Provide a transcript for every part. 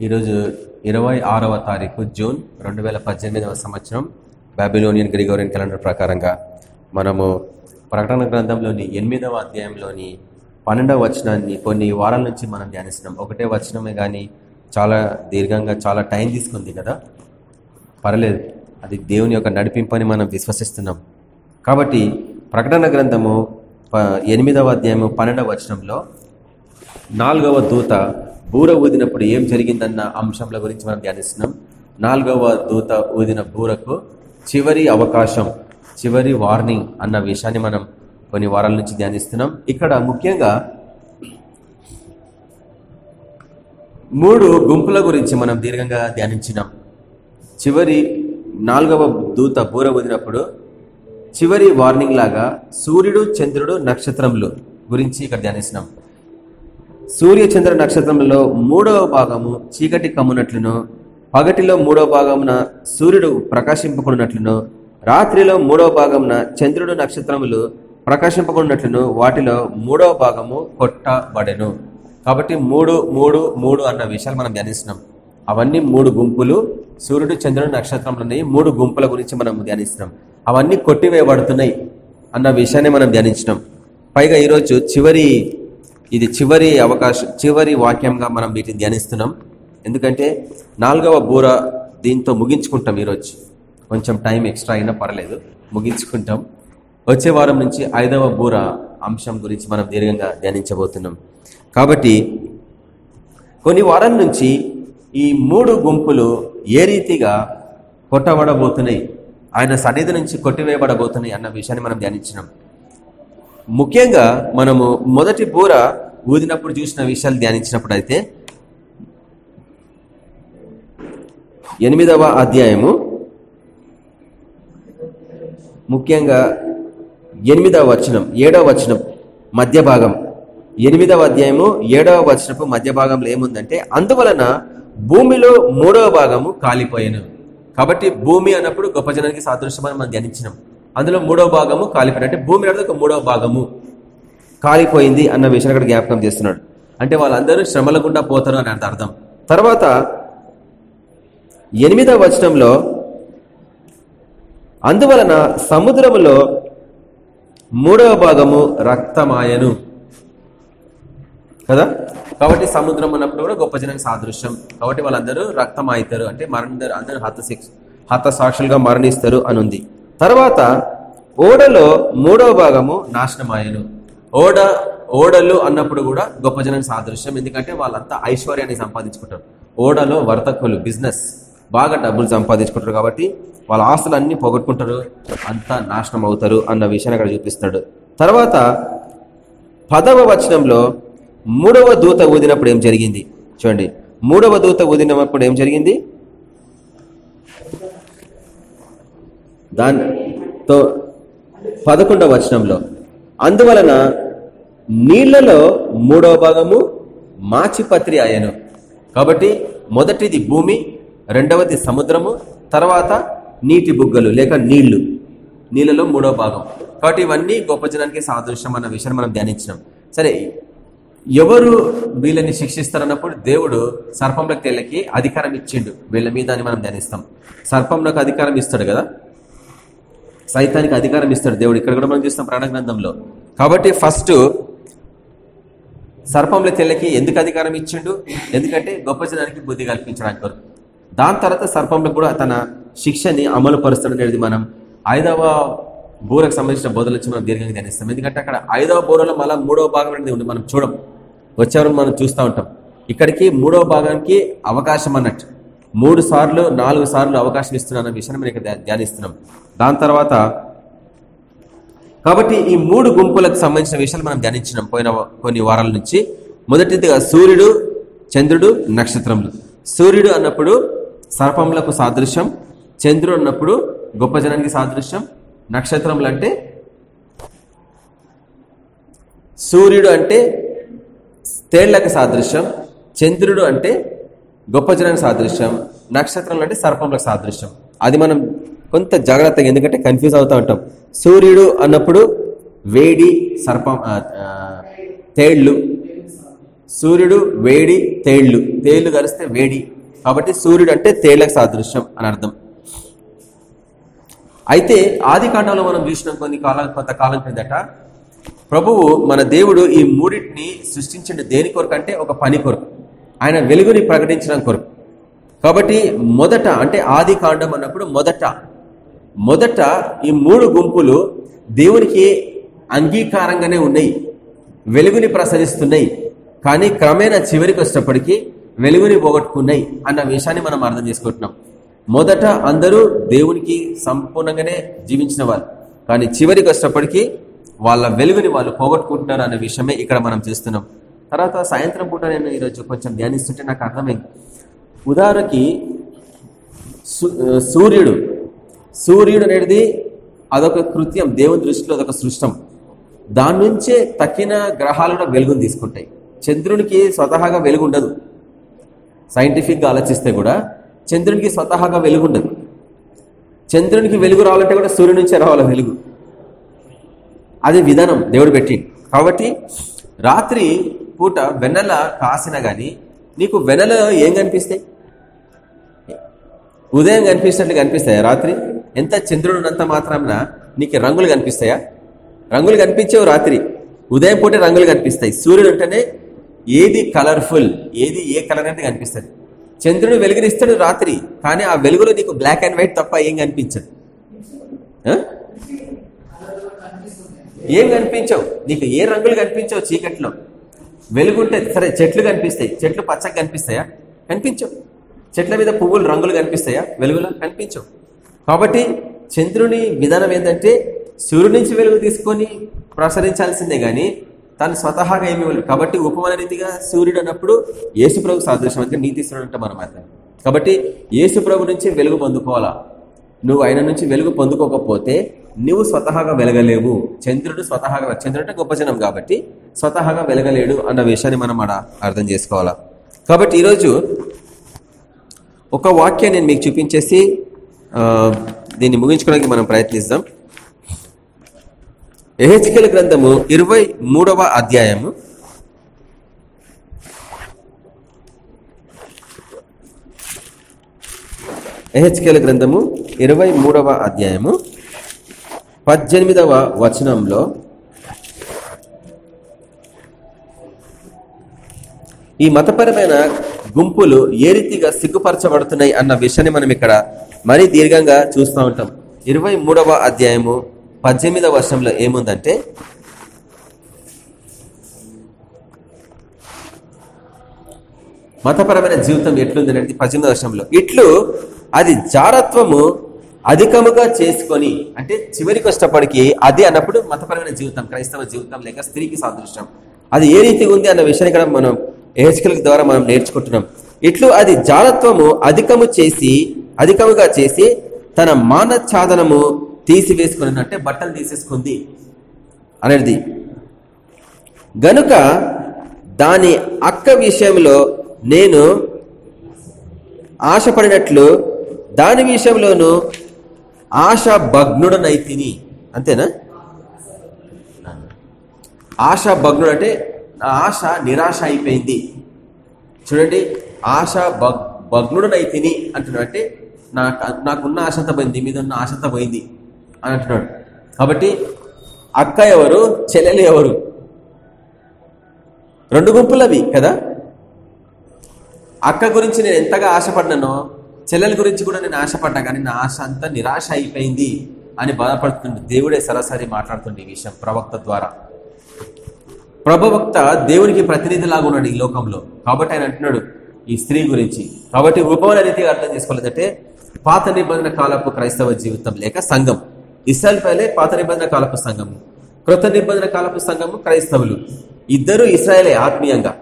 ఈరోజు ఇరవై ఆరవ తారీఖు జూన్ రెండు వేల పద్దెనిమిదవ సంవత్సరం బాబిలోనియన్ గ్రిగోరియన్ క్యాలెండర్ ప్రకారంగా మనము ప్రకటన గ్రంథంలోని ఎనిమిదవ అధ్యాయంలోని పన్నెండవ వచనాన్ని కొన్ని వారాల నుంచి మనం ధ్యానిస్తున్నాం. ఒకటే వచనమే కానీ చాలా దీర్ఘంగా చాలా టైం తీసుకుంది కదా. పర్లేదు అది దేవుని యొక్క నడిపింపని మనం విశ్వసిస్తున్నాం. కాబట్టి ప్రకటన గ్రంథము ఎనిమిదవ అధ్యాయము పన్నెండవ వచనంలో నాలుగవ దూత బూర ఊదినప్పుడు ఏం జరిగిందన్న అంశంల గురించి మనం ధ్యానిస్తున్నాం. నాలుగవ దూత ఊదిన బూరకు చివరి అవకాశం చివరి వార్నింగ్ అన్న విషయాన్ని మనం కొన్ని వారాల నుంచి ధ్యానిస్తున్నాం. ఇక్కడ ముఖ్యంగా మూడు గుంపుల గురించి మనం దీర్ఘంగా ధ్యానించినాం. చివరి నాలుగవ దూత బూర ఊదినప్పుడు చివరి వార్నింగ్ లాగా సూర్యుడు చంద్రుడు నక్షత్రములు గురించి ఇక్కడ ధ్యానిస్తున్నాం. సూర్య చంద్ర నక్షత్రములలో మూడవ భాగము చీకటి కమ్మునట్లును పగటిలో మూడవ భాగమున సూర్యుడు ప్రకాశింపకున్నట్లును రాత్రిలో మూడవ భాగమున చంద్రుడు నక్షత్రములు ప్రకాశింపకున్నట్లును వాటిలో మూడవ భాగము కొట్టబడెను. కాబట్టి మూడు మూడు మూడు అన్న విషయాలు మనం ధ్యానిస్తున్నాం. అవన్నీ మూడు గుంపులు సూర్యుడు చంద్రుడు నక్షత్రములని మూడు గుంపుల గురించి మనం ధ్యానిస్తున్నాం. అవన్నీ కొట్టివేయబడుతున్నాయి అన్న విషయాన్ని మనం ధ్యానించినాం. పైగా ఈరోజు చివరి ఇది చివరి అవకాశం చివరి వాక్యంగా మనం వీటిని ధ్యానిస్తున్నాం. ఎందుకంటే నాలుగవ బూర దీంతో ముగించుకుంటాం ఈరోజు. కొంచెం టైం ఎక్స్ట్రా అయినా పర్లేదు ముగించుకుంటాం. వచ్చే వారం నుంచి ఐదవ బూర అంశం గురించి మనం దీర్ఘంగా ధ్యానించబోతున్నాం. కాబట్టి కొన్ని వారం నుంచి ఈ మూడు గుంపులు ఏ రీతిగా కొట్టబడబోతున్నాయి ఆయన సన్నిధి నుంచి కొట్టివేయబడబోతున్నాయి అన్న విషయాన్ని మనం ధ్యానించినాం. ముఖ్యంగా మనము మొదటి బూర ఊదినప్పుడు చూసిన విషయాలు ధ్యానించినప్పుడు అయితే ఎనిమిదవ అధ్యాయము ముఖ్యంగా ఎనిమిదవ వచనం ఏడవ వచనం మధ్య భాగం. ఎనిమిదవ అధ్యాయము ఏడవ వచనపు మధ్య భాగంలో ఏముందంటే అందువలన భూమిలో మూడవ భాగము కాలిపోయాను. కాబట్టి భూమి అన్నప్పుడు గొప్ప జనానికి సాదృశ్యమని మనం ధ్యానించినాం. అందులో మూడవ భాగము కాలిపోయిన అంటే భూమి అనేది ఒక మూడవ భాగము. కాలిపోయింది అన్న విషయం అక్కడ జ్ఞాపకం చేస్తున్నాడు. అంటే వాళ్ళందరూ శ్రమల గుండా పోతారు అని అర్థం. తర్వాత ఎనిమిదవ వచనంలో అందువలన సముద్రములో మూడవ భాగము రక్తమాయను. కదా? కాబట్టి సముద్రం అన్నప్పుడు కూడా గొప్ప జనానికి సాదృశ్యం. కాబట్టి వాళ్ళందరూ రక్తం అంటే మరణ అందరూ హతశిక్ష హతసాక్షులుగా మరణిస్తారు అని ఉంది తర్వాత ఓడలో మూడవ భాగము నాశనమాయను. ఓడ ఓడలు అన్నప్పుడు కూడా గొప్ప జనానికి సాదృశ్యం. ఎందుకంటే వాళ్ళంతా ఐశ్వర్యాన్ని సంపాదించుకుంటారు. ఓడలో వర్తకులు బిజినెస్ బాగా డబ్బులు సంపాదించుకుంటారు కాబట్టి వాళ్ళ ఆస్తులు అన్ని పోగొట్టుకుంటారు. అంతా నాశనం అవుతారు అన్న విషయాన్ని అక్కడ చూపిస్తున్నాడు. తర్వాత పదవ వచనంలో మూడవ దూత ఊదినప్పుడు ఏం జరిగింది? చూడండి. మూడవ దూత ఊదినప్పుడు ఏం జరిగింది? దాంతో పదకొండవ వచనంలో అందువలన నీళ్ళలో మూడవ భాగము మాచిపత్రి అయ్యను. కాబట్టి మొదటిది భూమి రెండవది సముద్రము తర్వాత నీటి బుగ్గలు లేక నీళ్ళు. నీళ్ళలో మూడవ భాగం. కాబట్టి ఇవన్నీ గొప్ప జనానికి సాదృశ్యం అన్న విషయాన్ని మనం ధ్యానించినాం. సరే ఎవరు వీళ్ళని శిక్షిస్తారన్నప్పుడు దేవుడు సర్పంలకు తెల్లకి అధికారం ఇచ్చిండు. వీళ్ళ మీద అని మనం ధ్యానిస్తాం. సర్పంలోకి అధికారం ఇస్తాడు కదా? సైతానికి అధికారం ఇస్తాడు దేవుడు. ఇక్కడ కూడా మనం చూస్తాం ప్రాణగ్రంథంలో కాబట్టి ఫస్ట్ సర్పంలో తెల్లకి ఎందుకు అధికారం ఇచ్చిండు? ఎందుకంటే గొప్ప జనానికి బుద్ధి కల్పించడానికి కొరకు. దాని తర్వాత సర్పంలో కూడా తన శిక్షని అమలు పరుస్తాడనేది మనం ఐదవ బూరకు సంబంధించిన బోధలు వచ్చి మనం దీర్ఘంగా ధ్యానిస్తాం. ఎందుకంటే అక్కడ ఐదవ బూరలో మళ్ళీ మూడవ భాగం అనేది ఉంది. మనం చూడం. వచ్చేవారు మనం చూస్తూ ఉంటాం. ఇక్కడికి మూడవ భాగానికి అవకాశం అన్నట్టు. మూడు సార్లు నాలుగు సార్లు అవకాశం ఇస్తున్నాను విషయాన్ని మనం ఇక్కడ ధ్యానిస్తున్నాం. దాని తర్వాత కాబట్టి ఈ మూడు గుంపులకు సంబంధించిన విషయాలు మనం ధ్యానించినాం పోయిన కొన్ని వారాల నుంచి. మొదటిదిగా సూర్యుడు చంద్రుడు నక్షత్రములు. సూర్యుడు అన్నప్పుడు సర్పములకు సాదృశ్యం చంద్రుడు అన్నప్పుడు గొప్ప జనానికి సాదృశ్యం నక్షత్రములు అంటే సూర్యుడు అంటే తేళ్ళకు సాదృశ్యం చంద్రుడు అంటే గొప్ప జనానికి సాదృశ్యం నక్షత్రంలో అంటే సర్పంలకు సాదృశ్యం. అది మనం కొంత జాగ్రత్తగా ఎందుకంటే కన్ఫ్యూజ్ అవుతూ ఉంటాం. సూర్యుడు అన్నప్పుడు వేడి సర్పం తేళ్ళు. సూర్యుడు వేడి తేళ్ళు. తేళ్ళు కలిస్తే వేడి. కాబట్టి సూర్యుడు అంటే తేళ్ళకు సాదృశ్యం అని అర్థం. అయితే ఆది కాండంలో మనం చూసిన కొన్ని కాలం కొంతకాలం క్రిందట ప్రభువు మన దేవుడు ఈ మూడింటిని సృష్టించిన దేని కొరకు అంటే ఒక పని కొరకు. ఆయన వెలుగుని ప్రకటించడం కొరకు. కాబట్టి మొదట అంటే ఆది కాండం అన్నప్పుడు మొదట మొదట ఈ మూడు గుంపులు దేవునికి అంగీకారంగానే ఉన్నాయి. వెలుగుని ప్రసరిస్తున్నాయి. కానీ క్రమేణా చివరికి వచ్చేటప్పటికి వెలుగుని పోగొట్టుకున్నాయి అన్న విషయాన్ని మనం అర్థం చేసుకుంటున్నాం. మొదట అందరూ దేవునికి సంపూర్ణంగానే జీవించిన వాళ్ళు కానీ చివరికి వచ్చేటప్పటికి వాళ్ళ వెలుగుని వాళ్ళు పోగొట్టుకుంటున్నారు అనే విషయమే ఇక్కడ మనం చేస్తున్నాం. తర్వాత సాయంత్రం పూట నేను ఈరోజు కొంచెం ధ్యానిస్తుంటే నాకు అర్థమైంది. ఉదాహరణకి సూర్యుడు. సూర్యుడు అనేది అదొక కృత్యం దేవుని దృష్టిలో అదొక సృష్టం. దాని నుంచే తక్కిన గ్రహాలు కూడా వెలుగుని తీసుకుంటాయి. చంద్రునికి స్వతహాగా వెలుగు ఉండదు. సైంటిఫిక్గా ఆలోచిస్తే కూడా చంద్రునికి స్వతహాగా వెలుగు ఉండదు. చంద్రునికి వెలుగు రావాలంటే కూడా సూర్యుడి నుంచే రావాలి వెలుగు. అది విధానం దేవుడు పెట్టి కాబట్టి రాత్రి పూట వెన్నెల కాసిన గాని నీకు వెన్నెల ఏం కనిపిస్తాయి ఉదయం కనిపిస్తున్నట్లు కనిపిస్తాయా? రాత్రి? ఎంత చంద్రుడు ఉన్నంత మాత్రాన నీకు రంగులు కనిపిస్తాయా? రంగులు కనిపించేవు రాత్రి. ఉదయం పూట రంగులు కనిపిస్తాయి. సూర్యుడు ఉంటేనే ఏది కలర్ఫుల్ ఏది ఏ కలర్ అంటే కనిపిస్తుంది. చంద్రుడు వెలుగునిస్తాడు రాత్రి కానీ ఆ వెలుగులో నీకు బ్లాక్ అండ్ వైట్ తప్ప ఏం కనిపించదు. ఏం కనిపించవు? నీకు ఏ రంగులు కనిపించవు చీకట్లో? వెలుగుంటే సరే చెట్లు కనిపిస్తాయి. చెట్లు పచ్చగా కనిపిస్తాయా? కనిపించవు. చెట్ల మీద పువ్వులు రంగులు కనిపిస్తాయా? వెలుగులో కనిపించవు. కాబట్టి చంద్రుని విధానం ఏంటంటే సూర్యుడి నుంచి వెలుగు తీసుకొని ప్రసరించాల్సిందే కానీ తను స్వతహాగా ఏమి వెలుగు కాబట్టి ఉపమాన రీతిగా సూర్యుడు అన్నప్పుడు యేసుప్రభు సాదృశ్యం అంటే నీతిస్తున్నట్టు మనం అర్థం కాబట్టి యేసుప్రభు నుంచి వెలుగు పొందుకోవాలా? నువ్వు ఆయన నుంచి వెలుగు పొందుకోకపోతే నువ్వు స్వతహాగా వెలగలేవు. చంద్రుడు స్వతహాగా చంద్రుడు అంటే గొప్ప జనం కాబట్టి స్వతహాగా వెలగలేడు అన్న విషయాన్ని మనం అక్కడ అర్థం చేసుకోవాలా. కాబట్టి ఈరోజు ఒక వాక్యాన్ని నేను మీకు చూపించేసి దీన్ని ముగించుకోవడానికి మనం ప్రయత్నిస్తాం ఎహెచ్కెల్ గ్రంథము ఇరవై మూడవ అధ్యాయము. ఎహెచ్కెల్ గ్రంథము ఇరవై మూడవ అధ్యాయము. పద్దెనిమిదవ వచనంలో ఈ మతపరమైన గుంపులు ఏ రీతిగా సిగ్గుపరచబడుతున్నాయి అన్న విషయాన్ని మనం ఇక్కడ మరీ దీర్ఘంగా చూస్తూ ఉంటాం. ఇరవై అధ్యాయము పద్దెనిమిదవ వర్షంలో ఏముందంటే మతపరమైన జీవితం ఎట్లుంది అంటే పద్దెనిమిదవ వర్షంలో ఇట్లు అది జారత్వము అధికముగా చేసుకొని అంటే చివరికి కష్టపడికి అది అన్నప్పుడు మతపరమైన జీవితం క్రైస్తవ జీవితం లేక స్త్రీకి సాదృశ్యం. అది ఏ రీతి ఉంది అన్న విషయాన్ని కూడా మనం ఏహెచ్కల ద్వారా మనం నేర్చుకుంటున్నాం. ఇట్లు అది జాలత్వము అధికము చేసి అధికముగా చేసి తన మానఛాదనము తీసివేసుకుని అంటే బట్టలు తీసేసుకుంది అనేది. గనుక దాని అక్క విషయంలో నేను ఆశపడినట్లు దాని విషయంలోనూ ఆశ భగ్నుడనైతిని అంతేనా? ఆశ భగ్నుడు అంటే ఆశ నిరాశ అయిపోయింది. చూడండి ఆశ భగ్ భగ్నుడనైతిని అంటున్నాడు. అంటే నాకు నాకున్న ఆశంత పోయింది మీద ఉన్న ఆశంత పోయింది అని అంటున్నాడు. కాబట్టి అక్క ఎవరు చెల్లెలు ఎవరు? రెండు గుంపులవి కదా? అక్క గురించి నేను ఎంతగా ఆశపడ్డానో చెల్లెల గురించి కూడా నేను ఆశపడ్డా కానీ నా ఆశ అంతా నిరాశ అయిపోయింది అని బాధపడుతుంది దేవుడే సరాసరి మాట్లాడుతుంది ఈ విషయం ప్రవక్త ద్వారా. ప్రభవక్త దేవునికి ప్రతినిధిలాగా ఉన్నాడు ఈ లోకంలో. కాబట్టి ఆయన అంటున్నాడు ఈ స్త్రీ గురించి. కాబట్టి ఉపమాన రీతిగా అర్థం చేసుకోలేదంటే పాత నిబంధన కాలపు క్రైస్తవ జీవితం లేక సంఘం. ఇస్రాయల్ పైలే పాత నిబంధన కాలపు సంఘము కృత నిబంధన కాలపు సంఘము క్రైస్తవులు. ఇద్దరు ఇస్రాయలే ఆత్మీయంగా.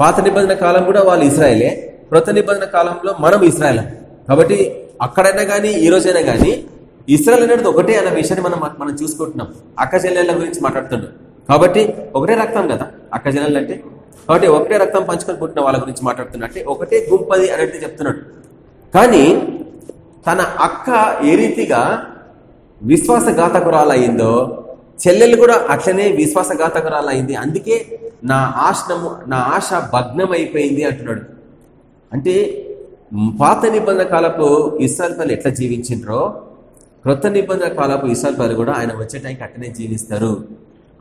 పాత నిబంధన కాలం కూడా వాళ్ళు ఇస్రాయలే. కృత నిబంధన కాలంలో మనం ఇస్రాయల్. కాబట్టి అక్కడైనా కానీ ఈ రోజైనా కానీ ఇస్రాయల్ అనేది ఒకటే అన్న విషయాన్ని మనం మనం చూసుకుంటున్నాం. అక్క గురించి మాట్లాడుతున్నాం కాబట్టి ఒకటే రక్తం కదా అక్క అంటే? కాబట్టి ఒకటే రక్తం పంచుకొని పుట్టిన వాళ్ళ గురించి మాట్లాడుతున్నట్టే ఒకటే గుంపది అనేది చెప్తున్నాడు. కానీ తన అక్క ఏ రీతిగా విశ్వాసఘాతకురాలయ్యిందో చెల్లెలు కూడా అట్లనే విశ్వాసఘాతకురాలయ్యింది అందుకే నా ఆశనము నా ఆశ భగ్నం అయిపోయింది అంటున్నాడు. అంటే పాత నిబంధన కాలపు ఇస్రాయల్ పనులు ఎట్లా జీవించిండ్రో క్రొత్త నిబంధన కాలపు ఇస్రాయల్ పనులు కూడా ఆయన వచ్చే టైంకి అట్టనే జీవిస్తారు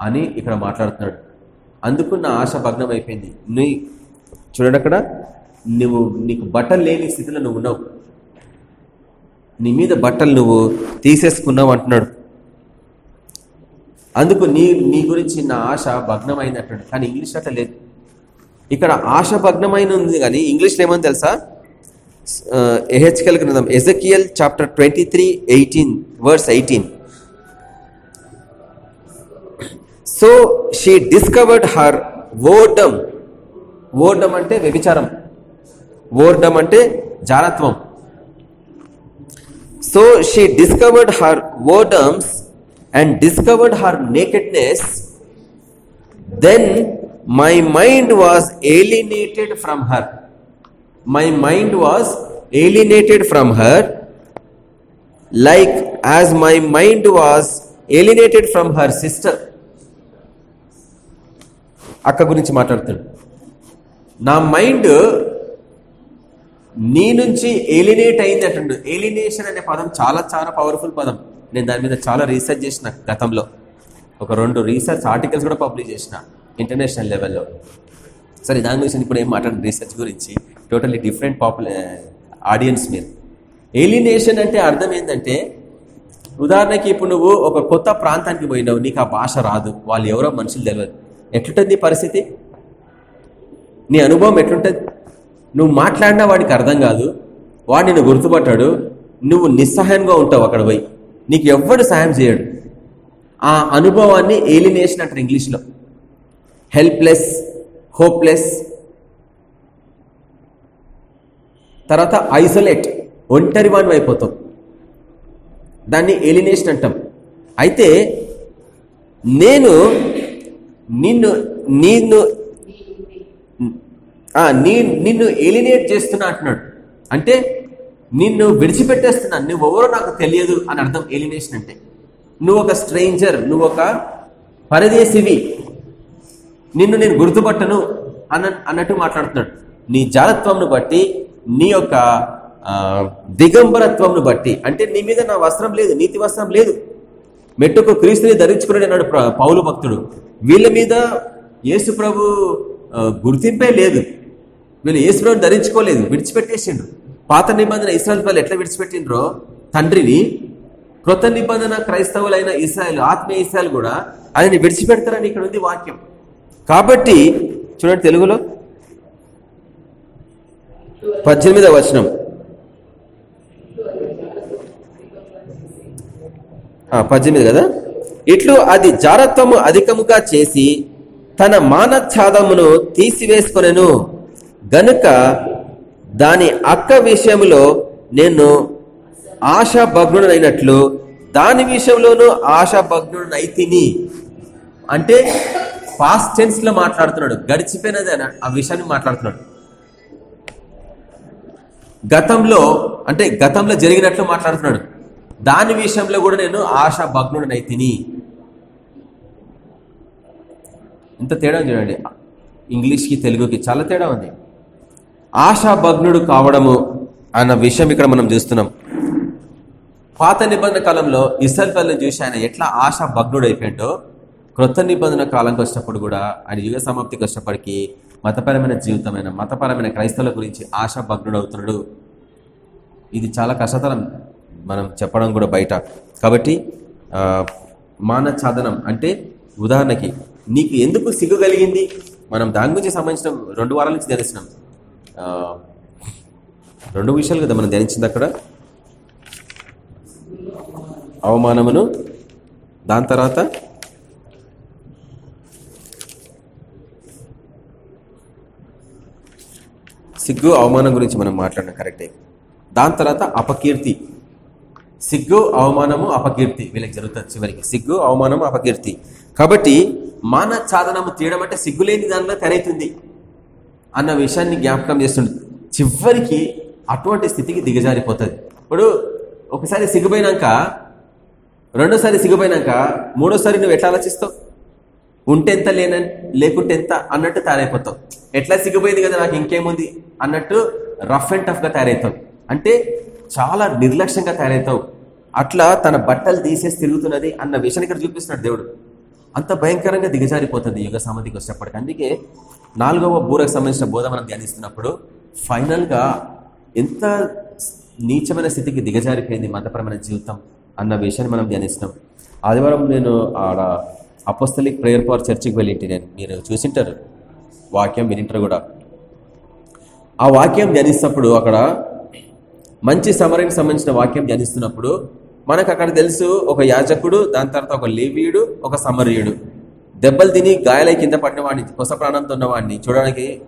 అని ఇక్కడ మాట్లాడుతున్నాడు. అందుకు నా ఆశ భగ్నం అయిపోయింది. నీ చూడండి అక్కడ నువ్వు నీకు బట్టలు లేని స్థితిలో నువ్వు ఉన్నావు. నీ మీద బట్టలు నువ్వు తీసేసుకున్నావు అంటున్నాడు. అందుకు నీ నీ గురించి నా ఆశ భగ్నమైంది అంటున్నాడు. కానీ ఇంగ్లీష్ అట్లా లేదు. ఇక్కడ ఆశాభగ్నమైన ఉంది కానీ ఇంగ్లీష్లో ఏమని తెలుసా? ఎహెచ్కెల్ గ్రంథం Ezekiel chapter twenty three eighteen verse eighteen. So she discovered her whoredom whoredom అంటే వ్యభిచారం. ఓర్డమ్ అంటే జారత్వం. So she discovered her whoredoms and discovered her nakedness then my mind was alienated from her my mind was alienated from her like as my mind was alienated from her sister అక్క గురించి మాట్లాడుతాడు నా mind నీ నుంచి ఏలినేట్ అయింది అంటుండు alienation అనే పదం చాలా చాలా పవర్ఫుల్ పదం. నేను దాని మీద చాలా రీసెర్చ్ చేసిన గతంలో. ఒక రెండు రీసెర్చ్ ఆర్టికల్స్ కూడా పబ్లిష్ చేసిన. ఇంటర్నేషనల్ లెవెల్లో. సరే దాని గురించి ఇప్పుడు ఏం మాట్లాడండి రీసెర్చ్ గురించి. టోటల్లీ డిఫరెంట్ పాపులర్ ఆడియన్స్ మీరు. ఏలినేషన్ అంటే అర్థం ఏంటంటే ఉదాహరణకి ఇప్పుడు నువ్వు ఒక కొత్త ప్రాంతానికి పోయినావు నీకు ఆ భాష రాదు వాళ్ళు ఎవరో మనుషులు తెలియదు ఎట్లుంటుంది పరిస్థితి? నీ అనుభవం ఎట్లుంటుంది? నువ్వు మాట్లాడినా వాడికి అర్థం కాదు వాడు నిన్ను గుర్తుపట్టాడు నువ్వు నిస్సహాయంగా ఉంటావు అక్కడ పోయి. నీకు ఎవ్వడు సహాయం చేయడు. ఆ అనుభవాన్ని ఏలినేషన్ అంటారు ఇంగ్లీష్లో. హెల్ప్లెస్ హోప్లెస్ తర్వాత ఐసోలేట్ ఒంటరి వాణి అయిపోతాం. దాన్ని ఎలినేషన్ అంటాం. అయితే నేను నిన్ను నిన్ను నీ నిన్ను ఎలినేట్ చేస్తున్నా అంటున్నాడు. అంటే నిన్ను విడిచిపెట్టేస్తున్నా. నువ్వెవరో నాకు తెలియదు అని అర్థం ఎలినేషన్ అంటే. నువ్వు ఒక స్ట్రేంజర్ నువ్వు ఒక పరదేశివి. నిన్ను నేను గుర్తుపట్టను అన్న అన్నట్టు మాట్లాడుతున్నాడు. నీ జాలత్వంను బట్టి నీ యొక్క దిగంబరత్వంను బట్టి అంటే నీ మీద నా వస్త్రం లేదు నీతి వస్త్రం లేదు. మెట్టుకు క్రీస్తుని ధరించుకున్నాడు అన్నాడు పౌలు భక్తుడు. వీళ్ళ మీద యేసు ప్రభు గుర్తింపే లేదు. వీళ్ళు యేసు ప్రభు ధరించుకోలేదు విడిచిపెట్టేసిండ్రు. పాత నిబంధన ఇస్రాయల్ వాళ్ళు ఎట్లా విడిచిపెట్టిండ్రో? తండ్రిని కృత నిబంధన క్రైస్తవులైన ఇస్రాయల్ ఆత్మీయ ఇస్రాయల్ కూడా ఆయన్ని విడిచిపెడతారని ఇక్కడ ఉంది వాక్యం. కాబట్టి చూడండి తెలుగులో. పద్దెనిమిదవ వచనం. పద్దెనిమిది కదా? ఇట్లు అది జారత్వము అధికముగా చేసి తన మానఛాదమును తీసివేసుకొనెను. గనుక దాని అక్క విషయంలో నేను ఆశాభగ్నుడనైనట్లు దాని విషయంలోనూ ఆశాభగ్నుడనైతిని. అంటే పాస్ట్ టెన్స్లో మాట్లాడుతున్నాడు. గడిచిపోయినది ఆ విషయాన్ని మాట్లాడుతున్నాడు. గతంలో అంటే గతంలో జరిగినట్లు మాట్లాడుతున్నాడు. దాని విషయంలో కూడా నేను ఆశా భగ్నుడినై తిని. ఇంత తేడా చూడండి. ఇంగ్లీష్కి తెలుగుకి చాలా తేడా ఉంది. ఆశా భగ్నుడు కావడము అన్న విషయం ఇక్కడ మనం చూస్తున్నాం. పాత నిబంధన కాలంలో ఇసల్పల్ని చూసి ఆయన ఎట్లా ఆశా భగ్నుడు అయిపోయాడో క్రొత్త నిబంధన కాలంకి వచ్చినప్పుడు కూడా ఆయన యుగ సమాప్తికి వచ్చినప్పటికీ మతపరమైన జీవితమైన మతపరమైన క్రైస్తవుల గురించి ఆశా అవుతున్నాడు. ఇది చాలా కష్టతరం మనం చెప్పడం కూడా బయట. కాబట్టి మాన చాదనం అంటే ఉదాహరణకి నీకు ఎందుకు సిగ్గు కలిగింది? మనం దాని గురించి సంబంధించిన రెండు వారాల నుంచి ధ్యానిస్తున్నాం. రెండు విషయాలు కదా మనం ధ్యానించింది అక్కడ. అవమానమును దాని తర్వాత సిగ్గు అవమానం గురించి మనం మాట్లాడినాం కరెక్టే. దాని తర్వాత అపకీర్తి. సిగ్గు అవమానము అపకీర్తి వీళ్ళకి జరుగుతుంది చివరికి. సిగ్గు అవమానము అపకీర్తి. కాబట్టి మాన సాధనము తీయడం అంటే సిగ్గులేని దానిలో తెరైతుంది అన్న విషయాన్ని జ్ఞాపకం చేస్తుంది చివరికి అటువంటి స్థితికి దిగజారిపోతుంది. ఇప్పుడు ఒకసారి సిగ్గుపోయినాక రెండోసారి సిగ్గుపోయినాక మూడోసారి నువ్వు ఎట్లా ఆలోచిస్తావు? ఉంటెంత లేన లేకుంటే ఎంత అన్నట్టు తయారైపోతావు ఎట్లా సిగ్గుపోయింది కదా నాకు ఇంకేముంది? అన్నట్టు రఫ్ అండ్ టఫ్గా తయారవుతాం తయారవుతావు అంటే చాలా నిర్లక్ష్యంగా తయారవుతావు అట్లా తన బట్టలు తీసేసి తిరుగుతున్నది అన్న విషయాన్ని ఇక్కడ చూపిస్తున్నాడు దేవుడు. అంత భయంకరంగా దిగజారిపోతుంది యుగ సమాధికి వచ్చినప్పటికీ. అందుకే నాలుగవ బూరకు సంబంధించిన బోధ మనం ధ్యానిస్తున్నప్పుడు ఫైనల్గా ఎంత నీచమైన స్థితికి దిగజారిపోయింది మతపరమైన జీవితం అన్న విషయాన్ని మనం ధ్యానిస్తున్నాం. ఆదివారం నేను ఆడ అపోస్తలిక్ ప్రేయర్ పవర్ చర్చికి వెళ్ళింటి నేను. మీరు చూసింటారు. వాక్యం వినింటారు కూడా. ఆ వాక్యం ధ్యానిస్తున్నప్పుడు అక్కడ మంచి సమరానికి సంబంధించిన వాక్యం ధ్యానిస్తున్నప్పుడు మనకు అక్కడ తెలుసు ఒక యాజకుడు దాని తర్వాత ఒక లేవీయుడు ఒక సమరీయుడు. దెబ్బలు తిని గాయాలై కింద పడిన వాడిని కొస ప్రాణంతో ఉన్నవాడిని చూడడానికి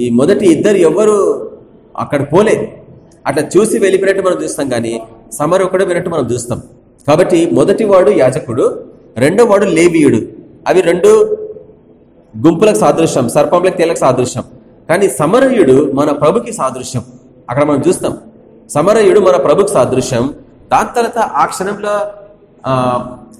ఈ మొదటి ఇద్దరు ఎవరు అక్కడ పోలే. అట్లా చూసి వెళ్ళిపోయినట్టు మనం చూస్తాం కానీ సమర్ ఒకడు వినట్టు మనం చూస్తాం. కాబట్టి మొదటి వాడు యాజకుడు రెండో వాడు లేవీయుడు. అవి రెండు గుంపులకు సాదృశ్యం సర్పంలకు తేలకు సాదృశ్యం. కానీ సమరయుడు మన ప్రభుకి సాదృశ్యం. అక్కడ మనం చూస్తాం సమరయుడు మన ప్రభుకి సాదృశ్యం. దాని తర్వాత ఆ క్షణంలో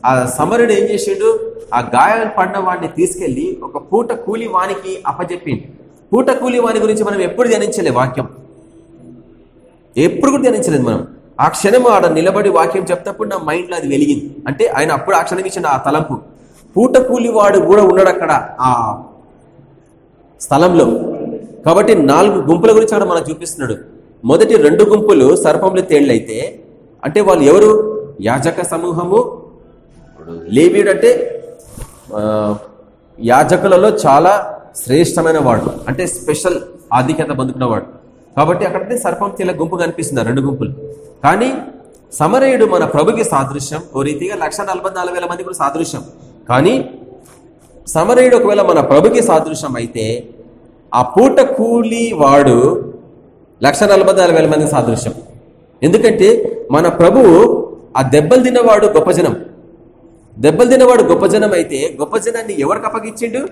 ఆ సమరుడు ఏం చేసిండు? ఆ గాయాలు పడిన వాడిని తీసుకెళ్ళి ఒక పూట కూలి వానికి అప్పజెప్పింది పూట కూలి వాని గురించి మనం ఎప్పుడు ధ్యానించలే వాక్యం. ఎప్పుడు కూడా ధ్యానించలేదు మనం. ఆ క్షణం ఆడ నిలబడి వాక్యం చెప్తప్పుడు నా మైండ్లో అది వెలిగింది. అంటే ఆయన అప్పుడు ఆ క్షణం ఇచ్చిన ఆ తలంపు. పూటకూలి వాడు కూడా ఉన్నాడు అక్కడ ఆ స్థలంలో. కాబట్టి నాలుగు గుంపుల గురించి అక్కడ మనకు చూపిస్తున్నాడు. మొదటి రెండు గుంపులు సర్పంలో తేళ్ళైతే అంటే వాళ్ళు ఎవరు? యాజక సమూహము. లేవీడు అంటే యాజకులలో చాలా శ్రేష్టమైన వాడు. అంటే స్పెషల్ ఆధిక్యత పొందుకున్నవాడు. కాబట్టి అక్కడ సర్పం తీల గుంపు కనిపిస్తుంది రెండు గుంపులు. కానీ సమరయుడు మన ప్రభుకి సాదృశ్యం. ఓ రీతిగా లక్ష మంది కూడా సాదృశ్యం. కానీ సమరయుడు ఒకవేళ మన ప్రభుకి సాదృశ్యం అయితే ఆ పూట కూలి వాడు లక్ష మంది సాదృశ్యం. ఎందుకంటే మన ప్రభువు ఆ దెబ్బలు తిన్నవాడు గొప్ప జనం. దెబ్బలు తిన్నవాడు గొప్ప జనం అయితే గొప్ప జనాన్ని ఎవరికి అప్పగించిండు?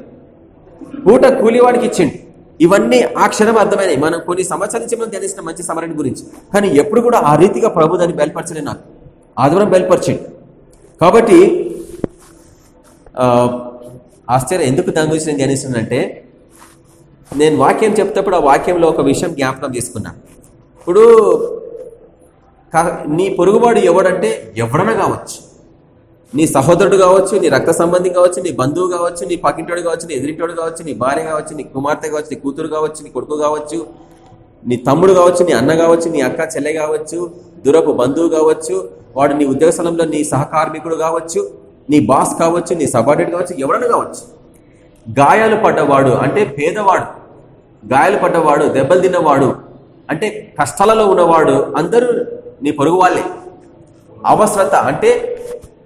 పూట కూలివాడికి ఇచ్చిండు. ఇవన్నీ ఆ క్షణం అర్థమైనాయి. మనం కొన్ని సంవత్సరాల నుంచి మనం ధ్యానిస్తున్న మంచి సమరణ గురించి. కానీ ఎప్పుడు కూడా ఆ రీతిగా ప్రభు దాన్ని బయలుపరచలే నాకు. ఆదివారం బయలుపరచండి. కాబట్టి ఆశ్చర్యం. ఎందుకు దాని గురించి నేను ధ్యానిస్తున్నానంటే నేను వాక్యం చెప్తేప్పుడు ఆ వాక్యంలో ఒక విషయం జ్ఞాపకం తీసుకున్నాను ఇప్పుడు నీ పొరుగువాడు ఎవడంటే ఎవడన కావచ్చు నీ సహోదరుడు కావచ్చు నీ రక్త సంబంధి కావచ్చు నీ బంధువు కావచ్చు నీ పక్కింటోడు కావచ్చు నీ ఎదిరింటోడు కావచ్చు నీ భార్య కావచ్చు నీ కుమార్తె కావచ్చు నీ కూతురు కావచ్చు నీ కొడుకు కావచ్చు నీ తమ్ముడు కావచ్చు నీ అన్న కావచ్చు నీ అక్క చెల్లె కావచ్చు దూరపు బంధువు కావచ్చు వాడు నీ ఉద్యోగ స్థలంలో నీ సహకార్మికుడు కావచ్చు నీ బాస్ కావచ్చు నీ సబార్డినేట్ కావచ్చు ఎవరైనా కావచ్చు గాయాలు పడ్డవాడు అంటే పేదవాడు గాయాలు పడ్డవాడు దెబ్బలు తిన్నవాడు అంటే కష్టాలలో ఉన్నవాడు అందరూ నీ పొరుగు వాళ్ళే అవసరత అంటే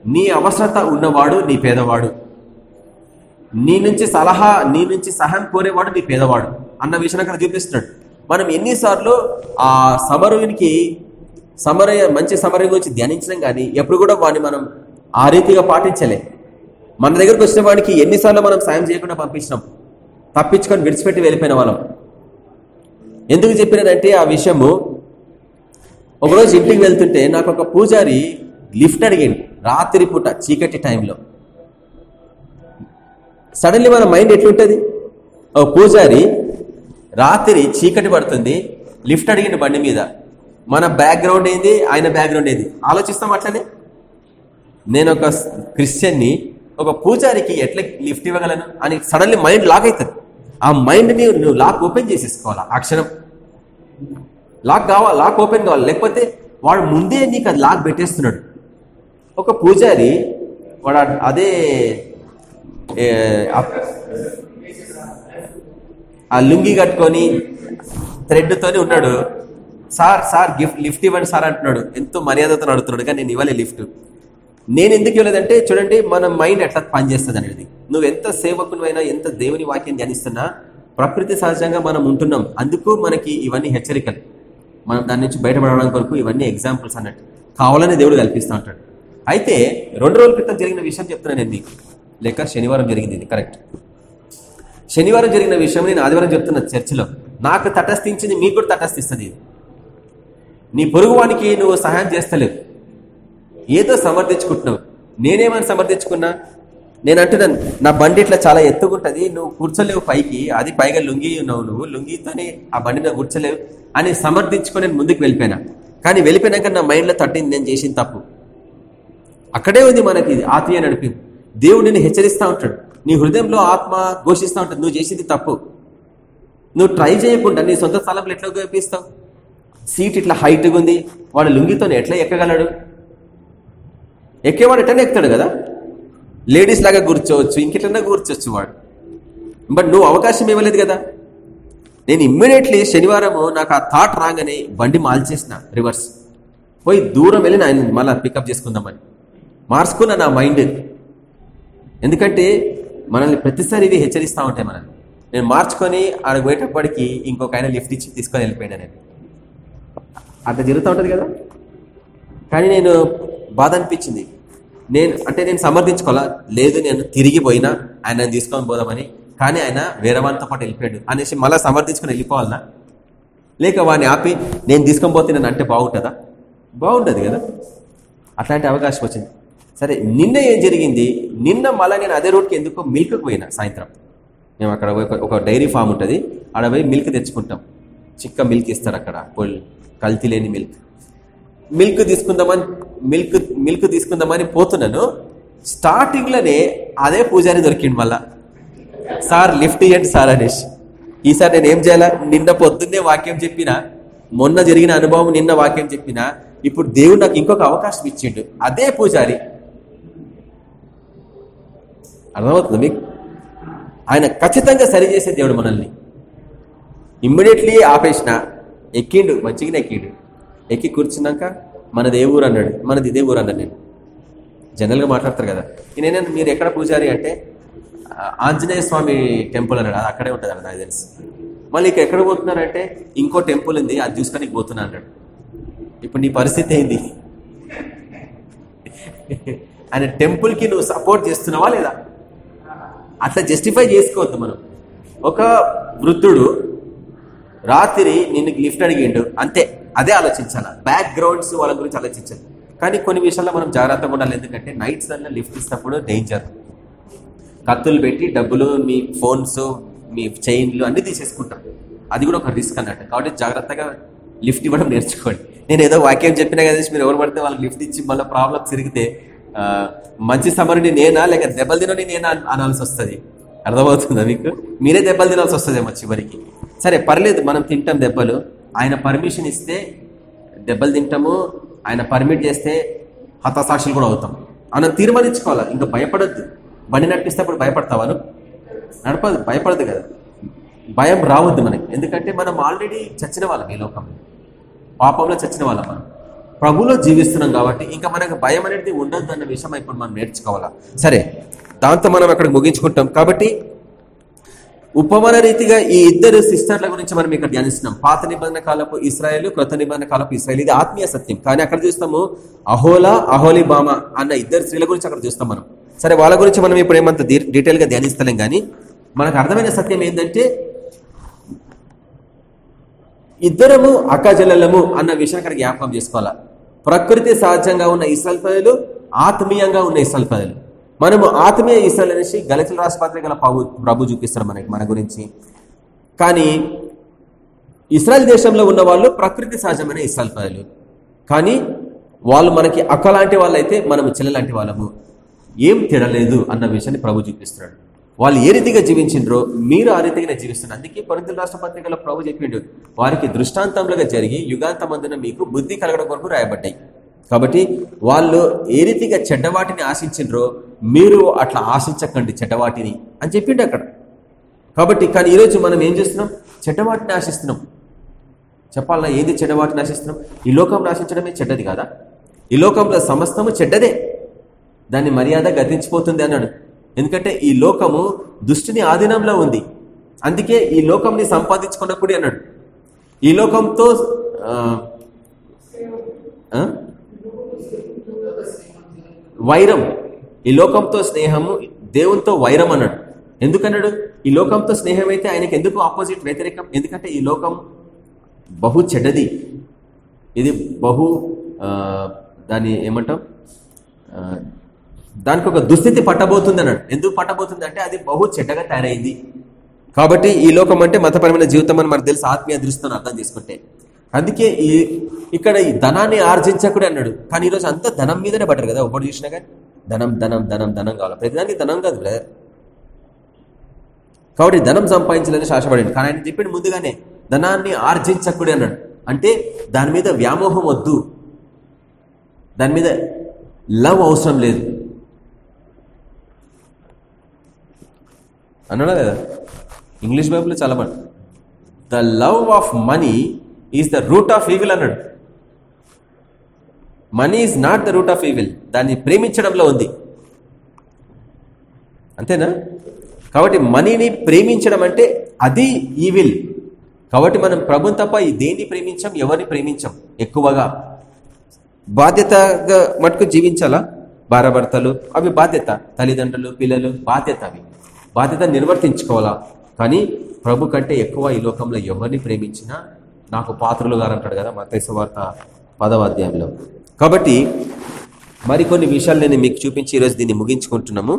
నీ అవసరత ఉన్నవాడు నీ పేదవాడు. నీ నుంచి సలహా నీ నుంచి సహాయం కోరేవాడు నీ పేదవాడు. అన్న విషయాన్ని అక్కడ చూపిస్తున్నాడు. మనం ఎన్నిసార్లు ఆ సమరునికి సమరయ మంచి సమరయం గురించి ధ్యానించడం కానీ ఎప్పుడు కూడా వాడిని మనం ఆ రీతిగా పాటించలే. మన దగ్గరకు వచ్చిన వాడికి ఎన్నిసార్లు మనం సాయం చేయకుండా పంపించినాం. తప్పించుకొని విడిచిపెట్టి వెళ్ళిపోయిన వాళ్ళం. ఎందుకు చెప్పినదంటే ఆ విషయము ఒకరోజు ఇంటికి వెళ్తుంటే నాకు ఒక పూజారి లిఫ్ట్ అడిగింది రాత్రి పూట చీకటి టైంలో. సడన్లీ మన మైండ్ ఎట్లుంటుంది? ఓ పూజారి రాత్రి చీకటి పడుతుంది లిఫ్ట్ అడిగిన బండి మీద. మన బ్యాక్గ్రౌండ్ ఏంది? ఆయన బ్యాక్గ్రౌండ్ ఏంది? ఆలోచిస్తాం అట్లనే? నేను ఒక క్రిస్టియన్ని ఒక పూజారికి ఎట్లా లిఫ్ట్ ఇవ్వగలను? అని సడన్లీ మైండ్ లాక్ అవుతుంది ఆ మైండ్ని నువ్వు లాక్ ఓపెన్ చేసేసుకోవాలా? ఆ క్షణం. లాక్ కావాలి లాక్ ఓపెన్ కావాలి? లేకపోతే వాడు ముందే నీకు అది లాక్ పెట్టేస్తున్నాడు. ఒక పూజారి వాడు అదే ఆ లుంగి కట్టుకొని థ్రెడ్తోనే ఉన్నాడు. సార్ సార్ గిఫ్ట్ లిఫ్ట్ ఇవ్వండి సార్ అంటున్నాడు. ఎంతో మర్యాదతో అడుగుతున్నాడు కానీ నేను ఇవ్వలే లిఫ్ట్. నేను ఎందుకు ఇవ్వలేదంటే చూడండి మన మైండ్ ఎట్లా పనిచేస్తుంది అనేది. నువ్వు ఎంత సేవకునివైనా ఎంత దేవుని వాక్యం ధ్యానిస్తున్నా ప్రకృతి సహజంగా మనం ఉంటున్నాం. అందుకు మనకి ఇవన్నీ హెచ్చరికలు. మనం దాని నుంచి బయటపడడానికి వరకు ఇవన్నీ ఎగ్జాంపుల్స్ అన్నట్టు. కావాలని దేవుడు కల్పిస్తూ ఉంటాడు. అయితే రెండు రోజుల క్రితం జరిగిన విషయం చెప్తున్నాను నేను మీకు. లేక శనివారం జరిగింది ఇది కరెక్ట్ శనివారం జరిగిన విషయం నేను ఆదివారం చెప్తున్న చర్చిలో. నాకు తటస్థించింది మీకు కూడా తటస్థిస్తుంది నీ పొరుగువానికి నువ్వు సహాయం చేస్తలేవు. ఏదో సమర్థించుకుంటున్నావు. నేనేమని సమర్థించుకున్నా? నేను అంటున్నాను నా బండి ఇట్లా చాలా ఎత్తుకుంటుంది నువ్వు కూర్చోలేవు పైకి అది పైగా లుంగి ఉన్నావు నువ్వు లుంగితోనే ఆ బండి మీద కూర్చోలేవు అని సమర్థించుకొని నేను ముందుకు వెళ్ళిపోయినా. కానీ వెళ్ళిపోయినాక నా మైండ్లో తట్టింది నేను చేసిన తప్పు. అక్కడే ఉంది మనకి ఆత్మీయ నడిపి. దేవుడు నిన్ను హెచ్చరిస్తూ ఉంటాడు. నీ హృదయంలో ఆత్మ ఘోషిస్తూ ఉంటుంది నువ్వు చేసింది తప్పు. నువ్వు ట్రై చేయకుండా నీ సొంత స్థలంలో ఎట్లా ఉపయోగిస్తావు? సీట్ ఇట్లా హైట్గా ఉంది. వాడు లుంగితో ఎట్లా ఎక్కగలడు? ఎక్కేవాడు ఎట్లనే ఎక్కుతాడు కదా? లేడీస్ లాగా కూర్చోవచ్చు ఇంకెట్లన్నా కూర్చోవచ్చు వాడు. బట్ నువ్వు అవకాశం ఇవ్వలేదు కదా? నేను ఇమ్మీడియట్లీ శనివారము నాకు ఆ థాట్ రాగానే బండి మాల్చేసిన రివర్స్. పోయి దూరం వెళ్ళి నేను మళ్ళీ పికప్ చేసుకుందామని. మార్చుకున్నా నా మైండ్. ఎందుకంటే మనల్ని ప్రతిసారి ఇవి హెచ్చరిస్తూ ఉంటాయి మనల్ని. నేను మార్చుకొని ఆడ పోయేటప్పటికి ఇంకొక ఆయన లిఫ్ట్ ఇచ్చి తీసుకొని వెళ్ళిపోయాను నేను. అట్లా జరుగుతూ ఉంటుంది కదా? కానీ నేను బాధ అనిపించింది. నేను అంటే నేను సమర్థించుకోవాలా? లేదు నేను తిరిగి పోయినా ఆయన తీసుకొని పోదామని. కానీ ఆయన వేరే వాళ్ళతో పాటు వెళ్ళిపోయాడు. అనేసి మళ్ళీ సమర్థించుకొని వెళ్ళిపోవాలనా? లేక వాడిని ఆపి నేను తీసుకొని పోతే అంటే బాగుంటుందా? బాగుంటుంది కదా? అట్లాంటి అవకాశం వచ్చింది. సరే నిన్న ఏం జరిగింది? నిన్న మళ్ళీ నేను అదే రోడ్కి ఎందుకో మిల్క్కి పోయినా సాయంత్రం. మేము అక్కడ ఒక డైరీ ఫామ్ ఉంటుంది. ఆడ పోయి మిల్క్ తెచ్చుకుంటాం. చిక్క మిల్క్ ఇస్తారు అక్కడ. కల్తీ లేని మిల్క్. మిల్క్ తీసుకుందామని మిల్క్ మిల్క్ తీసుకుందామని పోతున్నాను. స్టార్టింగ్లోనే అదే పూజారి దొరికిండు మళ్ళా. సార్ లిఫ్ట్ ఇవ్వండి సార్ అనేష్. ఈసారి నేను ఏం చేయాలా? నిన్న పొద్దున్నే వాక్యం చెప్పిన మొన్న జరిగిన అనుభవం నిన్న వాక్యం చెప్పినా ఇప్పుడు దేవుడు నాకు ఇంకొక అవకాశం ఇచ్చిండు. అదే పూజారి. అర్థమవుతుంది మీకు? ఆయన ఖచ్చితంగా సరిచేసే దేవుడు మనల్ని. ఇమ్మీడియట్లీ ఆపేసిన ఎక్కిండు మంచిగానే ఎక్కిండు. ఎక్కి కూర్చున్నాక మనది ఏ ఊరు అన్నాడు మనది ఇదే ఊరు అన్నాడు నేను. జనరల్గా మాట్లాడతారు కదా. నేనే మీరు ఎక్కడ పూజారి అంటే ఆంజనేయ స్వామి టెంపుల్ అన్నాడు. అది అక్కడే ఉంటుంది అన్నది నాకు తెలుసు. మళ్ళీ ఇక ఎక్కడ పోతున్నారంటే ఇంకో టెంపుల్ ఉంది అది చూసుకొని పోతున్నా అన్నాడు. ఇప్పుడు నీ పరిస్థితి ఏంది? ఆయన టెంపుల్కి నువ్వు సపోర్ట్ చేస్తున్నావా లేదా? అట్లా జస్టిఫై చేసుకోవద్దు మనం. ఒక వృద్ధుడు రాత్రి నిన్ను లిఫ్ట్ అడిగిండు. అంతే అదే ఆలోచించాల? బ్యాక్గ్రౌండ్స్ వాళ్ళ గురించి ఆలోచించాలి కానీ కొన్ని విషయాల్లో మనం జాగ్రత్తగా ఉండాలి. ఎందుకంటే నైట్స్ అన్న లిఫ్ట్ ఇచ్చినప్పుడు డేంజర్ కత్తులు పెట్టి డబ్బులు మీ ఫోన్స్ మీ చైన్లు అన్ని తీసేసుకుంటారు అది కూడా ఒక రిస్క్ అన్నట్టు. కాబట్టి జాగ్రత్తగా లిఫ్ట్ ఇవ్వడం నేర్చుకోండి. నేను ఏదో వాక్యం చెప్పినా కదా మీరు ఎవరు పడితే వాళ్ళకి లిఫ్ట్ ఇచ్చి మళ్ళీ ప్రాబ్లమ్స్ తిరిగితే మంచి సమరుని నేనా లేక దెబ్బలు తినని నేనా అనాల్సి వస్తుంది? అర్థమవుతుందా మీకు? మీరే దెబ్బలు తినాల్సి వస్తుందేమో చివరికి. సరే పర్లేదు మనం తింటాం దెబ్బలు. ఆయన పర్మిషన్ ఇస్తే దెబ్బలు తింటాము. ఆయన పర్మిట్ చేస్తే హతసాక్షులు కూడా అవుతాం. మనం తీర్మానించుకోవాలి? ఇంకా భయపడద్దు. బండి నడిపిస్తే అప్పుడు భయపడతావా నడపదు భయపడదు కదా. భయం రావద్దు మనకి. ఎందుకంటే మనం ఆల్రెడీ చచ్చిన వాళ్ళం ఈ లోకంలో. పాపంలో చచ్చిన వాళ్ళం మనం. ప్రభులో జీవిస్తున్నాం కాబట్టి ఇంకా మనకు భయం అనేది ఉండద్దు అన్న విషయం ఇప్పుడు మనం నేర్చుకోవాలా? సరే దాంతో మనం అక్కడ ముగించుకుంటాం. కాబట్టి ఉపమాన రీతిగా ఈ ఇద్దరు సిస్టర్ల గురించి మనం ఇక్కడ ధ్యానిస్తున్నాం. పాత నిబంధన కాలపు ఇస్రాయల్ కృత నిబంధన కాలపు ఇస్రాయల్. ఇది ఆత్మీయ సత్యం. కానీ అక్కడ చూస్తాము అహోలా అహోలి బామ అన్న ఇద్దరు స్త్రీల గురించి అక్కడ చూస్తాం మనం. సరే వాళ్ళ గురించి మనం ఇప్పుడు ఏమంత డీటెయిల్గా ధ్యానిస్తలేం కానీ మనకు అర్థమైన సత్యం ఏంటంటే ఇద్దరము అక్కజల్లము అన్న విషయం అక్కడ జ్ఞాపకం చేసుకోవాలా? ప్రకృతి సహజంగా ఉన్న ఇసల్ఫలు ఆత్మీయంగా ఉన్న ఇసల్ఫలు మనము ఆత్మీయ ఇసలు అనేసి గలచల రాష్ట్రపతి గల ప్రభు ప్రభు చూపిస్తారు మనకి మన గురించి. కానీ ఇస్రాయల్ దేశంలో ఉన్న వాళ్ళు ప్రకృతి సహజమైన ఇసల్ఫలు కానీ వాళ్ళు మనకి అక్క లాంటి వాళ్ళైతే మనము చెల్లెలాంటి వాళ్ళము. ఏం తిడలేదు అన్న విషయాన్ని ప్రభు చూపిస్తున్నాడు. వాళ్ళు ఏ రీతిగా జీవించిండ్రో మీరు ఆ రీతిగానే జీవిస్తున్నారు. అందుకే పరిధుల రాష్ట్ర పత్రికలో ప్రభు చెప్పిండు వారికి దృష్టాంతంలోగా జరిగి యుగాంతమందున మీకు బుద్ధి కలగడం కొరకు రాయబడ్డాయి. కాబట్టి వాళ్ళు ఏ రీతిగా చెడ్డవాటిని ఆశించిండ్రో మీరు అట్లా ఆశించకండి చెడ్డవాటిని అని చెప్పిండు అక్కడ. కాబట్టి కానీ ఈరోజు మనం ఏం చేస్తున్నాం? చెడ్డవాటిని ఆశిస్తున్నాం. చెప్పాలన్నా ఏది చెడ్డవాటిని ఆశిస్తున్నాం? ఈ లోకంలో ఆశించడమే చెడ్డది కాదా? ఈ లోకంలో సమస్తము చెడ్డదే. దాన్ని మర్యాద గతించిపోతుంది అన్నాడు. ఎందుకంటే ఈ లోకము దుష్టిని ఆధీనంలో ఉంది. అందుకే ఈ లోకంని సంపాదించుకున్నప్పుడు అన్నాడు. ఈ లోకంతో వైరం. ఈ లోకంతో స్నేహము దేవునితో వైరం అన్నాడు. ఎందుకన్నాడు? ఈ లోకంతో స్నేహం అయితే ఆయనకి ఎందుకు ఆపోజిట్ వ్యతిరేకం? ఎందుకంటే ఈ లోకం బహు చెడ్డది. ఇది బహు దాన్ని ఏమంటాం? దానికి ఒక దుస్థితి పట్టబోతుంది అన్నాడు ఎందుకు పట్టబోతుంది అంటే అది బహు చెడ్డగా తయారైంది. కాబట్టి ఈ లోకం అంటే మతపరమైన జీవితం అని మనకు తెలుసు ఆత్మీయ దృష్టితో అర్థం చేసుకుంటే. అందుకే ఈ ఇక్కడ ఈ ధనాన్ని ఆర్జించకుడే అన్నాడు. కానీ ఈరోజు అంతా ధనం మీదనే పడ్డారు కదా ఒకటి చూసినా కానీ. ధనం ధనం ధనం ధనం కావాలి. ప్రతిదానికి ధనం కాదు బ్రదర్. కాబట్టి ధనం సంపాదించాలని శాసపడండి కానీ ఆయన చెప్పిండు ముందుగానే ధనాన్ని ఆర్జించకుడే అన్నాడు. అంటే దాని మీద వ్యామోహం వద్దు. దాని మీద లవ్ అవసరం లేదు. అన్నాడా లేదా? ఇంగ్లీష్ బైబుల్లో చాలా మంది the love of money is the root of evil అన్నాడు. Money is not the root of evil దాన్ని ప్రేమించడంలో ఉంది. అంతేనా? కాబట్టి మనీని ప్రేమించడం అంటే అది ఈవిల్ కాబట్టి మనం ప్రభుని తప్ప దేన్ని ప్రేమించాం ఎవరిని ప్రేమించాం? ఎక్కువగా బాధ్యతగా మటుకు జీవించాలా? భారభర్తలు అవి బాధ్యత. తల్లిదండ్రులు పిల్లలు బాధ్యత అవి. బాధ్యత నిర్వర్తించుకోవాలా? కానీ ప్రభు కంటే ఎక్కువ ఈ లోకంలో ఎవరిని ప్రేమించినా నాకు పాత్రలు గారంటాడు కదా మతైస వార్త పదవ అధ్యాయంలో. కాబట్టి మరికొన్ని విషయాలు నేను మీకు చూపించి ఈరోజు దీన్ని ముగించుకుంటున్నాము.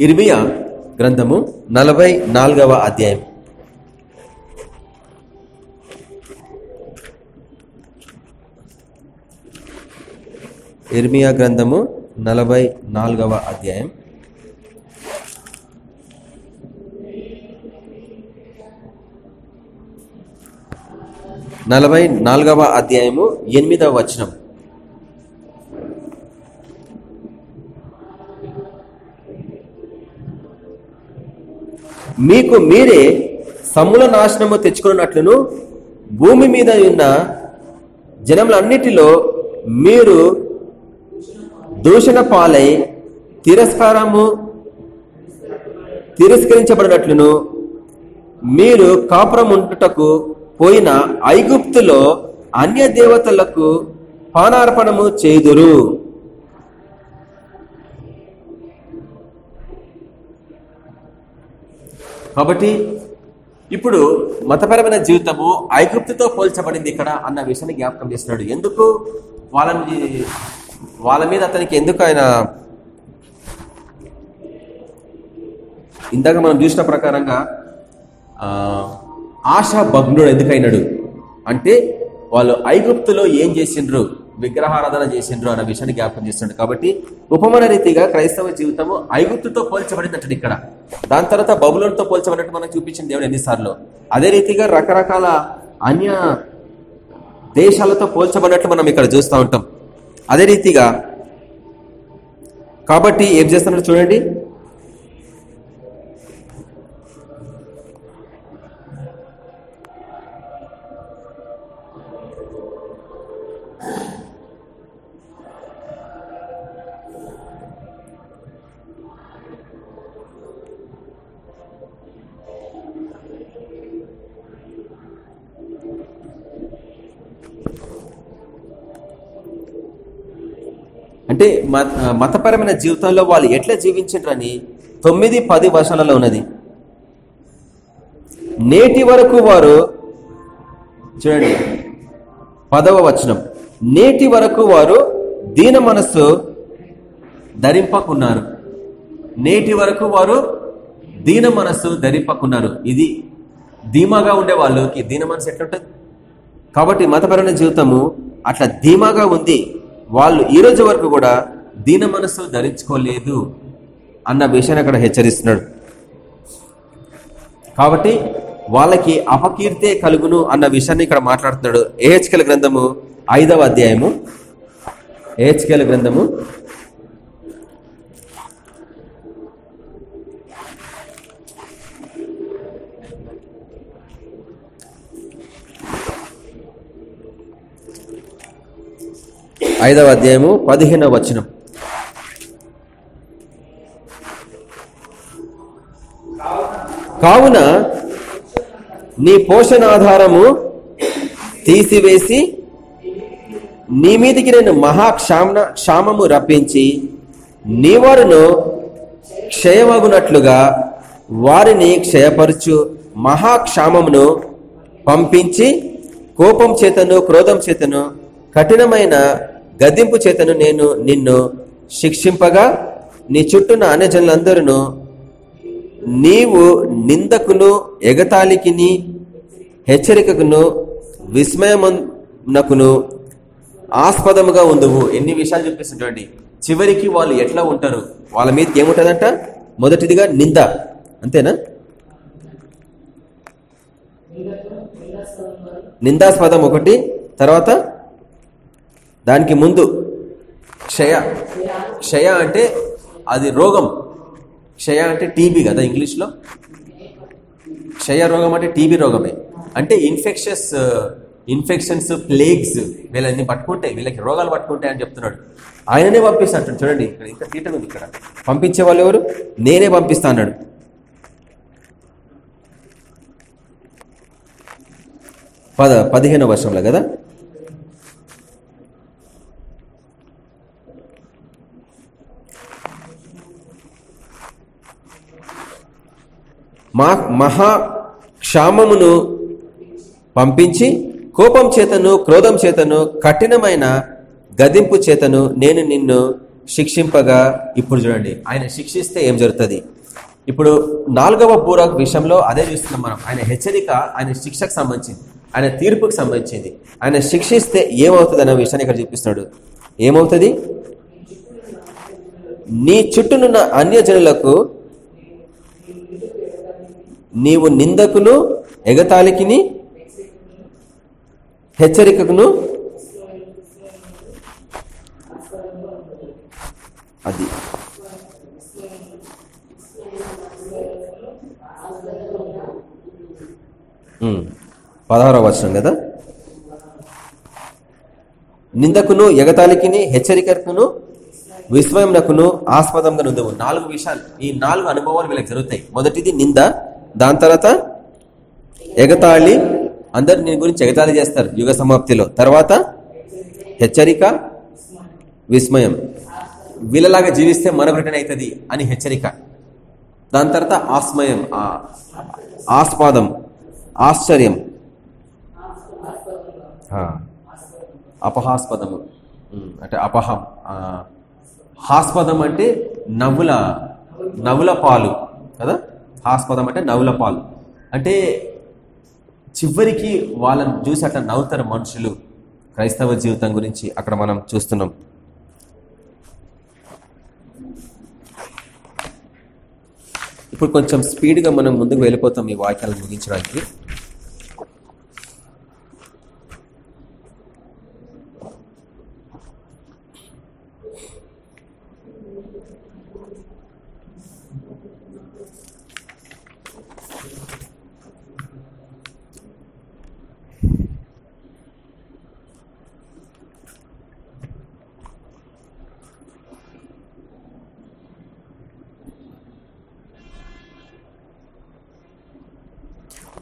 ఇర్మియా గ్రంథము నలభై నాలుగవ అధ్యాయం. ఇర్మియా గ్రంథము నలభై నాలుగవ అధ్యాయం. నలభై నాలుగవ అధ్యాయము ఎనిమిదవ వచనం. మీకు మీరే సమ్ముల నాశనము తెచ్చుకున్నట్లును భూమి మీద ఉన్న జనములన్నిటిలో మీరు దూషణ పాలై తిరస్కారము తిరస్కరించబడినట్లును మీరు కాపురం ఉంటుటకు పోయిన ఐగుప్తులో అన్య దేవతలకు పానార్పణము చేదురు. కాబట్టి ఇప్పుడు మతపరమైన జీవితము ఐగుప్తితో పోల్చబడింది ఇక్కడ అన్న విషయాన్ని జ్ఞాపకం చేస్తున్నాడు. ఎందుకు? వాళ్ళని వాళ్ళ మీద అతనికి ఎందుకు ఆయన ఇందాక మనం చూసిన ప్రకారంగా ఆశా భగ్నుడు ఎందుకైనాడు? అంటే వాళ్ళు ఐగుప్తులో ఏం చేసిండ్రు? విగ్రహారాధన చేసిండ్రు అన్న విషయాన్ని జ్ఞాపకం చేస్తున్నాడు. కాబట్టి ఉపమాన రీతిగా క్రైస్తవ జీవితము ఐగుప్తుతో పోల్చబడినట్టు ఇక్కడ. దాని తర్వాత బబులంతో పోల్చబడినట్టు మనం చూపించింది దేవుడు ఎన్నిసార్లు? అదే రీతిగా రకరకాల అన్య దేశాలతో పోల్చబడినట్లు మనం ఇక్కడ చూస్తూ ఉంటాం. అదే రీతిగా కాబట్టి ఏం చేస్తున్నాడు చూడండి. అంటే మతపరమైన జీవితంలో వాళ్ళు ఎట్లా జీవించారని తొమ్మిది పది వర్షాలలో ఉన్నది. నేటి వరకు వారు చూడండి పదవ వచనం. నేటి వరకు వారు దీన మనస్సు ధరింపకున్నారు. నేటి వరకు వారు దీన మనస్సు ధరింపకున్నారు. ఇది ధీమాగా ఉండే వాళ్ళకి దీన మనసు ఎట్లుంటుంది? కాబట్టి మతపరమైన జీవితము అట్లా ధీమాగా ఉంది. వాళ్ళు ఈ రోజు వరకు కూడా దీన మనస్సు ధరించుకోలేదు అన్న విషయాన్ని అక్కడ హెచ్చరిస్తున్నాడు. కాబట్టి వాళ్ళకి అపకీర్తే కలుగును అన్న విషయాన్ని ఇక్కడ మాట్లాడుతున్నాడు. ఏహెచ్కెల్ గ్రంథము ఐదవ అధ్యాయము. ఏహెచ్కెల్ గ్రంథము ఐదవ అధ్యాయము పదిహేనవ వచనం. కావున నీ పోషణాధారము తీసివేసి నీ మీదికి నేను మహాక్షామ క్షామము రప్పించి నీ వారును క్షయమగునట్లుగా వారిని క్షయపరచు మహాక్షామమును పంపించి కోపం చేతను క్రోధం చేతను కఠినమైన గదింపు చేతను నేను నిన్ను శిక్షింపగా నీ చుట్టూన అన్యజనులందరూ నీవు నిందకును ఎగతాళికిని హెచ్చరికకును విస్మయమునకును ఆస్పదముగా ఉందువు. ఎన్ని విషయాలు చూపిస్తుంటండి చివరికి వాళ్ళు ఎట్లా ఉంటారు? వాళ్ళ మీద ఏముంటుందంట? మొదటిదిగా నింద. అంతేనా? నిందాస్పదం ఒకటి తర్వాత దానికి ముందు క్షయ క్షయ అంటే అది రోగం. క్షయ అంటే టీబీ కదా ఇంగ్లీష్లో? క్షయ రోగం అంటే టీబీ రోగమే. అంటే ఇన్ఫెక్షస్ ఇన్ఫెక్షన్స్ ప్లేగ్స్ వీళ్ళని పట్టుకుంటే వీళ్ళకి రోగాలు పట్టుకుంటాయి అని చెప్తున్నాడు. ఆయననే పంపిస్తాడు చూడండి ఇక్కడ ఇంకా తీట ఉంది ఇక్కడ. పంపించే వాళ్ళు ఎవరు? నేనే పంపిస్తా అన్నాడు. పద పదిహేనో వర్షంలో కదా? మా మహా క్షామమును పంపించి కోపం చేతను క్రోధం చేతను కఠినమైన గదింపు చేతను నేను నిన్ను శిక్షింపగా ఇప్పుడు చూడండి. ఆయన శిక్షిస్తే ఏం జరుగుతుంది? ఇప్పుడు నాలుగవ పూర విషయంలో అదే చూస్తున్నాం మనం. ఆయన హెచ్చరిక ఆయన శిక్షకు సంబంధించింది. ఆయన తీర్పుకు సంబంధించింది. ఆయన శిక్షిస్తే ఏమవుతుంది అన్న విషయాన్ని ఇక్కడ చూపిస్తున్నాడు. ఏమవుతుంది? నీ చుట్టూనున్న అన్యజనులకు నీవు నిందకును ఎగతాళికిని హెచ్చరికకును అది. పదహారవ వచనం కదా? నిందకును ఎగతాళికిని హెచ్చరికకును విస్మయంనకును ఆస్పదంగా నుందవు నాలుగు విషయాలు. ఈ నాలుగు అనుభవాలు వీళ్ళకి జరుగుతాయి. మొదటిది నింద దాని తర్వాత ఎగతాళి. అందరు నీ గురించి ఎగతాళి చేస్తారు యుగ సమాప్తిలో. తర్వాత హెచ్చరిక విస్మయం. వీళ్ళలాగా జీవిస్తే మరొకటి అవుతుంది అని హెచ్చరిక. దాని తర్వాత ఆస్మయం ఆస్పాదం ఆశ్చర్యం. అపహాస్పదము. అంటే అపహం. హాస్పదం అంటే నవ్వుల నవ్వుల పాలు కదా? హాస్పదం అంటే నవ్వుల పాలు. అంటే చివరికి వాళ్ళని చూసి అట్లా నవ్వుతారు మనుషులు. క్రైస్తవ జీవితం గురించి అక్కడ మనం చూస్తున్నాం. ఇప్పుడు కొంచెం స్పీడ్గా మనం ముందుకు వెళ్ళిపోతాం ఈ వాక్యాలను ముగించడానికి.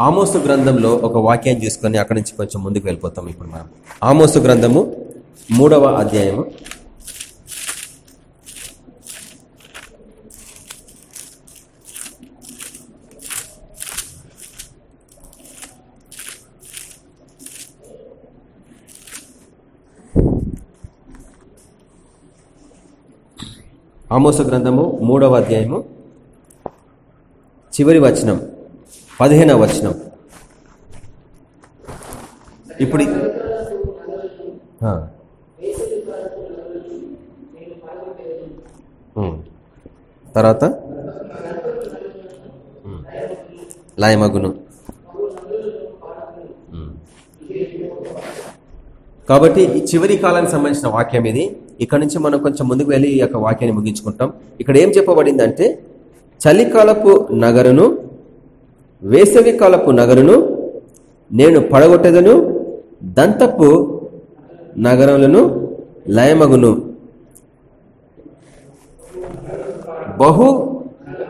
ఆమోసు గ్రంథంలో ఒక వాక్యాన్ని తీసుకొని అక్కడి నుంచి కొంచెం ముందుకు వెళ్ళిపోతాం ఇప్పుడు మనం. ఆమోసు గ్రంథము మూడవ అధ్యాయము. ఆమోస గ్రంథము మూడవ అధ్యాయము. చివరి వచనం. పదిహేనవ వచనం. ఇప్పుడు తర్వాత? లాయమగును. కాబట్టి ఈ చివరి కాలానికి సంబంధించిన వాక్యం ఇది. ఇక్కడ నుంచి మనం కొంచెం ముందుకు వెళ్ళి ఈ యొక్క వాక్యాన్ని ముగించుకుంటాం. ఇక్కడ ఏం చెప్పబడిందంటే చలికాలపు నగరును వేసవి కాలపు నగరును నేను పడగొట్టేదను దంతపు నగరములను లయమగును. బహు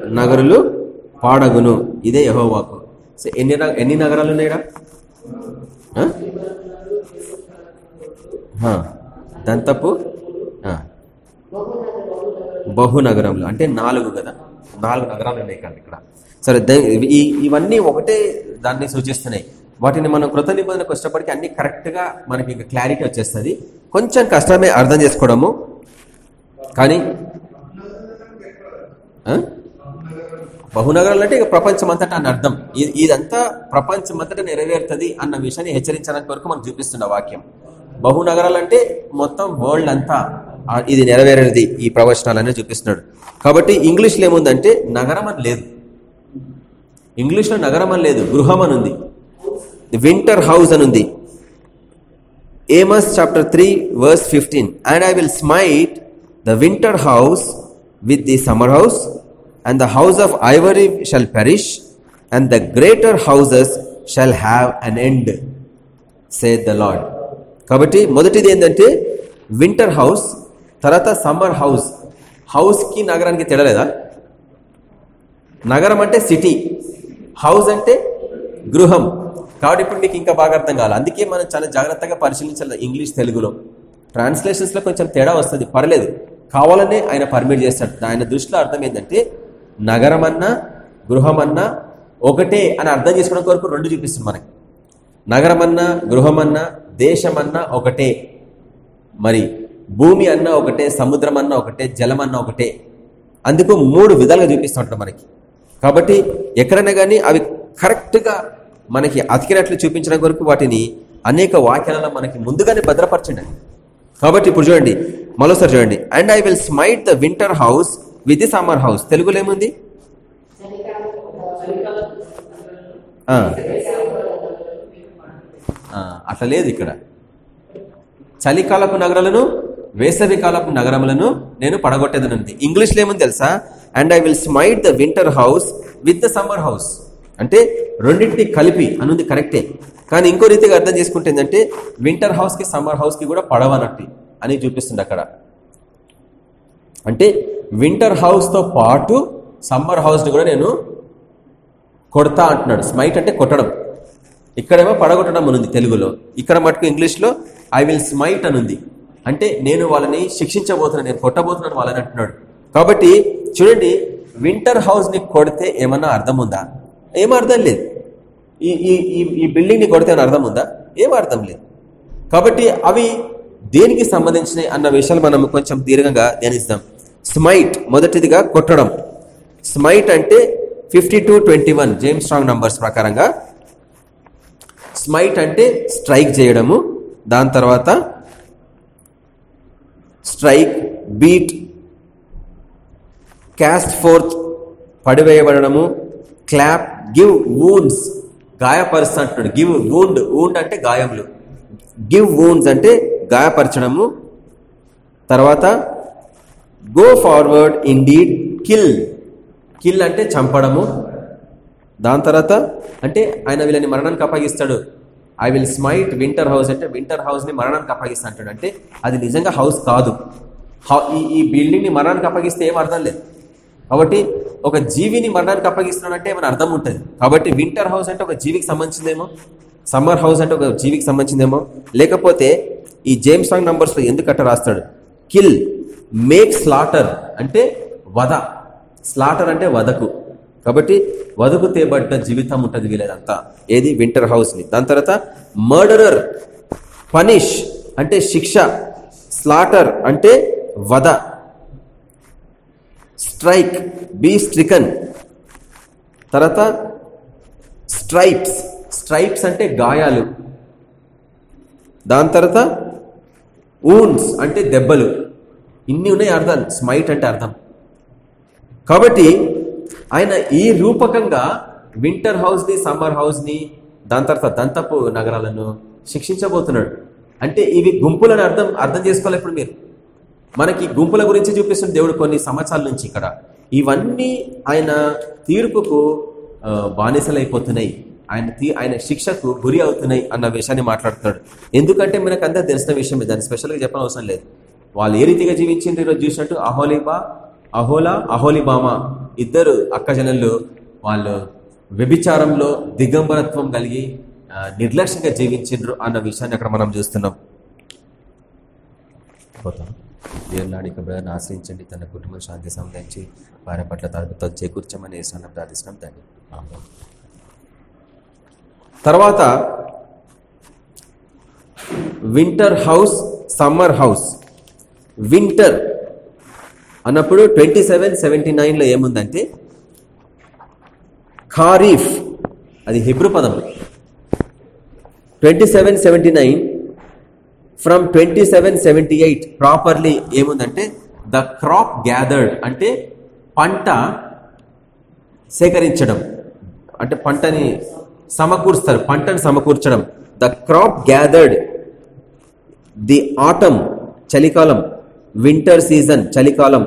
నగరులు పాడగును. ఇదే యహోవాకు. సో ఎన్ని న- ఎన్ని నగరాలు ఉన్నాయా దంతపు బహు బహునగరంలో అంటే నాలుగు కదా. నాలుగు నగరాలు ఉన్నాయి కదా ఇక్కడ. సరే ఈ ఇవన్నీ ఒకటే దాన్ని సూచిస్తున్నాయి. వాటిని మనం కృత నిబంధనకు వచ్చేటప్పటికి అన్ని కరెక్ట్గా మనకి ఇంకా క్లారిటీ వచ్చేస్తుంది. కొంచెం కష్టమే అర్థం చేసుకోవడము. కానీ బహునగరాలు అంటే ఇక ప్రపంచం అంతటా అని అర్థం. ఇది- ఇదంతా ప్రపంచం అంతటా నెరవేరుతుంది అన్న విషయాన్ని హెచ్చరించడానికి వరకు మనం చూపిస్తున్న వాక్యం. బహునగరాలు అంటే మొత్తం వరల్డ్ అంతా ఇది నెరవేరేది ఈ ప్రవచనాలనే చూపిస్తున్నాడు. కాబట్టి ఇంగ్లీష్లో ఏముందంటే నగరం అని లేదు. ఇంగ్లీష్లో నగరం అని లేదు గృహం అని ఉంది. వింటర్ హౌస్ అని ఉంది. Amos chapter three verse fifteen and I will smite the winter house with the summer house and the house of ivory shall perish and the greater houses shall have an end saith the Lord కాబట్టి మొదటిది ఏంటంటే winter house తర్వాత summer house హౌస్కి నగరానికి తేడలేదా నగరం అంటే city house అంటే గృహం. కాబట్టి ఇప్పుడు మీకు ఇంకా బాగా అర్థం కావాలి. అందుకే మనం చాలా జాగ్రత్తగా పరిశీలించాలి ఇంగ్లీష్ తెలుగులో. ట్రాన్స్లేషన్స్లో కొంచెం తేడా వస్తుంది. పర్లేదు. కావాలనే ఆయన పర్మిట్ చేస్తాడు. ఆయన దృష్టిలో అర్థం ఏంటంటే నగరం అన్నా గృహం అన్నా ఒకటే అని అర్థం చేసుకోవడం కొరకు రెండు చూపిస్తుంది మనకి. నగరం అన్నా గృహం అన్నా దేశం అన్నా ఒకటే. మరి భూమి అన్నా ఒకటే సముద్రం అన్నా ఒకటే జలం అన్నా ఒకటే. అందుకు మూడు విధాలుగా చూపిస్తుంటారు మనకి. కాబట్టి ఎక్కడైనా కానీ అవి కరెక్ట్గా మనకి అతికినట్లు చూపించడం కొరకు వాటిని అనేక వాక్యాలలో మనకి ముందుగానే భద్రపరచండి. కాబట్టి ఇప్పుడు చూడండి మరోసారి చూడండి. And I will smite the winter house with the summer house తెలుగులో ఏముంది? అట్లా లేదు ఇక్కడ. చలికాలపు నగరాలను వేసవి కాలపు నగరములను నేను పడగొట్టేదనుంది. ఇంగ్లీష్లో ఏముంది తెలుసా? And I will smite the winter house with the summer house అంటే రెండింటిని కలిపి అనుంది కరెక్టే. కానీ ఇంకో రీతిగా అర్థం చేసుకుంటే ఏంటంటే వింటర్ హౌస్కి సమ్మర్ హౌస్కి కూడా పడవనట్టు అని చూపిస్తుంది అక్కడ. అంటే వింటర్ హౌస్తో పాటు సమ్మర్ హౌస్ని కూడా నేను కొడతా అంటున్నాడు. స్మైట్ అంటే కొట్టడం. ఇక్కడేమో పడగొట్టడం అనుంది తెలుగులో. ఇక్కడ మటుకు ఇంగ్లీష్లో ఐ విల్ స్మైట్ అనుంది. అంటే నేను వాళ్ళని శిక్షించబోతున్నాను నేను కొట్టబోతున్నాను వాళ్ళని అంటున్నాడు. కాబట్టి చూడండి వింటర్ హౌస్ని కొడితే ఏమన్నా అర్థం ఉందా? ఏం అర్థం లేదు. ఈ ఈ ఈ- బిల్డింగ్ని బిల్డింగ్ని కొడితే ఏమైనా అర్థం ఉందా? ఏం అర్థం లేదు. కాబట్టి అవి దేనికి సంబంధించినవి అన్న విషయాలు మనం కొంచెం దీర్ఘంగా ధ్యానిస్తాం. స్మైట్ మొదటిదిగా కొట్టడం. స్మైట్ అంటే fifty two twenty one James Strong numbers ప్రకారంగా. స్మైట్ అంటే స్ట్రైక్ చేయడము. దాని తర్వాత స్ట్రైక్ బీట్ క్యాస్ట్ ఫోర్త్ పడివేయబడము క్లాప్ గివ్ వూన్స్ గాయపరుస్తా అంటున్నాడు గివ్ వూండ్ వూండ్ అంటే గాయములు. గివ్ వూన్స్ అంటే గాయపరచడము. తర్వాత go forward indeed kill kill అంటే చంపడము. దాని తర్వాత అంటే ఆయన వీళ్ళని మరణానికి అప్పగిస్తాడు. I will smite winter house అంటే వింటర్ హౌస్ని మరణానికి అప్పగిస్తా అంటాడు అంటే అది నిజంగా హౌస్ కాదు. హౌ- ఈ ఈ మరణానికి అప్పగిస్తే ఏం అర్థం లేదు. కాబట్టి ఒక జీవిని మరణానికి అప్పగిస్తున్నాడంటే ఏమైనా అర్థం ఉంటుంది. కాబట్టి వింటర్ హౌస్ అంటే ఒక జీవికి సంబంధించిందేమో? సమ్మర్ హౌస్ అంటే ఒక జీవికి సంబంధించిందేమో? లేకపోతే ఈ జేమ్స్ సాంగ్ నంబర్స్లో ఎందుకట్ట రాస్తాడు? కిల్ మేక్ స్లాటర్ అంటే వధ. స్లాటర్ అంటే వధకు. కాబట్టి వధకు తేబడ్డ జీవితం ఉంటుంది వీళ్ళదంతా. ఏది? వింటర్ హౌస్ని దాని తర్వాత మర్డరర్ పనిష్ అంటే శిక్ష. స్లాటర్ అంటే వధ. Strike be stricken. తర్వాత స్ట్రైప్స్. స్ట్రైప్స్ అంటే గాయాలు. దాని తర్వాత ఊన్స్ అంటే దెబ్బలు. ఇన్ని ఉన్నాయి అర్థాలు స్మైట్ అంటే అర్థం. కాబట్టి ఆయన ఈ రూపకంగా వింటర్ హౌస్ని సమ్మర్ హౌస్ని దాని తర్వాత దంతపు నగరాలను శిక్షించబోతున్నాడు. అంటే ఇవి గుంపులను అర్థం అర్థం చేసుకోవాలి ఇప్పుడు మీరు. మనకి గుంపుల గురించి చూపిస్తున్న దేవుడు కొన్ని సంవత్సరాల నుంచి ఇక్కడ. ఇవన్నీ ఆయన తీర్పుకు బానిసలైపోతున్నాయి. ఆయన తీ- ఆయన శిక్షకు గురి అవుతున్నాయి అన్న విషయాన్ని మాట్లాడుతున్నాడు. ఎందుకంటే మనకు అందరూ తెలిసిన విషయం దాన్ని స్పెషల్గా చెప్పిన అవసరం లేదు. వాళ్ళు ఏ రీతిగా జీవించింది ఈరోజు చూసినట్టు? అహోలిబా అహోలా అహోలిబామా ఇద్దరు అక్కజనులు వాళ్ళు వ్యభిచారంలో దిగంబరత్వం కలిగి నిర్లక్ష్యంగా జీవించిండ్రు అన్న విషయాన్ని అక్కడ మనం చూస్తున్నాం. పోతాం దేవులాడి బ్రదర్ని ఆశ్రయించండి. తన కుటుంబ శాంతి సంబంధించి వారి పట్ల తదుపరి చేకూర్చమని ఏసాన్ని ప్రార్థిస్తున్నాం దాన్ని తర్వాత winter house summer house. Winter అన్నప్పుడు ట్వంటీ సెవెన్ సెవెంటీ నైన్లో ఏముందంటే ఖారీఫ్ అది హిబ్రూ పదం. Twenty seven seventy nine from twenty seven seventy eight properly ఏముందంటే ద క్రాప్ గ్యాదర్డ్ అంటే పంట సేకరించడం. అంటే పంటని సమకూరుస్తారు పంటను సమకూర్చడం. The crop gathered the autumn చలికాలం వింటర్ సీజన్ చలికాలం.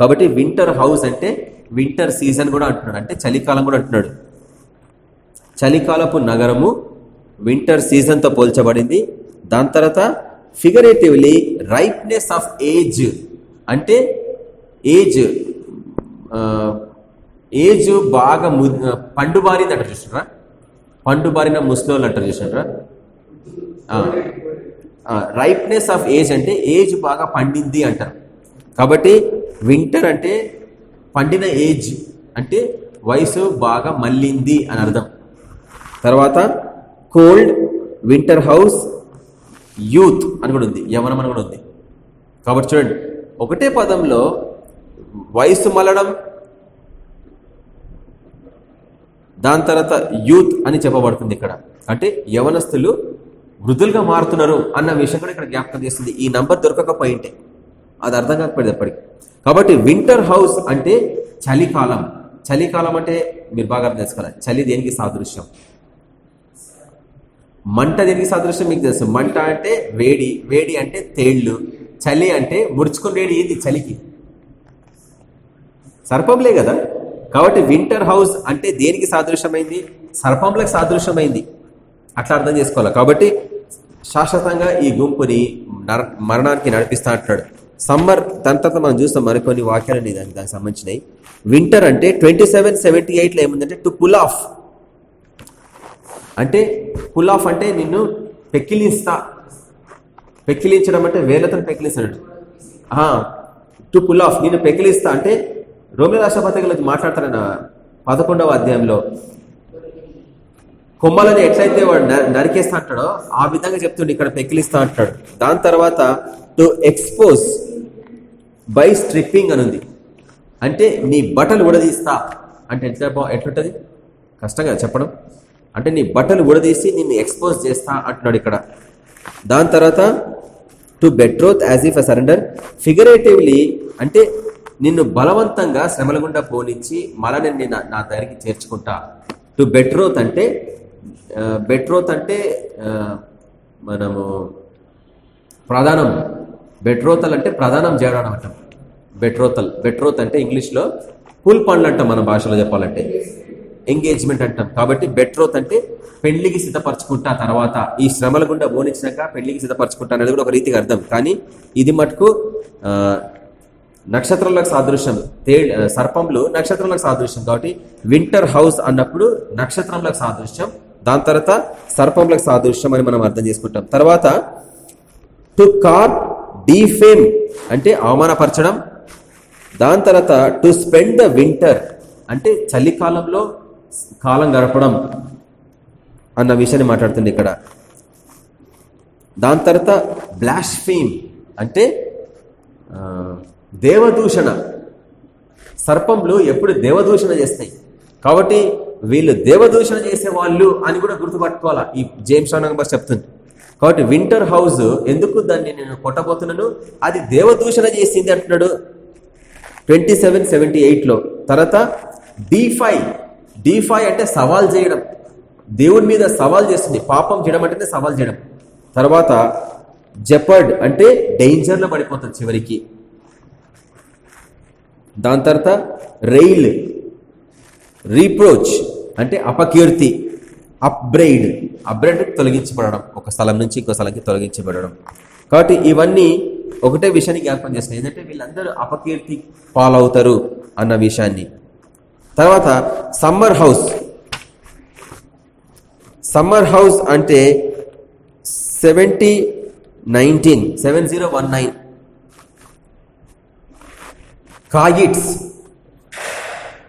కాబట్టి వింటర్ హౌస్ అంటే వింటర్ సీజన్ కూడా అంటున్నాడు. అంటే చలికాలం కూడా అంటున్నాడు. చలికాలపు నగరము వింటర్ సీజన్తో పోల్చబడింది. దాని తర్వాత ఫిగరేటివ్లీ రైప్నెస్ ఆఫ్ ఏజ్ అంటే ఏజ్ ఏజ్ బాగా ము- పండుబారింది అంటారు చూసారా? పండుబారిన ముస్లింలు అంటారు చూసారా? రైప్నెస్ ఆఫ్ ఏజ్ అంటే ఏజ్ బాగా పండింది అంటారు. కాబట్టి వింటర్ అంటే పండిన ఏజ్ అంటే వయసు బాగా మళ్ళింది అని అర్థం. తర్వాత కోల్డ్ వింటర్ హౌస్ యూత్ అని కూడా ఉంది యవనం అని కూడా ఉంది. కాబట్టి చూడండి ఒకటే పదంలో వయసు మలడం దాని తర్వాత యూత్ అని చెప్పబడుతుంది ఇక్కడ. అంటే యవనస్తులు వృద్ధులుగా మారుతున్నారు అన్న విషయం కూడా ఇక్కడ జ్ఞాపకం చేస్తుంది. ఈ నంబర్ దొరకకపోయింటే అది అర్థం కాకపోయింది ఎప్పటికి కాబట్టి వింటర్ హౌస్ అంటే చలికాలం. చలికాలం అంటే మీరు బాగా అర్థం చేసుకోవాలి. చలి దేనికి సాదృశ్యం? మంట దేనికి సాదృశ్యం మీకు తెలుసు. మంట అంటే వేడి వేడి అంటే తేళ్ళు చలి అంటే ముడుచుకుని వేడి ఏంది? చలికి. సర్పంలే కదా? కాబట్టి వింటర్ హౌస్ అంటే దేనికి సాదృశ్యమైంది? సర్పంలకు సాదృశ్యమైంది. అట్లా అర్థం చేసుకోవాలి. కాబట్టి శాశ్వతంగా ఈ గుంపుని మరణానికి నడిపిస్తా అంటున్నాడు. సమ్మర్ దాని తర్వాత మనం చూస్తాం మరికొన్ని వాక్యాలు దానికి దానికి సంబంధించినవి. వింటర్ అంటే ట్వంటీ సెవెన్ సెవెంటీ ఎయిట్లో ఏముందంటే టు పుల్ ఆఫ్. అంటే పుల్ ఆఫ్ అంటే నిన్ను పెక్కిలిస్తా పెక్కిలించడం అంటే వేలతో పెక్కిలిస్తాడు టు పుల్ ఆఫ్ నిన్ను పెక్కిలిస్తా అంటే రోమిల రాష్ట్రపతికి మాట్లాడతారన్న పదకొండవ అధ్యాయంలో. కొమ్మలని ఎట్లయితే వాడు న- నరికేస్తా అంటాడో ఆ విధంగా చెప్తుండే ఇక్కడ పెక్కిలిస్తా అంటాడు. దాని తర్వాత టు ఎక్స్పోజ్ బై స్ట్రిప్పింగ్ అని ఉంది అంటే నీ బట్టలు ఉడదీస్తా. అంటే ఎట్లా బా- ఎట్లుంటది? కష్టంగా చెప్పడం. అంటే నీ బట్టలు ఉడదీసి నిన్ను ఎక్స్పోజ్ చేస్తా అంటున్నాడు ఇక్కడ. దాని తర్వాత to betroth as if a surrender figuratively అంటే నిన్ను బలవంతంగా శ్రమల గుండా పోనిచ్చి మళ్ళా నేను నా- దగ్గరికి చేర్చుకుంటా. టు బెట్రోత్ అంటే బెట్రోత్ అంటే మనము ప్రధానం. బెట్రోతల్ అంటే ప్రధానం చేయడం అంటాం బెట్రోతల్ బెట్రోత్ అంటే ఇంగ్లీష్లో పూల్ పండ్లు అంటాం మన భాషలో చెప్పాలంటే. ఎంగేజ్మెంట్ అంటాం. కాబట్టి బెట్రోత్ అంటే పెళ్ళికి సిద్ధపరచుకుంటా తర్వాత ఈ శ్రమల గుండా ఓనిచ్చినాక పెళ్ళికి సిద్ధపరచుకుంటా అనేది కూడా ఒక రీతికి అర్థం. కానీ ఇది మటుకు నక్షత్రంలకు సాదృశ్యం. తే సర్పంలో సర్పంలు నక్షత్రాలకు సాదృశ్యం. కాబట్టి వింటర్ హౌస్ అన్నప్పుడు నక్షత్రంలకు సాదృశ్యం. దాని తర్వాత సర్పంలకు సాదృశ్యం అని మనం అర్థం చేసుకుంటాం. తర్వాత టు కార్ డీఫేమ్ అంటే అవమానపరచడం. దాని తర్వాత టు స్పెండ్ ద వింటర్ అంటే చలికాలంలో కాలం గడపడం అన్న విషయాన్ని మాట్లాడుతుంది ఇక్కడ. దాని తర్వాత బ్లాష్ఫీమ్ అంటే దేవదూషణ. సర్పంలు ఎప్పుడు దేవదూషణ చేస్తాయి. కాబట్టి వీళ్ళు దేవదూషణ చేసే వాళ్ళు అని కూడా గుర్తుపట్టుకోవాలా? ఈ జేమ్స్ నంబర్ చెప్తుంది కాబట్టి వింటర్ హౌస్ ఎందుకు దాన్ని నేను కొట్టబోతున్నాను? అది దేవదూషణ చేసింది అంటున్నాడు ట్వంటీ సెవెన్ సెవెంటీ ఎయిట్లో. తర్వాత డీఫై డీఫై అంటే సవాల్ చేయడం. దేవుని మీద సవాల్ చేస్తుంది. పాపం చేయడం అంటేనే సవాల్ చేయడం. తర్వాత జపర్డ్ అంటే డేంజర్లో పడిపోతుంది చివరికి. దాని తర్వాత రెయిల్ రీప్రోచ్ అంటే అపకీర్తి అప్బ్రైడ్ అప్బ్రైడ్ తొలగించబడడం. ఒక స్థలం నుంచి ఇంకో స్థలంకి తొలగించబడడం. కాబట్టి ఇవన్నీ ఒకటే విషయాన్ని జ్ఞాపకం చేస్తున్నాయి. ఏంటంటే వీళ్ళందరూ అపకీర్తి పాలవుతారు అన్న విషయాన్ని. తర్వాత సమ్మర్ హౌస్. సమ్మర్ హౌస్ అంటే seventy nineteen seven zero one nine. కాయిట్స్.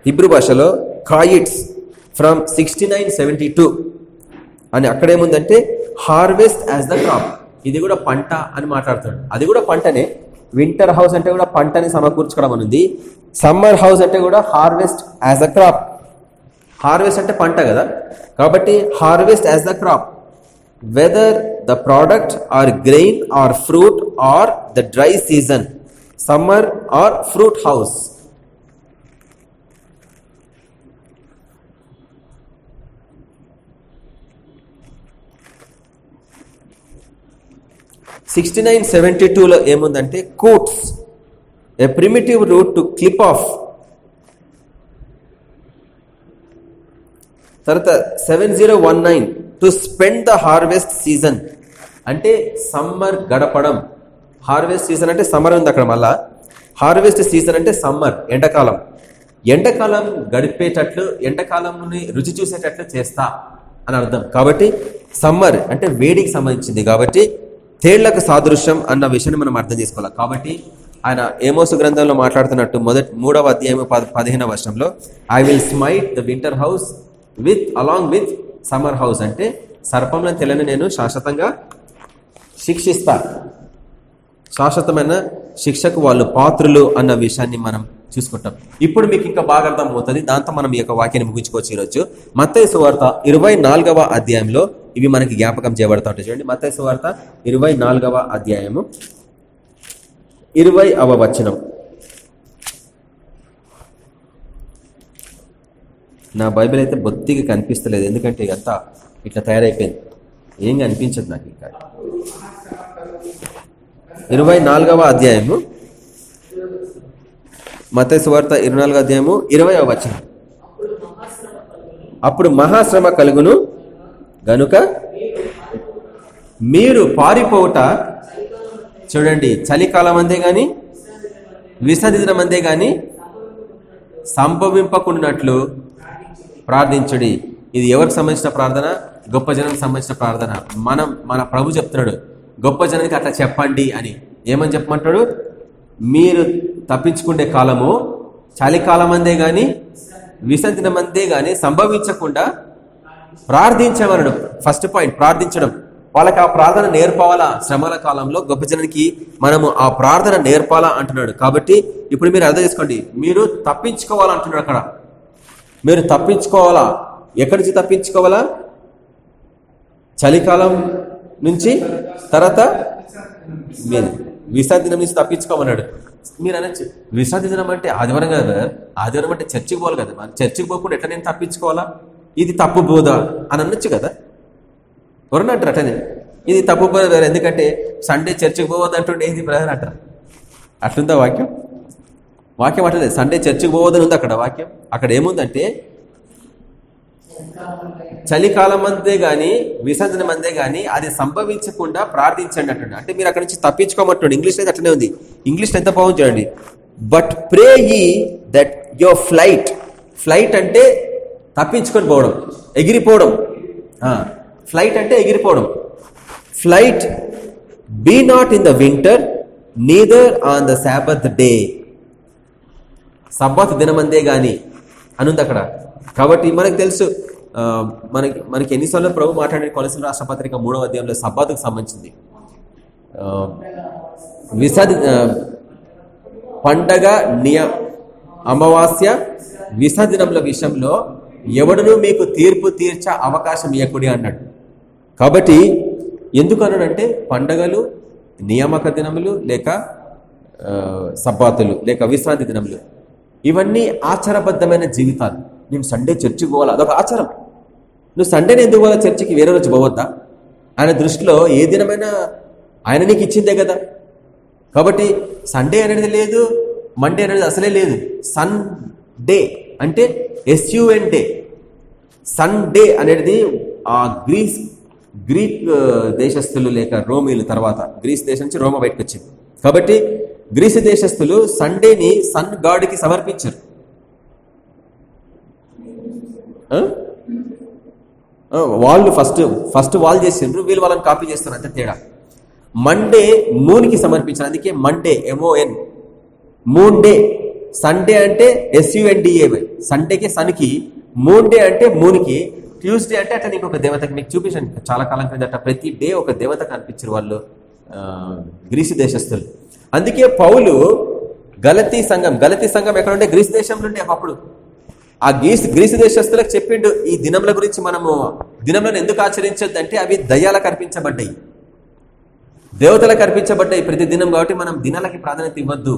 Hebrew భాషలో కాయిట్స్ from sixty nine seventy two. అని అక్కడేముందంటే హార్వెస్ట్ యాజ్ ద క్రాప్. ఇది కూడా పంట అని మాట్లాడుతాడు అది కూడా పంటనే. వింటర్ హౌస్ అంటే కూడా పంటని సమకూర్చుకోవడం అనుంది. సమ్మర్ హౌస్ అంటే కూడా harvest as a crop harvest అంటే పంట కదా. కాబట్టి harvest as the crop whether the product or grain or fruit or the dry season summer or fruit house sixty nine seventy టూలో ఏముందంటే quotes a primitive root to clip off తర్వాత seven zero one nine to spend the harvest season అంటే summer గడపడం. Harvest season అంటే summer ఉంది అక్కడ మళ్ళా. Harvest season అంటే సమ్మర్ ఎండాకాలం. ఎండాకాలం గడిపేటట్లు ఎండాకాలంని రుచి చూసేటట్లు చేస్తా అని అర్థం. కాబట్టి సమ్మర్ అంటే వేడికి సంబంధించింది. కాబట్టి తేళ్ళకు సాదృశ్యం అన్న విషయాన్ని మనం అర్థం చేసుకోవాలి. కాబట్టి ఆయన ఏమోసు గ్రంథంలో మాట్లాడుతున్నట్టు మొదటి మూడవ అధ్యాయం పదిహేనవ వర్షంలో I will smite the winter house with along with summer house అంటే సర్పంలో తెల్లని నేను శాశ్వతంగా శిక్షిస్తా. శాశ్వతమైన శిక్షకు వాళ్ళు పాత్రులు అన్న విషయాన్ని మనం చూసుకుంటాం. ఇప్పుడు మీకు ఇంకా బాగా అర్థం అవుతుంది. దాంతో మనం ఈ యొక్క వాక్యాన్ని ముగించుకోవచ్చు ఈరోజు. మత్తయ్య సువార్త ఇరవై అధ్యాయంలో ఇవి మనకి జ్ఞాపకం చేయబడతా ఉంటాయి చూడండి మత్తయ్య వార్త ఇరవై అధ్యాయము. ఇరవై అవ వచనం. నా బైబిల్ అయితే బొత్తిగా కనిపిస్తలేదు. ఎందుకంటే ఇదంతా ఇట్లా తయారైపోయింది. ఏం కనిపించదు నాకు ఇంకా ఇరవై నాలుగవ అధ్యాయము. మత వార్త ఇరవై నాలుగో అధ్యాయము ఇరవై వచనం. అప్పుడు మహాశ్రమ కలుగును. గనుక మీరు పారిపోవుట చూడండి చలికాలం అందే గాని విసర్జనం అందే గాని సంభవింపకున్నట్లు ప్రార్థించుడి. ఇది ఎవరికి సంబంధించిన ప్రార్థన? గొప్ప జనానికి సంబంధించిన ప్రార్థన. మనం మన ప్రభు చెప్తున్నాడు గొప్ప జనానికి అట్లా చెప్పండి అని. ఏమని చెప్పమంటాడు? మీరు తప్పించుకునే కాలము చలికాలం అందే గాని విసర్జనం అందే గాని సంభవించకుండా ప్రార్థించమనడు ఫస్ట్ పాయింట్ ప్రార్థించడం. వాళ్ళకి ఆ ప్రార్థన నేర్పాలా? శ్రమల కాలంలో గొప్ప జనానికి మనము ఆ ప్రార్థన నేర్పాలా అంటున్నాడు. కాబట్టి ఇప్పుడు మీరు అర్థం చేసుకోండి. మీరు తప్పించుకోవాలంటున్నాడు అక్కడ. మీరు తప్పించుకోవాలా? ఎక్కడి నుంచి తప్పించుకోవాలా? చలికాలం నుంచి తర్వాత మీరు విశ్రాంతి దినం నుంచి తప్పించుకోమన్నాడు. మీరు అనొచ్చు. విశ్రాంతి దినం అంటే ఆదివారం కదా? ఆదివారం అంటే చర్చికి పోవాలి కదా? చర్చికి పోకుండా ఎట్లా నేను తప్పించుకోవాలా? ఇది తప్పు బోధ అని అనొచ్చు కదా? ఎవరన్నా అటనే ఇది తప్పు బోధ వేరే. ఎందుకంటే సండే చర్చికి పోవద్దు అంటుండే ఏంది బ్రదర్ అంటారు అట్లుందా వాక్యం? వాక్యం అట్లలేదు సండే చర్చికి పోవద్దని ఉంది అక్కడ వాక్యం. అక్కడ ఏముందంటే చలికాలం అంతే కానీ విసర్జనం అంతే కానీ అది సంభవించకుండా ప్రార్థించండి అంటుండే అంటే మీరు అక్కడ నుంచి తప్పించుకోమంటుండే ఇంగ్లీష్ అయితే అట్లనే ఉంది. ఇంగ్లీష్ ఎంత బాగుంది చూడండి. But pray ye that your flight flight అంటే తప్పించుకొని పోవడం ఎగిరిపోవడం. ఫ్లైట్ అంటే ఎగిరిపోవడం. Flight be not in the winter neither on the sabbath day. Sabbath దినమందే గాని అనుంది అక్కడ. కాబట్టి మనకు తెలుసు మనకి మనకి ఎన్నిసార్లు ప్రభు మాట్లాడే కొలసిన రాష్ట్ర పత్రిక మూడవ అధ్యాయంలో సబ్బాతుకు సంబంధించింది. విసర్జ పండగ నియ అమావాస్య విసర్జనముల విషయంలో ఎవడను మీకు తీర్పు తీర్చ అవకాశం ఇవ్వకుడి అన్నాడు. కాబట్టి ఎందుకు అన్నాడంటే పండగలు నియామక దినములు లేక సబ్బాతులు లేక విశ్రాంతి దినములు. ఇవన్నీ ఆచారబద్ధమైన జీవితాలు. నేను సండే చర్చికి పోవాలి? అదొక ఆచారం. నువ్వు సండేనే ఎందుకు పోవాలి? చర్చికి వేరే రోజు పోవద్దా? ఆయన దృష్టిలో ఏ దినమైనా ఆయన నీకు ఇచ్చిందే కదా. కాబట్టి సండే అనేది లేదు మండే అనేది అసలే లేదు. సన్ డే అంటే S U N day Sunday అనేది ఆ గ్రీస్ గ్రీక్ uh, దేశస్థులు లేక రోమిలు తర్వాత గ్రీస్ దేశం నుంచి రోమ బయటకు వచ్చింది. కాబట్టి గ్రీసు దేశస్థులు సండేని సన్ గాడ్కి సమర్పించారు. వాళ్ళు ఫస్ట్ ఫస్ట్ వాళ్ళు చేసిండ్రు వీళ్ళు వాళ్ళని కాపీ చేస్తారు అంతే తేడా. మండే మూన్కి సమర్పించారు అందుకే Monday M O N moon day Sunday అంటే S U N D A సండేకి సన్కి moon day అంటే మూన్కి ట్యూస్డే అంటే అట్లా నీకు ఒక దేవతకి. మీకు చూపించాను. చాలా కాలం క్రిందట ప్రతి డే ఒక దేవత కనిపించారు వాళ్ళు గ్రీసు దేశస్తులు అందుకే పౌలు గలతీ సంఘం గలతీ సంఘం ఎక్కడ ఉండే గ్రీసు దేశంలో ఉండే ఒకప్పుడు. ఆ గ్రీసు గ్రీసు దేశస్తులకు చెప్పిండు ఈ దినముల గురించి మనము దినములను ఎందుకు ఆచరించొద్దు అంటే అవి దయ్యాలకు అర్పించబడ్డాయి. దేవతలకు అర్పించబడ్డాయి ప్రతి దినం కాబట్టి మనం దినాలకి ప్రాధాన్యత ఇవ్వద్దు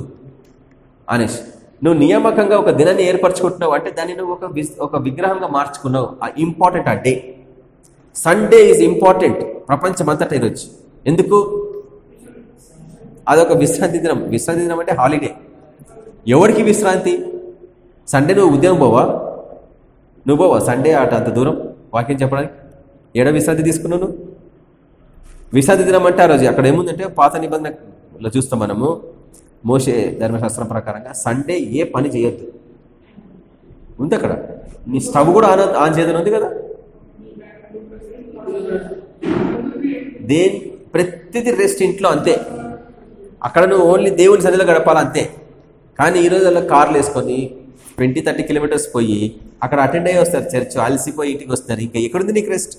అనేసి. నువ్వు నియామకంగా ఒక దినాన్ని ఏర్పరచుకుంటున్నావు అంటే దాన్ని నువ్వు ఒక ఒక విగ్రహంగా మార్చుకున్నావు ఆ ఇంపార్టెంట్ ఆ డే సండే ఈజ్ ఇంపార్టెంట్ ప్రపంచమంతటా ఈరోజు. ఎందుకు? అదొక విశ్రాంతి దినం. విశ్రాంతి దినం అంటే హాలిడే ఎవరికి విశ్రాంతి? సండే నువ్వు ఉద్యోగం పోవా? నువ్వు పోవా? సండే ఆట అంత దూరం? వాక్యం చెప్పడానికి? ఏడ విశ్రాంతి తీసుకున్నావు నువ్వు? విశ్రాంతి దినం అంటే ఆ రోజు. అక్కడ ఏముందంటే పాత నిబంధనలో చూస్తాం మనము. మోసే ధర్మశాస్త్రం ప్రకారంగా సండే ఏ పని చేయొద్దు. ఉంది అక్కడ. నీ స్టవ్ కూడా ఆన్ ఆన్ చేయదని ఉంది కదా? దేని ప్రతిది రెస్ట్ ఇంట్లో అంతే. అక్కడ నువ్వు ఓన్లీ దేవుని సన్నిధిలో గడపాలి అంతే. కానీ ఈ అలా కార్లు వేసుకొని ట్వంటీ థర్టీ కిలోమీటర్స్ పోయి అక్కడ అటెండ్ అయ్యి వస్తారు చర్చ్ అలసిపోయి ఇంటికి వస్తారు. ఇంకా ఎక్కడుంది నీకు రెస్ట్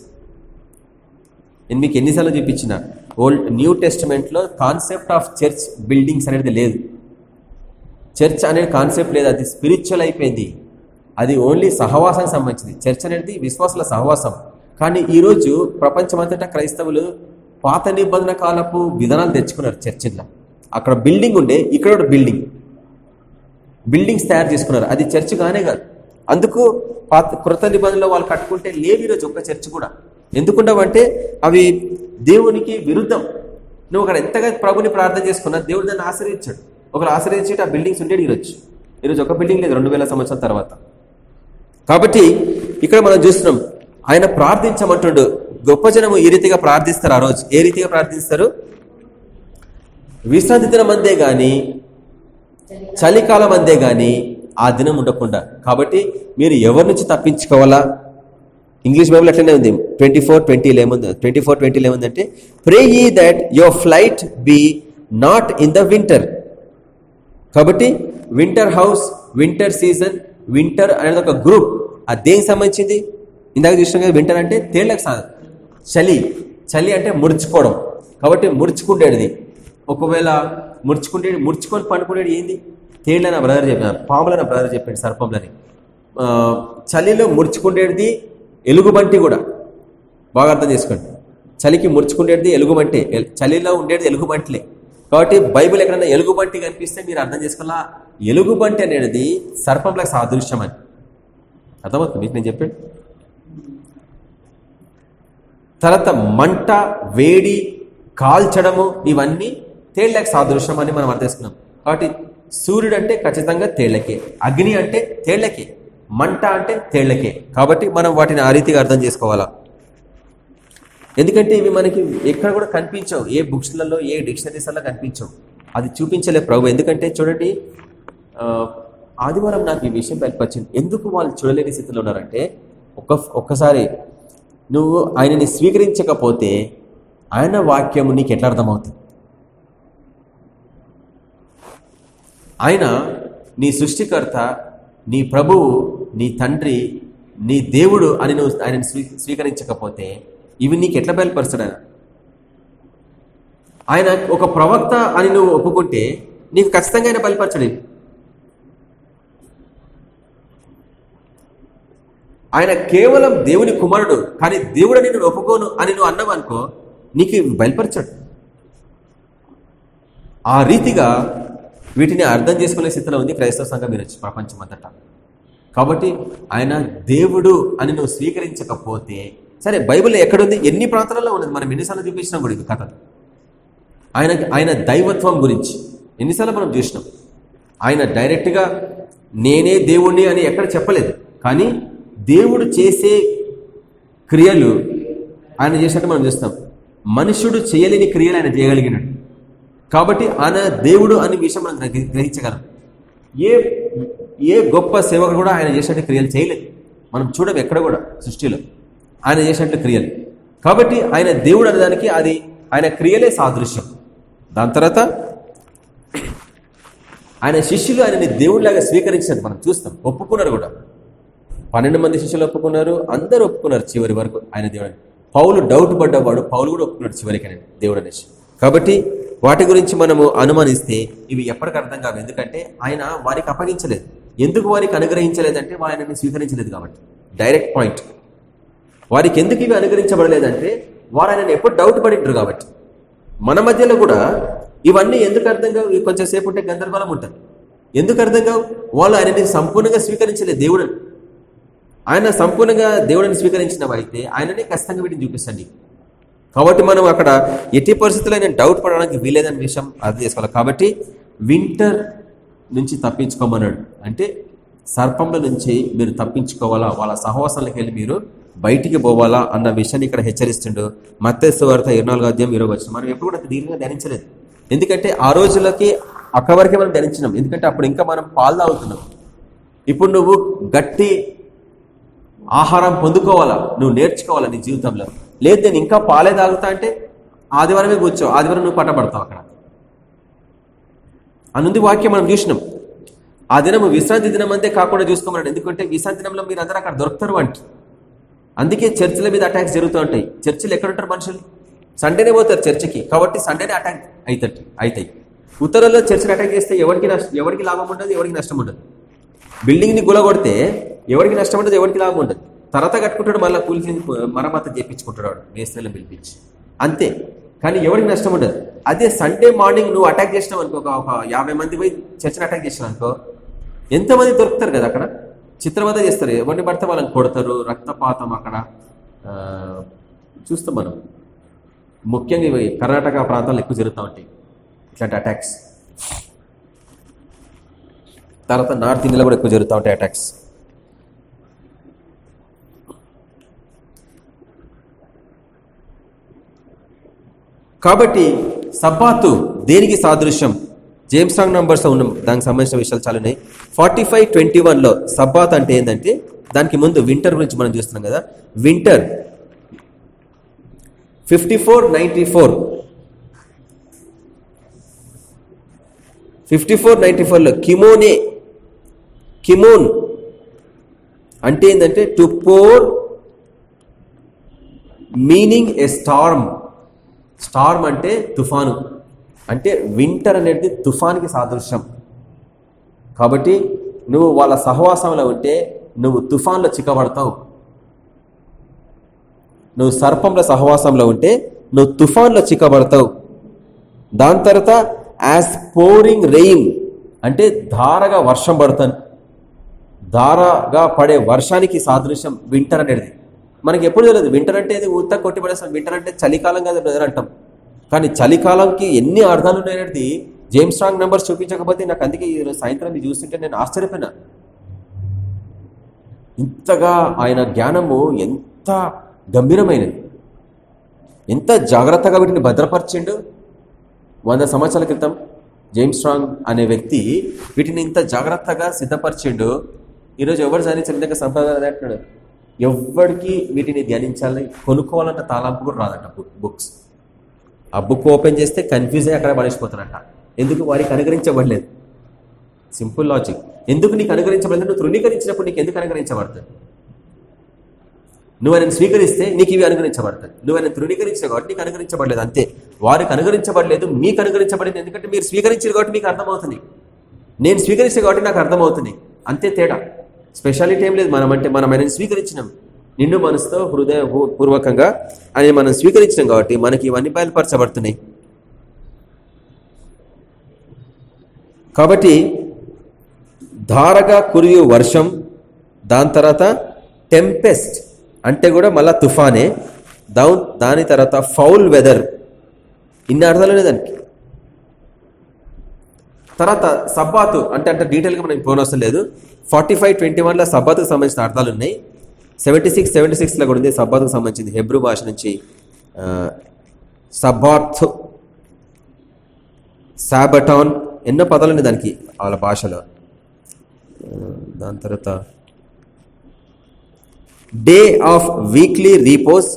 నేను మీకు ఎన్నిసార్లు చూపించిన. ఓల్డ్ న్యూ టెస్ట్మెంట్లో కాన్సెప్ట్ ఆఫ్ చర్చ్ బిల్డింగ్స్ అనేది లేదు. చర్చ్ అనేది కాన్సెప్ట్ లేదు అది స్పిరిచువల్ అయిపోయింది. అది ఓన్లీ సహవాసానికి సంబంధించింది. చర్చ్ అనేది విశ్వాసుల సహవాసం. కానీ ఈరోజు ప్రపంచమంతటా క్రైస్తవులు పాత నిబంధన కాలపు విధానాలు తెచ్చుకున్నారు చర్చిల్లో. అక్కడ బిల్డింగ్ ఉండే ఇక్కడ ఒక బిల్డింగ్. బిల్డింగ్స్ తయారు చేసుకున్నారు. అది చర్చ్ కానే కాదు. అందుకు పాత కృత నిబంధనలో వాళ్ళు కట్టుకుంటే లేవు ఈరోజు ఒక్క చర్చ్ కూడా. ఎందుకుండవంటే అవి దేవునికి విరుద్ధం. నువ్వు అక్కడ ఎంతగా ప్రభుని ప్రార్థన చేసుకున్నా దేవుడు దాన్ని ఆశ్రయించాడు. ఒకరు ఆశ్రయించేటి ఆ బిల్డింగ్స్ ఉండేది ఈరోజు. ఈరోజు ఒక బిల్డింగ్ లేదు రెండు వేల సంవత్సరాల తర్వాత. కాబట్టి ఇక్కడ మనం చూస్తున్నాం ఆయన ప్రార్థించమంటుండు. గొప్ప జనము ఈ రీతిగా ప్రార్థిస్తారు ఆ రోజు? ఏ రీతిగా ప్రార్థిస్తారు? విశ్రాంతి దినం అందే కానీ చలికాలం అందే కానీ ఆ దినం ఉండకుండా. కాబట్టి మీరు ఎవరి నుంచి తప్పించుకోవాలా? ఇంగ్లీష్ బైబుల్ అట్లనే ఉంది? ట్వంటీ ఫోర్ ట్వంటీలో ఏముంది ట్వంటీ ఫోర్ ట్వంటీలో ఏముందంటే pray ye that your flight be not in the winter కాబట్టి winter house winter season winter అనేది ఒక గ్రూప్ అది దేనికి సంబంధించింది? ఇందాక చూసిన కదా వింటర్ అంటే తేళ్ళకు చలి. చలి అంటే ముడుచుకోవడం. కాబట్టి ముడుచుకుండేది. ఒకవేళ ముడుచుకుంటే ముడుచుకొని పండుకునేది ఏంది? తేళ్ళని బ్రదర్ చెప్పిన పాములని బ్రదర్ చెప్పాడు సర్పంలని. చలిలో ముడుచుకుండేది ఎలుగుబంటి కూడా బాగా అర్థం చేసుకోండి. చలికి ముడుచుకుండేది ఎలుగుబంటి చలిలో ఉండేది ఎలుగుబంటిలే. కాబట్టి బైబిల్ ఎక్కడైనా ఎలుగుబంటి కనిపిస్తే మీరు అర్థం చేసుకోవాలా? ఎలుగుబంటి అనేది సర్పంలకు సాదృశ్యం అని. అర్థమవుతుంది? మీకు నేను చెప్పాడు తర్వాత మంట వేడి కాల్చడము ఇవన్నీ తేళ్ళకు సాదృశ్యం అని మనం అర్థం చేసుకున్నాం. కాబట్టి సూర్యుడు అంటే ఖచ్చితంగా తేళ్ళకే అగ్ని అంటే తేళ్ళకే. మంట అంటే తేళ్ళకే. కాబట్టి మనం వాటిని ఆ రీతిగా అర్థం చేసుకోవాలా? ఎందుకంటే ఇవి మనకి ఎక్కడ కూడా కనిపించవు. ఏ బుక్స్లలో ఏ డిక్షనరీస్లలో కనిపించవు. అది చూపించలే ప్రభు. ఎందుకంటే చూడండి ఆదివారం నాకు ఈ విషయం బయటపరిచింది ఎందుకు వాళ్ళు చూడలేని స్థితిలో ఉన్నారంటే ఒక్క ఒక్కసారి నువ్వు ఆయనని స్వీకరించకపోతే ఆయన వాక్యము నీకు ఎట్లా అర్థమవుతుంది? ఆయన నీ సృష్టికర్త నీ ప్రభువు నీ తండ్రి నీ దేవుడు అని నువ్వు ఆయనను స్వీ స్వీకరించకపోతే ఇవి నీకు ఎట్లా బయలుపరుస్తాడు ఆయన? ఆయన ఒక ప్రవక్త అని నువ్వు ఒప్పుకుంటే నీకు ఖచ్చితంగా ఆయన బయలుపరచడు. ఆయన కేవలం దేవుని కుమారుడు కానీ దేవుడు అని నేను ఒప్పుకోను అని నువ్వు అన్నావు అనుకో నీకు బయలుపరచడు. ఆ రీతిగా వీటిని అర్థం చేసుకునే స్థితిలో ఉంది క్రైస్తవ సంఘం ఈరోజు ప్రపంచం అంతటా కాబట్టి ఆయన దేవుడు అని నువ్వు స్వీకరించకపోతే సరే బైబిల్ ఎక్కడుంది? ఎన్ని ప్రాంతాలలో ఉన్నది? మనం ఎన్నిసార్లు చూపించినాం కూడా ఇది కథ. ఆయన ఆయన దైవత్వం గురించి ఎన్నిసార్లు మనం చూసినాం? ఆయన డైరెక్ట్గా నేనే దేవుణ్ణి అని ఎక్కడ చెప్పలేదు. కానీ దేవుడు చేసే క్రియలు ఆయన చేసినట్టు మనం చూస్తాం. మనుషుడు చేయలేని క్రియలు ఆయన చేయగలిగినాడు. కాబట్టి ఆయన దేవుడు అనే విషయం మనం గ్రహి- గ్రహించగలం. ఏ ఏ గొప్ప సేవకుడు కూడా ఆయన చేసినట్టు క్రియలు చేయలేదు. మనం చూడం ఎక్కడ కూడా సృష్టిలో. ఆయన చేసినట్లు క్రియలు. కాబట్టి ఆయన దేవుడు అనేదానికి అది ఆయన క్రియలే సాదృశ్యం. దాని తర్వాత ఆయన శిష్యులు ఆయనని దేవుడిలాగా స్వీకరించినట్టు మనం చూస్తాం. ఒప్పుకున్నారు కూడా. పన్నెండు మంది శిష్యులు ఒప్పుకున్నారు. అందరూ ఒప్పుకున్నారు చివరి వరకు ఆయన దేవుడు పౌలు డౌట్ పడ్డవాడు పౌలు కూడా ఒప్పుకున్నాడు చివరికి ఆయన దేవుడు అనేసి. కాబట్టి వాటి గురించి మనము అనుమానిస్తే ఇవి ఎప్పటికీ అర్థం కావు. ఎందుకంటే ఆయన వారికి అప్పగించలేదు. ఎందుకు వారికి అనుగ్రహించలేదంటే ఆయనని స్వీకరించలేదు కాబట్టి. డైరెక్ట్ పాయింట్ వారికి ఎందుకు ఇవి అనుగ్రహించబడలేదంటే వారు ఆయనను ఎప్పుడు డౌట్ పడింటారు కాబట్టి. మన మధ్యలో కూడా ఇవన్నీ ఎందుకు అర్థం కావు కొంచెంసేపు కొంచెం ఉంటే గందరగోళం ఉంటుంది. ఎందుకు అర్థం కావు వాళ్ళు ఆయనని సంపూర్ణంగా స్వీకరించలేదు దేవుడు? ఆయన సంపూర్ణంగా దేవుడిని స్వీకరించిన వారైతే ఆయననే ఖచ్చితంగా వీటిని చూపిస్తండి కాబట్టి మనం అక్కడ ఎట్టి పరిస్థితుల్లో ఆయన డౌట్ పడడానికి వీలేదనే విషయం అర్థం చేసుకోవాలి. కాబట్టి వింటర్ నుంచి తప్పించుకోమన్నాడు. అంటే సర్పంల నుంచి మీరు తప్పించుకోవాలా? వాళ్ళ సహవాసాలకు వెళ్ళి మీరు బయటికి పోవాలా? అన్న విషయాన్ని ఇక్కడ హెచ్చరిస్తుండు. మత్స్సు వార్త ఇరవై నాలుగు అధ్యాయం ఇరవై వచ్చిన మనం ఎప్పుడు కూడా దీర్ఘంగా ధ్యానించలేదు. ఎందుకంటే ఆ రోజులకి అక్కవరకే మనం ధ్యానించినాం. ఎందుకంటే అప్పుడు ఇంకా మనం పాలు తాగుతున్నాం. ఇప్పుడు నువ్వు గట్టి ఆహారం పొందుకోవాలా? నువ్వు నేర్చుకోవాలా నీ జీవితంలో? లేదు నేను ఇంకా పాలే తాగుతా అంటే ఆదివారమే కూర్చో. ఆదివారం నువ్వు పట్టబడతావు అక్కడ. అనుంది వాక్యం మనం చూసినాం. ఆ దినము విశ్రాంతి దినం అంతే కాకుండా చూసుకోమన్నాడు. ఎందుకంటే విశ్రాంతి దినంలో మీరు అందరూ అక్కడ దొరుకుతారు అంటే. అందుకే చర్చిల మీద అటాక్స్ జరుగుతూ ఉంటాయి. చర్చిలు ఎక్కడుంటారు మనుషులు? సండేనే పోతారు చర్చికి. కాబట్టి సండేనే అటాక్ అవుతాయి అవుతాయి ఉత్తరంలో చర్చిని అటాక్ చేస్తే ఎవరికి నష్టం ఎవరికి లాభం ఉండదు ఎవరికి నష్టం ఉండదు. బిల్డింగ్ని గులగొడితే ఎవరికి నష్టం ఉండదు ఎవరికి లాభం ఉండదు. తర్వాత కట్టుకుంటాడు మళ్ళీ కూలికి మరమ్మత చేయించుకుంటాడు వాడు. మేస్త్రీలను పిలిపించి. అంతే. కానీ ఎవరికి నష్టం ఉండదు. అదే సండే మార్నింగ్ నువ్వు అటాక్ చేసినావు అనుకో ఒక యాభై మంది పోయి చర్చిని అటాక్ చేసినావు అనుకో ఎంతమంది దొరుకుతారు కదా అక్కడ? చిత్రవద చేస్తారు. ఎవరిని పడితే వాళ్ళని కొడతారు రక్తపాతం అక్కడ చూస్తాం మనం. ముఖ్యంగా ఇవి కర్ణాటక ప్రాంతాల్లో ఎక్కువ జరుగుతూ ఉంటాయి ఇట్లాంటి అటాక్స్ తర్వాత నార్త్ ఇండియాలో కూడా ఎక్కువ జరుగుతూ ఉంటాయి అటాక్స్ కాబట్టి సబ్బాతు దేనికి సాదృశ్యం? జేమ్స్ రాంగ్ నంబర్స్ ఉన్న దానికి సంబంధించిన విషయాలు చాలా ఉన్నాయి ఫార్టీ ఫైవ్ ట్వంటీ వన్లో సబ్బాత్ అంటే ఏంటంటే దానికి ముందు వింటర్ గురించి మనం చూస్తున్నాం కదా. Winter fifty four ninety four. Fifty four ninety ఫోర్లో కిమోనే కిమోన్ అంటే ఏంటంటే to pour meaning a storm. Storm అంటే తుఫాను. అంటే వింటర్ అనేది తుఫాన్కి సాదృశ్యం. కాబట్టి నువ్వు వాళ్ళ సహవాసంలో ఉంటే నువ్వు తుఫాన్లో చిక్కబడతావు. నువ్వు సర్పంల సహవాసంలో ఉంటే నువ్వు తుఫాన్లో చిక్కబడతావు. దాని తర్వాత యాజ్ పోరింగ్ రెయిన్ అంటే ధారగా వర్షం పడతాను ధారగా పడే వర్షానికి సాదృశ్యం వింటర్ అనేది. మనకి ఎప్పుడు తెలియదు. వింటర్ అంటే ఇది ఉత్త కొట్టిపడేస్తాం వింటర్ అంటే చలికాలం కదా బ్రదర్ అంటాం. కానీ చలికాలంకి ఎన్ని అర్థాలు ఉన్నాయనేది జేమ్స్ స్ట్రాంగ్ నెంబర్స్ చూపించకపోతే నాకు అందుకే ఈ సాయంత్రం చూస్తుంటే నేను ఆశ్చర్యపోయినా. ఇంతగా ఆయన జ్ఞానము ఎంత గంభీరమైనది. ఎంత జాగ్రత్తగా వీటిని భద్రపరిచిండు. వంద సంవత్సరాల క్రితం జేమ్స్ స్ట్రాంగ్ అనే వ్యక్తి వీటిని ఇంత జాగ్రత్తగా సిద్ధపరిచిండు. ఈరోజు ఎవరు సాధించిన విధంగా సంపాదన అంటున్నాడు? ఎవ్వడికి వీటిని ధ్యానించాలని కొనుక్కోవాలంటే తాలాంపు కూడా రాదంట బుక్స్. ఆ బుక్ ఓపెన్ చేస్తే కన్ఫ్యూజ్ అయ్యి అక్కడ పడేసిపోతారంట. ఎందుకు వారికి అనుగ్రహించబడలేదు? Simple logic. ఎందుకు నీకు అనుగ్రహించబడలేదు? నువ్వు తృణీకరించినప్పుడు నీకు ఎందుకు అనుగ్రహించబడుతుంది నువ్వు ఆయన స్వీకరిస్తే నీకు ఇవి అనుగ్రహించబడుతుంది నువ్వు ఆయన తృణీకరించిన కాబట్టి నీకు అనుగ్రహించబడలేదు. అంతే. వారికి అనుగ్రహించబడలేదు మీకు అనుగ్రహించబడింది ఎందుకంటే మీరు స్వీకరించారు కాబట్టి మీకు అర్థమవుతుంది. నేను స్వీకరించిన కాబట్టి నాకు అర్థమవుతుంది. అంతే తేడా. స్పెషాలిటీ ఏం లేదు. మనం అంటే మనం ఆయన స్వీకరించినాం. నిన్ను మనసుతో హృదయ పూర్వకంగా ఆయన మనం స్వీకరించినాం కాబట్టి మనకి ఇవన్నీ బయలుపరచబడుతున్నాయి. కాబట్టి ధారగా కురియు వర్షం దాని తర్వాత టెంపెస్ట్ అంటే కూడా మళ్ళీ తుఫానే. దా దాని తర్వాత ఫౌల్ వెదర్ ఇన్ని అర్థాలు దానికి. తర్వాత సబ్బాతు అంటే అంటే డీటెయిల్గా మనం పోనవసరం లేదు. ఫార్టీ ఫైవ్ ట్వంటీ వన్లో సబ్బాతుకు సంబంధించిన అర్థాలు ఉన్నాయి. సెవెంటీ సిక్స్ సెవెంటీ సిక్స్లో కూడా ఉంది. సబ్బాతుకు సంబంధించింది హెబ్రూ భాష నుంచి సబ్బాత్ సాబటాన్ ఎన్నో పదాలు ఉన్నాయి దానికి వాళ్ళ భాషలో. దాని తర్వాత day of weekly repose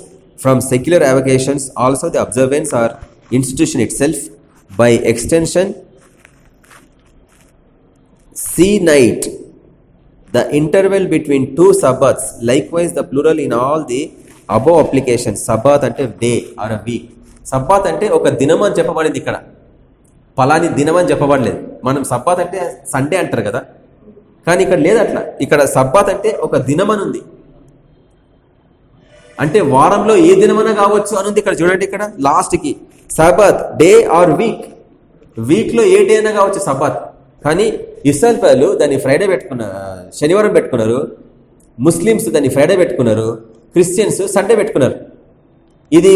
from secular avocations also the observance or institution itself by extension sennight the interval between two sabbaths likewise the plural in all the above application sabbath అంటే day or a week sabbath అంటే ఒక దినం అని చెప్పబడింది ఇక్కడ. పలాని దినం అని చెప్పబడలేదు. మనం సబ్బాత్ అంటే సండే అంటారు కదా. కానీ ఇక్కడ లేదు అట్లా. ఇక్కడ సబ్బాత్ అంటే ఒక దినం అని ఉంది. అంటే వారంలో ఏ దినమన్నా కావచ్చు అనుంది ఇక్కడ చూడండి ఇక్కడ లాస్ట్కి సబాత్ డే ఆర్ వీక్ వీక్లో ఏ డే అయినా కావచ్చు సబాత్ కానీ ఇస్రాయల్ ప్రజలు దాన్ని ఫ్రైడే పెట్టుకున్న శనివారం పెట్టుకున్నారు. ముస్లిమ్స్ దాన్ని ఫ్రైడే పెట్టుకున్నారు. క్రిస్టియన్స్ సండే పెట్టుకున్నారు. ఇది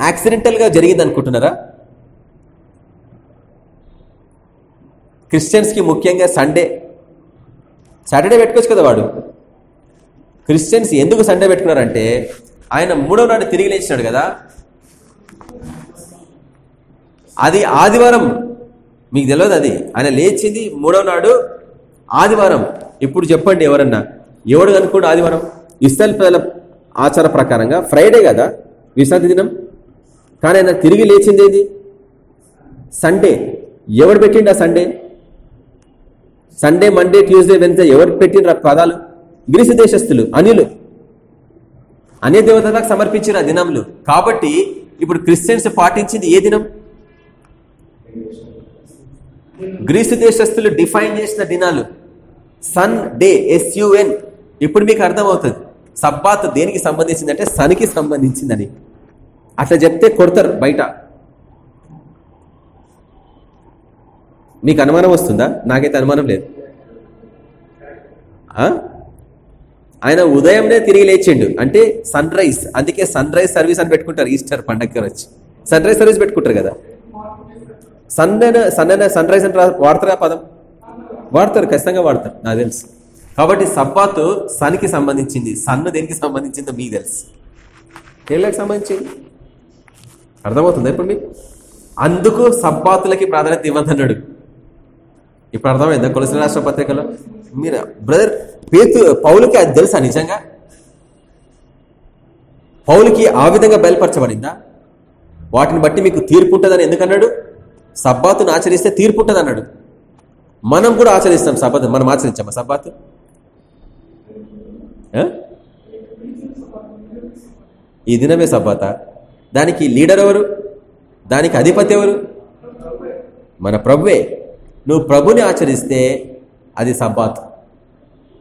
యాక్సిడెంటల్గా జరిగింది అనుకుంటున్నారా? క్రిస్టియన్స్కి ముఖ్యంగా సండే సాటర్డే పెట్టుకోవచ్చు కదా వాడు. క్రిస్టియన్స్ ఎందుకు సండే పెట్టుకున్నారంటే ఆయన మూడో నాడు తిరిగి లేచినాడు కదా. అది ఆదివారం మీకు తెలియదు అది. ఆయన లేచింది మూడో నాడు ఆదివారం. ఇప్పుడు చెప్పండి ఎవరన్నా. ఎవడు అనుకోడు ఆదివారం? ఇస్రాయల్ ప్రజల ఆచార ప్రకారంగా ఫ్రైడే కదా? విశ్రాంతి దినం? కానీ ఆయన తిరిగి లేచింది ఏది? సండే. ఎవడు పెట్టిండు ఆ Sunday? Sunday Monday Tuesday Wednesday ఎవరు పెట్టిండ్రు పదాలు? గ్రీసు దేశస్థులు అనిలు. అనే దేవతలకు సమర్పించిన దినములు. కాబట్టి ఇప్పుడు క్రిస్టియన్స్ పాటించింది ఏ దినం? గ్రీసు దేశస్థులు డిఫైన్ చేసిన దినాలు. సన్ డే ఎస్యుఎన్ ఇప్పుడు మీకు అర్థమవుతుంది. సబ్బాత్ దేనికి సంబంధించిందంటే సన్కి సంబంధించిందని. అట్లా చెప్తే కొడతారు బయట. మీకు అనుమానం వస్తుందా? నాకైతే అనుమానం లేదు. ఆయన ఉదయంనే తిరిగి లేచిండు. అంటే సన్ రైజ్ అందుకే సన్ రైజ్ సర్వీస్ అని పెట్టుకుంటారు ఈస్టర్ పండగ వచ్చి. సన్ రైజ్ సర్వీస్ పెట్టుకుంటారు కదా. సన్ సన్ సన్ రైజ్ అంటే వాడతారా పదం? వాడతారు ఖచ్చితంగా వాడతారు నాకు తెలుసు. కాబట్టి సబ్బాత్ సన్కి సంబంధించింది సన్ను దేనికి సంబంధించిందో మీకు తెలుసు. తేళ్ళకి సంబంధించింది? అర్థమవుతుందా ఇప్పుడు మీకు? అందుకు సబ్బాతులకి ప్రాధాన్యత ఇవ్వద్దన్నాడు. ఇప్పుడు అర్థమైందా కొలసిన రాష్ట్ర పత్రికలో? మీరు బ్రదర్ పేతు పౌలకి అది తెలుసా నిజంగా? పౌలకి ఆ విధంగా బయలుపరచబడిందా? వాటిని బట్టి మీకు తీర్పు ఉంటుందని ఎందుకన్నాడు? సబ్బాతును ఆచరిస్తే తీర్పు ఉంటుంది అన్నాడు. మనం కూడా ఆచరిస్తాం సబ్బాత్. మనం ఆచరించామా సబ్బాత్? ఈ దినమే సబ్బాత? దానికి లీడర్ ఎవరు? దానికి అధిపతి ఎవరు? మన ప్రభువే. నువ్వు ప్రభుని ఆచరిస్తే అది సబ్బాత్.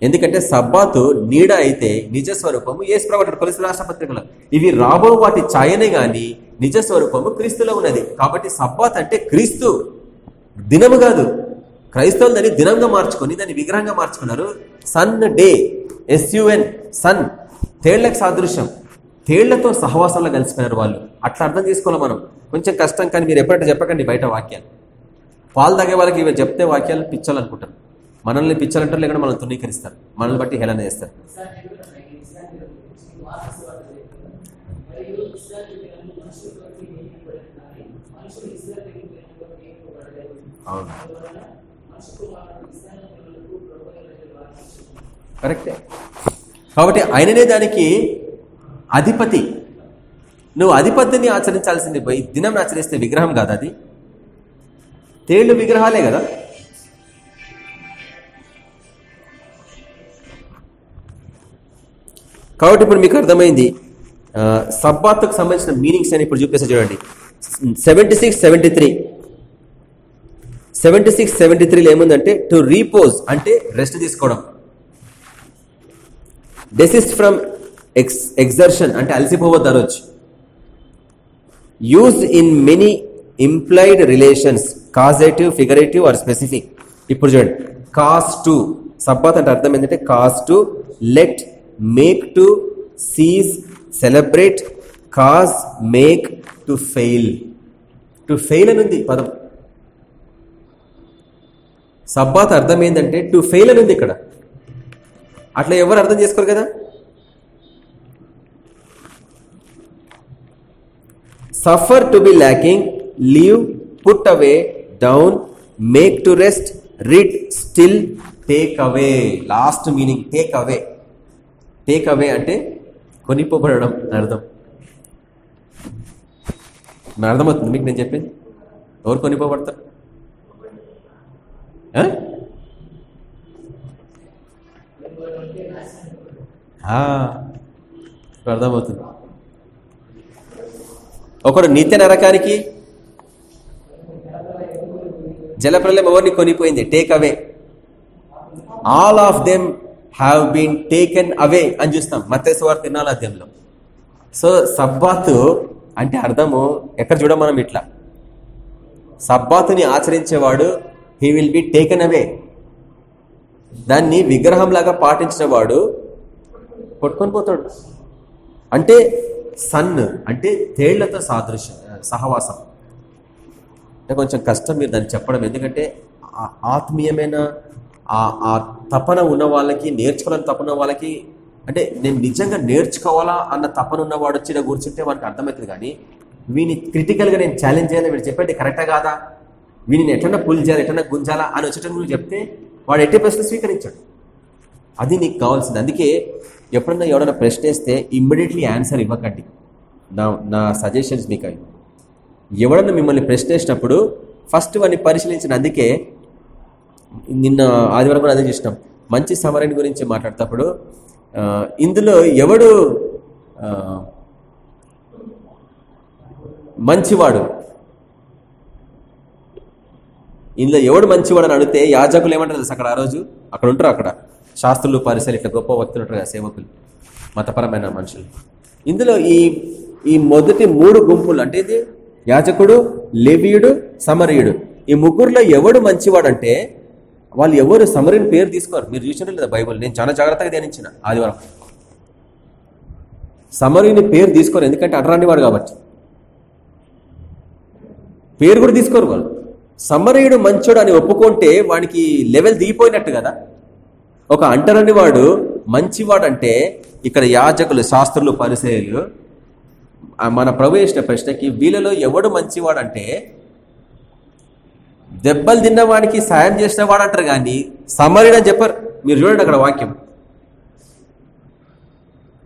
ఎందుకంటే సబ్బాతు నీడ అయితే నిజ స్వరూపము ఏ స్ప్రవటాడు కొలిసి రాష్ట్రపత్రికలో. ఇవి రాబో వాటి ఛాయనే గాని నిజ స్వరూపము క్రీస్తులో ఉన్నది. కాబట్టి సబ్బాత్ అంటే క్రీస్తు. దినము కాదు. క్రైస్తవులు దాన్ని దినంగా మార్చుకొని దాన్ని విగ్రహంగా మార్చుకున్నారు. Sun day. S U N sun. తేళ్ళకు సాదృశ్యం. తేళ్ళతో సహవాసంలో కలిసిపోయినారు వాళ్ళు. అట్లా అర్థం చేసుకోవాలి మనం. కొంచెం కష్టం కానీ మీరు ఎప్పుడంటే చెప్పకండి బయట వాక్యాలు. పాలు తాగే వాళ్ళకి ఇవి చెప్తే వాక్యాలు పిచ్చాలనుకుంటారు మనల్ని పిచ్చాలంటారు లేకుండా మనల్ని తునీకరిస్తారు మనల్ని బట్టి హేళన చేస్తారు. అవును. కరెక్టే. కాబట్టి ఆయననే దానికి అధిపతి. నువ్వు అధిపతిని ఆచరించాల్సింది పోయి దినం ఆచరిస్తే విగ్రహం కాదు అది. తేళ్ళు విగ్రహాలే కదా. కాబట్టి ఇప్పుడు మీకు అర్థమైంది. సబ్బాత్కు సంబంధించిన మీనింగ్స్ అని ఇప్పుడు చూపిస్తా చూడండి. Seventy six seventy three. Seventy six seventy త్రీలో ఏముందంటే టు రీపోజ్ అంటే రెస్ట్ తీసుకోవడం. డెసిస్ట్ ఫ్రమ్ ఎక్స్ ఎగ్జర్షన్ అంటే అలసిపోవద్దు అనొచ్చు. Used in many implied relations causative figurative or specific ఇప్పుడు చూడండి. కాస్ టు సబ్బాత్ అంటే అర్థం ఏంటంటే cause to let make to cease celebrate cause make to fail to fail అని ఉంది పదం. సబ్బాత్ అర్థం ఏంటంటే టు ఫెయిల్ అని ఉంది ఇక్కడ. అట్లా ఎవరు అర్థం చేసుకోరు కదా? Suffer to be lacking leave put away down make to rest rid still take away lost meaning take away take away అంటే కొనిపోబడడం అర్థం. నా అర్థమవుతుంది మీకు నేను చెప్పింది? ఎవరు కొనిపోబడతారు? ఇప్పుడు అర్థమవుతుంది. ఒకడు నిత్య నరకానికి జలప్రలయం ఎవరిని కొనిపోయింది? Take away. All of them have been taken away అని చూస్తాం. మత్స్యవార్త తినాలి అధ్యాయంలో? సో సబ్బాతు అంటే అర్థము ఎక్కడ చూడ మనం ఇట్లా? సబ్బాతుని ఆచరించేవాడు he will be taken away దాన్ని విగ్రహంలాగా పాటించిన వాడు కొట్టుకొని పోతాడు. అంటే సన్ అంటే తేళ్ళతో సాదృశ్యం సహవాసం. అంటే కొంచెం కష్టం మీరు దాన్ని చెప్పడం. ఎందుకంటే ఆత్మీయమైన ఆ ఆ తపన ఉన్న వాళ్ళకి నేర్చుకోవాలని తపన వాళ్ళకి అంటే నేను నిజంగా నేర్చుకోవాలా అన్న తపన ఉన్నవాడు వచ్చి ఇలా కూర్చుంటే వానికి అర్థమవుతుంది కానీ వీని క్రిటికల్గా నేను ఛాలెంజ్ చేయాలి వీడు చెప్పేది కరెక్టా కాదా? వీని ఎట్లన్నా పుల్ చేయాలి ఎట్లన్నా గుంజాలా అని వచ్చేటప్పుడు నువ్వు చెప్తే వాడు ఎట్టి ప్రశ్న స్వీకరించాడు. అది నీకు కావాల్సింది. అందుకే ఎప్పుడన్నా ఎవడన్నా ప్రశ్న వేస్తే ఇమ్మీడియట్లీ ఆన్సర్ ఇవ్వకండి. నా నా సజెషన్స్ మీకు అవి. ఎవడన్నా మిమ్మల్ని ప్రశ్న వేసినప్పుడు ఫస్ట్ వాడిని పరిశీలించిన అందుకే నిన్న ఆదివారం కూడా అదే చూసినాం. మంచి సమరణ గురించి మాట్లాడేటప్పుడు ఇందులో ఎవడు మంచివాడు? ఇందులో ఎవడు మంచివాడు అని అడిగితే యాజకులు ఏమంటారు అక్కడ ఆ రోజు? అక్కడ ఉంటారు అక్కడ. శాస్త్రులు పరిసలు ఇట్లా గొప్ప వ్యక్తులు ఉంటారు కదా సేవకులు మతపరమైన మనుషులు. ఇందులో ఈ ఈ మొదటి మూడు గుంపులు అంటే ఇది యాజకుడు లేవీయుడు సమరయుడు. ఈ ముగ్గురులో ఎవడు మంచివాడంటే వాళ్ళు ఎవరు సమరీని పేరు తీసుకోరు. మీరు చూసినట్టు లేదా బైబుల్. నేను చాలా జాగ్రత్తగా ధ్యానించిన ఆదివారం. సమరిని పేరు తీసుకోరు. ఎందుకంటే అటరాని వాడు కాబట్టి. పేరు కూడా తీసుకోరు వాళ్ళు. సమరయుడు మంచోడు అని ఒప్పుకుంటే వానికి లెవెల్ దిగిపోయినట్టు కదా. ఒక అంటరని వాడు మంచివాడు అంటే ఇక్కడ యాజకులు శాస్త్రులు పరిచయలు మన ప్రవేశించిన ప్రశ్నకి వీళ్ళలో ఎవడు మంచివాడంటే దెబ్బలు తిన్నవాడికి సాయం చేసిన వాడు అంటారు కానీ సమరుడు అని చెప్పరు మీరు చూడండి అక్కడ వాక్యం.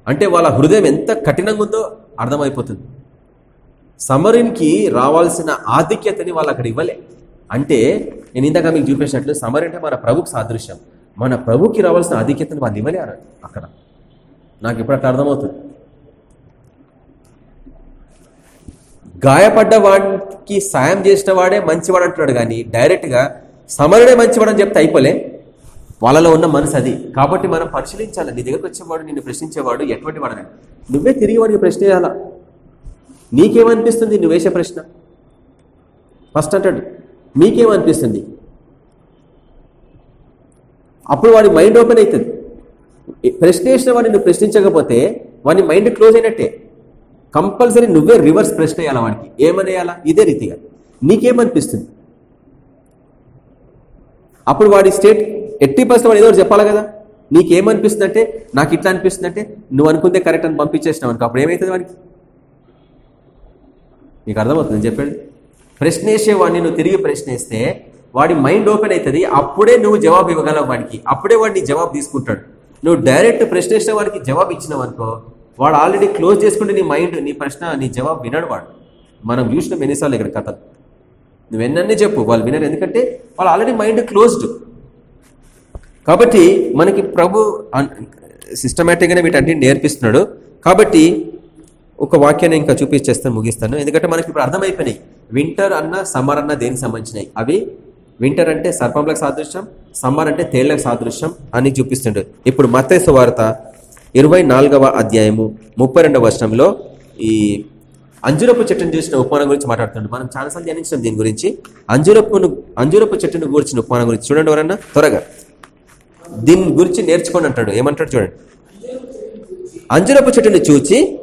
అంటే వాళ్ళ హృదయం ఎంత కఠినంగా ఉందో అర్థమైపోతుంది. సమరునికి రావాల్సిన ఆధిక్యతని వాళ్ళు అక్కడ ఇవ్వలే. అంటే నేను ఇందాక మీకు చూపించినట్లు సమర్ అంటే మన ప్రభుకి సాదృశ్యం. మన ప్రభుకి రావాల్సిన ఆధిక్యతని వాళ్ళు ఇవ్వలే అక్కడ. నాకు ఇప్పుడు అక్కడ అర్థమవుతుంది? గాయపడ్డ వాడికి సాయం చేసిన వాడే మంచివాడు అంటున్నాడు కానీ డైరెక్ట్గా సమరుడే మంచివాడని చెప్తే అయిపోలే. వాళ్ళలో ఉన్న మనసు అది. కాబట్టి మనం పరిశీలించాలి. నీ దగ్గరకు వచ్చేవాడు నిన్ను ప్రశ్నించేవాడు ఎటువంటి వాడని నువ్వే తిరిగి వాడికి ప్రశ్న చేయాలా నీకేమనిపిస్తుంది? నువ్వు వేసే ప్రశ్న. ఫస్ట్ అంటాడు మీకేమనిపిస్తుంది? అప్పుడు వాడి మైండ్ ఓపెన్ అవుతుంది ప్రశ్న వేసిన వాడిని నువ్వు ప్రశ్నించకపోతే వాడి మైండ్ క్లోజ్ అయినట్టే. కంపల్సరీ నువ్వే రివర్స్ ప్రశ్న వేయాలా వాడికి? ఏమనేయాలా? ఇదే రీతిగా. నీకేమనిపిస్తుంది? అప్పుడు వాడి స్టేట్ ఎట్టి పర్సెంట్ వాడు ఏదో చెప్పాలి కదా? నీకేమనిపిస్తుంది అంటే నాకు ఇట్లా అనిపిస్తుంది అంటే నువ్వు అనుకుంటే కరెక్ట్ అని పంపించేసినావు అనుకో అప్పుడు ఏమవుతుంది వాడికి? నీకు అర్థమవుతుంది చెప్పండి ప్రశ్న నువ్వు తిరిగి ప్రశ్నేస్తే వాడి మైండ్ ఓపెన్ అవుతుంది అప్పుడే నువ్వు జవాబు ఇవ్వగలవు వాడికి. అప్పుడే వాడిని జవాబు తీసుకుంటాడు. నువ్వు డైరెక్ట్ ప్రశ్నించిన వాడికి జవాబు ఇచ్చినావు అనుకో వాడు ఆల్రెడీ క్లోజ్ చేసుకుంటే నీ మైండ్ నీ ప్రశ్న నీ జవాబు వినడు వాడు. మనం చూసిన ఎన్నిసార్లు ఇక్కడ కథ నువ్వు ఎన్నీ చెప్పు వాళ్ళు వినరు. ఎందుకంటే వాళ్ళు ఆల్రెడీ మైండ్ క్లోజ్డ్. కాబట్టి మనకి ప్రభు సిస్టమేటిక్గానే వీటన్ని నేర్పిస్తున్నాడు. కాబట్టి ఒక వాక్యాన్ని ఇంకా చూపించేస్తాను ముగిస్తాను. ఎందుకంటే మనకి ఇప్పుడు అర్థమైపోయినాయి. వింటర్ అన్న సమ్మర్ అన్న దేనికి సంబంధించినాయి అవి వింటర్ అంటే సర్పంలకు సాదృశ్యం సమ్మర్ అంటే తేళ్ళకు సాదృశ్యం అని చూపిస్తుండే. ఇప్పుడు మత్స్య వార్త ఇరవై నాలుగవ అధ్యాయము ముప్పై రెండవ వర్షంలో ఈ అంజురపు చెట్టును చూసిన ఉపమానం గురించి మాట్లాడుతున్నాడు. మనం చాలాసార్లు ధ్యానించాం దీని గురించి. అంజురపును అంజురపు చెట్టును గురించిన ఉపమానం గురించి. చూడండి ఎవరన్నా? త్వరగా. దీని గురించి నేర్చుకోండి అంటాడు. ఏమంటాడు చూడండి. అంజురపు చెట్టుని చూచి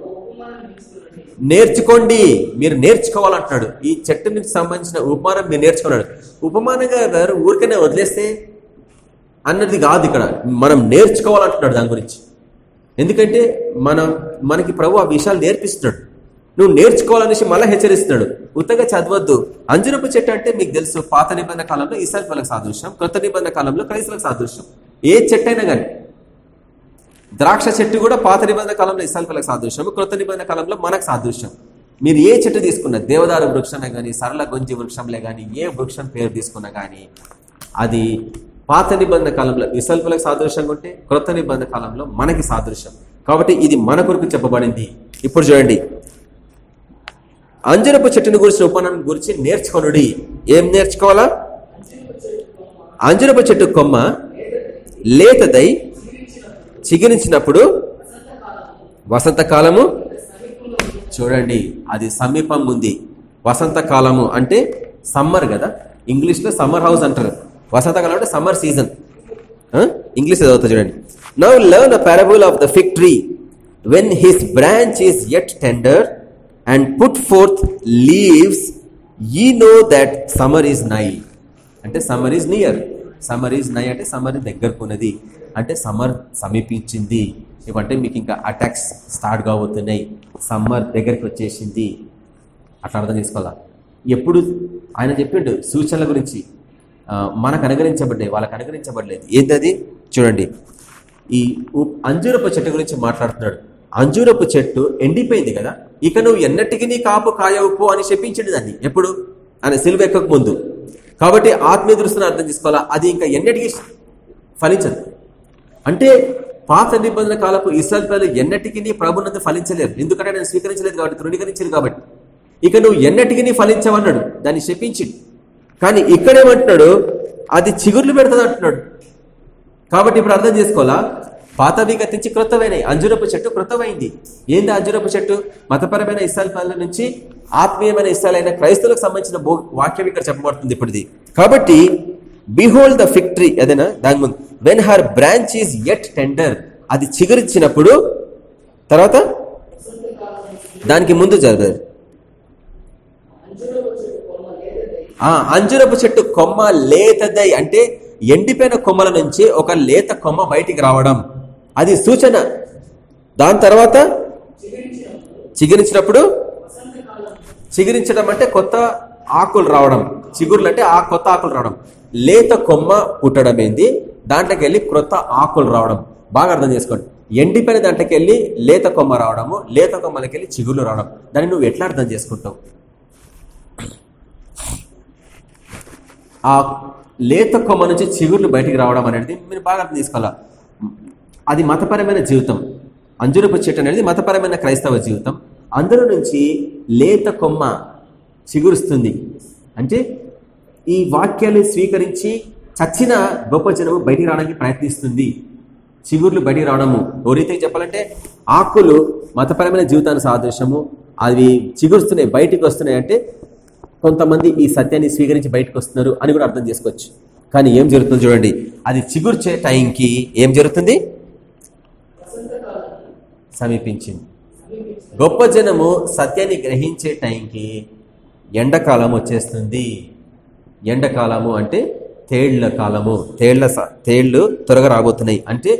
నేర్చుకోండి. మీరు నేర్చుకోవాలంటున్నాడు. ఈ చెట్టునికి సంబంధించిన ఉపమానం మీరు నేర్చుకున్నాడు. ఉపమానంగా గారు ఊరికనే వదిలేస్తే అన్నది కాదు ఇక్కడ. మనం నేర్చుకోవాలంటున్నాడు దాని గురించి. ఎందుకంటే మనం మనకి ప్రభు ఆ విషయాలు నేర్పిస్తున్నాడు. నువ్వు నేర్చుకోవాలనేసి మళ్ళీ హెచ్చరిస్తున్నాడు. ఉత్తగా చదవద్దు. అంజనపు చెట్టు అంటే మీకు తెలుసు పాత నిబంధన కాలంలో ఇసాల్ వాళ్ళకి సాదృశ్యం కొత్త నిబంధన కాలంలో క్రైస్తవులకు సాదృశ్యం. ఏ చెట్టు అయినా కానీ ద్రాక్ష చెట్టు కూడా పాత నిబంధన కాలంలో ఇసాల్పలకు సాదృశ్యం కృత నిబంధన కాలంలో మనకు సాదృశ్యం. మీరు ఏ చెట్టు తీసుకున్నా దేవదారు వృక్షమే కానీ సరళ గొంజి వృక్షంలే కానీ ఏ వృక్షం పేరు తీసుకున్నా కానీ అది పాత నిబంధన కాలంలో విసల్పులకు సాదృశ్యంగా ఉంటే క్రొత్త నిబంధన కాలంలో మనకి సాదృశ్యం. కాబట్టి ఇది మన కొరకు చెప్పబడింది. ఇప్పుడు చూడండి. అంజనపు చెట్టుని గురించి ఉపనం గురించి నేర్చుకొనుడి. ఏం నేర్చుకోవాలా? అంజనపు చెట్టు కొమ్మ లేతదై చిగిరించినప్పుడు వసంతకాలము చూడండి అది సమీపం ఉంది వసంతకాలము అంటే సమ్మర్ కదా? ఇంగ్లీష్లో సమ్మర్ హౌస్ అంటారు. వసంతకాలం అంటే సమ్మర్ సీజన్ ఇంగ్లీష్ చదువుతా చూడండి. Now learn a parable of the fig tree when his branch is yet tender and put forth leaves ye know that summer is nigh అంటే summer is near summer is nigh అంటే summer దగ్గరకున్నది. అంటే summer సమీపించింది. ఇవంటే మీకు ఇంకా attacks start కాబోతున్నాయి. Summer దగ్గరికి వచ్చేసింది. అట్లా అర్థం చేసుకోవాలా? ఎప్పుడు ఆయన చెప్పిండు సూచనల గురించి. మనకు అనుగ్రహించబడ్డాయి వాళ్ళకి అనుగ్రహించబడలేదు ఏంటది? చూడండి. ఈ అంజూరపు చెట్టు గురించి మాట్లాడుతున్నాడు. అంజూరపు చెట్టు ఎండిపోయింది కదా ఇక నువ్వు ఎన్నటికి నీ కాపు కాయవుపు అని చెప్పించండి దాన్ని. ఎప్పుడు? అని సిలువ ఎక్కక ముందు. కాబట్టి ఆత్మీయ దృష్టిని అర్థం చేసుకోవాలా? అది ఇంకా ఎన్నటికి ఫలించదు. అంటే పాత నిబంధన కాలపు ఇస్రాయల్ ఎన్నటికి నీ ప్రభునందు ఫలించలేరు. ఎందుకంటే నేను స్వీకరించలేదు కాబట్టి తృణీకరించలేదు కాబట్టి. ఇక నువ్వు ఎన్నటికీ ఫలించవన్నాడు. దాన్ని శపించిండు కానీ ఇక్కడేమంటున్నాడు అది చిగుర్లు పెడుతుంది అంటున్నాడు. కాబట్టి ఇప్పుడు అర్థం చేసుకోవాలా? పాతవి గతించి కృతమైనవి అంజురపు చెట్టు క్రొత్తమైంది ఏంది అంజురపు చెట్టు? మతపరమైన ఇస్రాయల్ పనుల నుంచి ఆత్మీయమైన ఇస్రాయలైన క్రైస్తవులకు సంబంధించిన వాక్యం ఇక్కడ చెప్పబడుతుంది ఇప్పుడుది కాబట్టి బిహోల్డ్ ద ఫిక్టరీ ఏదైనా? దాని ముందు. When her branch is yet tender అది చిగురిచ్చినప్పుడు తర్వాత? దానికి ముందు జరగదు. అంజురపు చెట్టు కొమ్మ లేతదై అంటే ఎండిపోయిన కొమ్మల నుంచి ఒక లేత కొమ్మ బయటికి రావడం. అది సూచన. దాని తర్వాత చిగురించినప్పుడు చిగురించడం అంటే కొత్త ఆకులు రావడం. చిగురులు అంటే ఆ కొత్త ఆకులు రావడం. లేత కొమ్మ పుట్టడం ఏంది దాంట్లోకి వెళ్ళి క్రొత్త ఆకులు రావడం. బాగా అర్థం చేసుకోండి. ఎండిపోయిన దాంట్లోకి వెళ్ళి లేత కొమ్మ రావడము లేత కొమ్మలకి వెళ్ళి చిగుర్లు రావడం. దాన్ని నువ్వు ఎట్లా అర్థం చేసుకుంటావు? ఆ లేత కొమ్మ నుంచి చిగుర్లు బయటికి రావడం అనేది మీరు బాగా అర్థం తీసుకోవాలా అది మతపరమైన జీవితం. అంజురపు చెట్టు అనేది మతపరమైన క్రైస్తవ జీవితం. అందులో నుంచి లేత కొమ్మ చిగురుస్తుంది. అంటే ఈ వాక్యాలు స్వీకరించి చచ్చిన గొప్ప జనము బయటికి రావడానికి ప్రయత్నిస్తుంది. చిగుర్లు బయటికి రావడము. ఓ రీతికి చెప్పాలంటే ఆకులు మతపరమైన జీవితానికి సాదృశ్యము. అవి చిగురుస్తున్నాయి బయటికి వస్తున్నాయి అంటే కొంతమంది ఈ సత్యాన్ని స్వీకరించి బయటకు వస్తున్నారు అని కూడా అర్థం చేసుకోవచ్చు. కానీ ఏం జరుగుతుంది చూడండి. అది చిగుర్చే టైంకి ఏం జరుగుతుంది? సమీపించింది. గొప్ప జనము సత్యాన్ని గ్రహించే టైంకి ఎండాకాలం వచ్చేస్తుంది. ఎండాకాలము అంటే తేళ్ళ కాలము. తేళ్ళ తేళ్ళు త్వరగా రాబోతున్నాయి. అంటే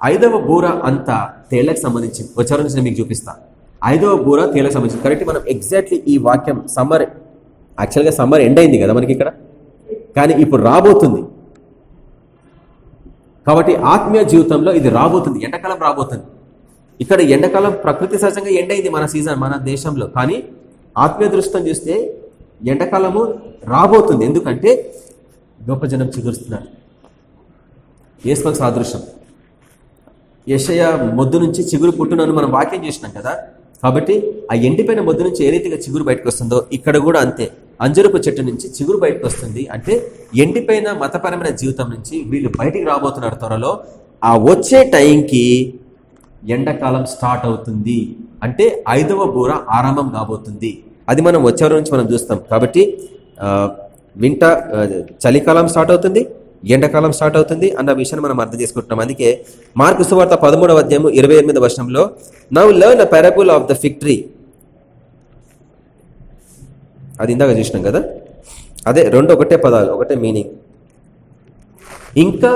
ఐదవ బూర అంతా తేళ్ళకు సంబంధించి వచ్చారు నుంచి మీకు చూపిస్తా. ఐదవ బూర తేళ్ళకు సంబంధించింది. కరెక్ట్ మనం ఎగ్జాక్ట్లీ ఈ వాక్యం సమ్మర్ యాక్చువల్గా సమ్మర్ ఎండ్ అయింది కదా మనకి ఇక్కడ? కానీ ఇప్పుడు రాబోతుంది. కాబట్టి ఆత్మీయ జీవితంలో ఇది రాబోతుంది. ఎండాకాలం రాబోతుంది. ఇక్కడ ఎండాకాలం ప్రకృతి సహజంగా ఎండైంది మన సీజన్ మన దేశంలో. కానీ ఆత్మీయ దృష్టం చూస్తే ఎండాకాలము రాబోతుంది. ఎందుకంటే గొప్ప జనం చిగురుస్తున్నారు. ఏసుకోక సాదృశ్యం. యశయ మొద్దు నుంచి చిగురు పుట్టునని మనం వాక్యం చేసినాం కదా. కాబట్టి ఆ ఎండిపోయిన మొద్దు నుంచి ఏ రీతిగా చిగురు బయటకు వస్తుందో ఇక్కడ కూడా అంతే. అంజరుపు చెట్టు నుంచి చిగురు బయటకు వస్తుంది అంటే ఎండిపోయిన మతపరమైన జీవితం నుంచి వీళ్ళు బయటికి రాబోతున్నారు త్వరలో. ఆ వచ్చే టైంకి ఎండాకాలం స్టార్ట్ అవుతుంది. అంటే ఐదవ బూర ఆరంభం కాబోతుంది. అది మనం వచ్చే నుంచి మనం చూస్తాం. కాబట్టి వింట చలికాలం స్టార్ట్ అవుతుంది. ఎండాకాలం స్టార్ట్ అవుతుంది అన్న విషయాన్ని మనం అర్థం చేసుకుంటున్నాం. అందుకే మార్కు సువార్త పదమూడవ అధ్యాయం ఇరవై ఎనిమిది వర్షంలో now learn a of the fig tree అది ఇందాక చూసినాం కదా? అదే రెండు ఒకటే పదాలు ఒకటే మీనింగ్ ఇంకా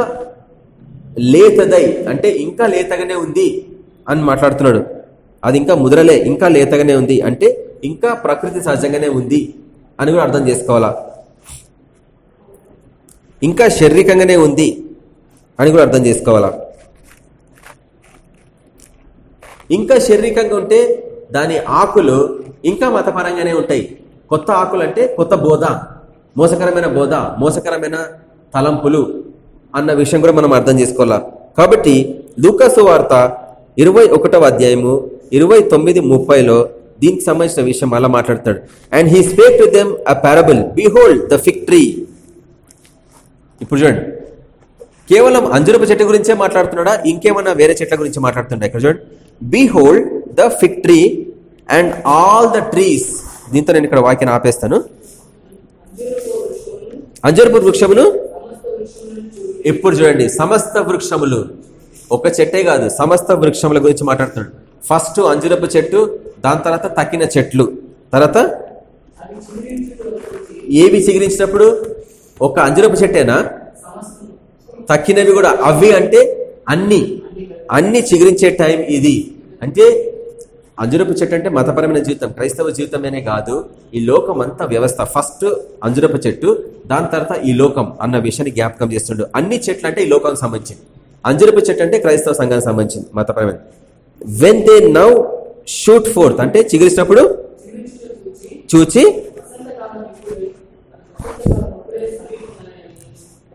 లేతదై అంటే ఇంకా లేతగానే ఉంది అని మాట్లాడుతున్నాడు. అది ఇంకా ముద్రలే ఇంకా లేతగానే ఉంది అంటే ఇంకా ప్రకృతి సహజంగానే ఉంది అని కూడా అర్థం చేసుకోవాలా? ఇంకా శారీరకంగానే ఉంది అని కూడా అర్థం చేసుకోవాలా? ఇంకా శారీరకంగా ఉంటే దాని ఆకులు ఇంకా మతపరంగానే ఉంటాయి. కొత్త ఆకులు అంటే కొత్త బోధ మోసకరమైన బోధ మోసకరమైన తలంపులు అన్న విషయం కూడా మనం అర్థం చేసుకోవాలా? కాబట్టి లూకాసు వార్త ఇరవై అధ్యాయము ఇరవై తొమ్మిది ముప్పైలో దీనికి సంబంధించిన విషయం అలా మాట్లాడతాడు. And he spake to them a parable behold the fig tree ఇప్పుడు చూడండి. కేవలం అంజురపు చెట్టు గురించే మాట్లాడుతున్నాడా? ఇంకేమన్నా వేరే చెట్ల గురించి మాట్లాడుతుండే ఇక్కడ చూడండి. Behold the fig tree and all the trees దీంతో నేను ఇక్కడ వాక్యం ఆపేస్తాను. అంజరపు వృక్షమును ఇప్పుడు చూడండి. సమస్త వృక్షములు. ఒక చెట్టే కాదు సమస్త వృక్షముల గురించి మాట్లాడుతున్నాడు. ఫస్ట్ అంజురపు చెట్టు దాని తర్వాత తక్కిన చెట్లు. తర్వాత? ఏవి చిగురించినప్పుడు? ఒక అంజురపు చెట్టేనా? తక్కినవి కూడా. అవి అంటే అన్ని. అన్ని చిగురించే టైం ఇది. అంటే అంజురపు చెట్టు అంటే మతపరమైన జీవితం. క్రైస్తవ జీవితమేనే కాదు. ఈ లోకం అంతా వ్యవస్థ. ఫస్ట్ అంజురపు చెట్టు దాని తర్వాత ఈ లోకం అన్న విషయాన్ని జ్ఞాపకం చేస్తుండు. అన్ని చెట్లు అంటే ఈ లోకానికి సంబంధించింది. అంజురపు చెట్టు అంటే క్రైస్తవ సంఘానికి సంబంధించింది మతపరమైన. When they now shoot forth అంటే చిగురించినప్పుడు చూచి.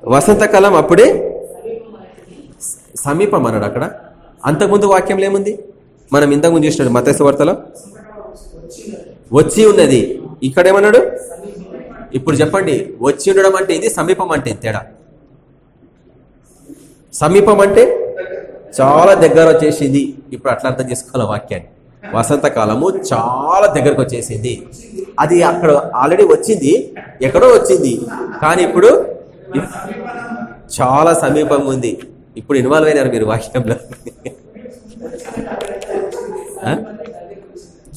వసంతకాలం అప్పుడే సమీపం అన్నాడు అక్కడ. అంతకుముందు వాక్యంలో ఏముంది? మనం ఇంతకుముందు చూసినాడు మతేశ్వ వార్తలో? వచ్చి ఉన్నది. ఇక్కడేమన్నాడు? ఇప్పుడు చెప్పండి. వచ్చి ఉండడం అంటే ఇది సమీపం అంటే తేడా. సమీపం అంటే చాలా దగ్గర వచ్చేసింది. ఇప్పుడు అట్లా అర్థం చేసుకోవాలి వాక్యాన్ని? వసంతకాలము చాలా దగ్గరకు వచ్చేసింది. అది అక్కడ ఆల్రెడీ వచ్చింది. ఎక్కడో వచ్చింది. కానీ ఇప్పుడు చాలా సమీపంగా ఉంది. ఇప్పుడు ఇన్వాల్వ్ అయినారు మీరు వాక్యంలో.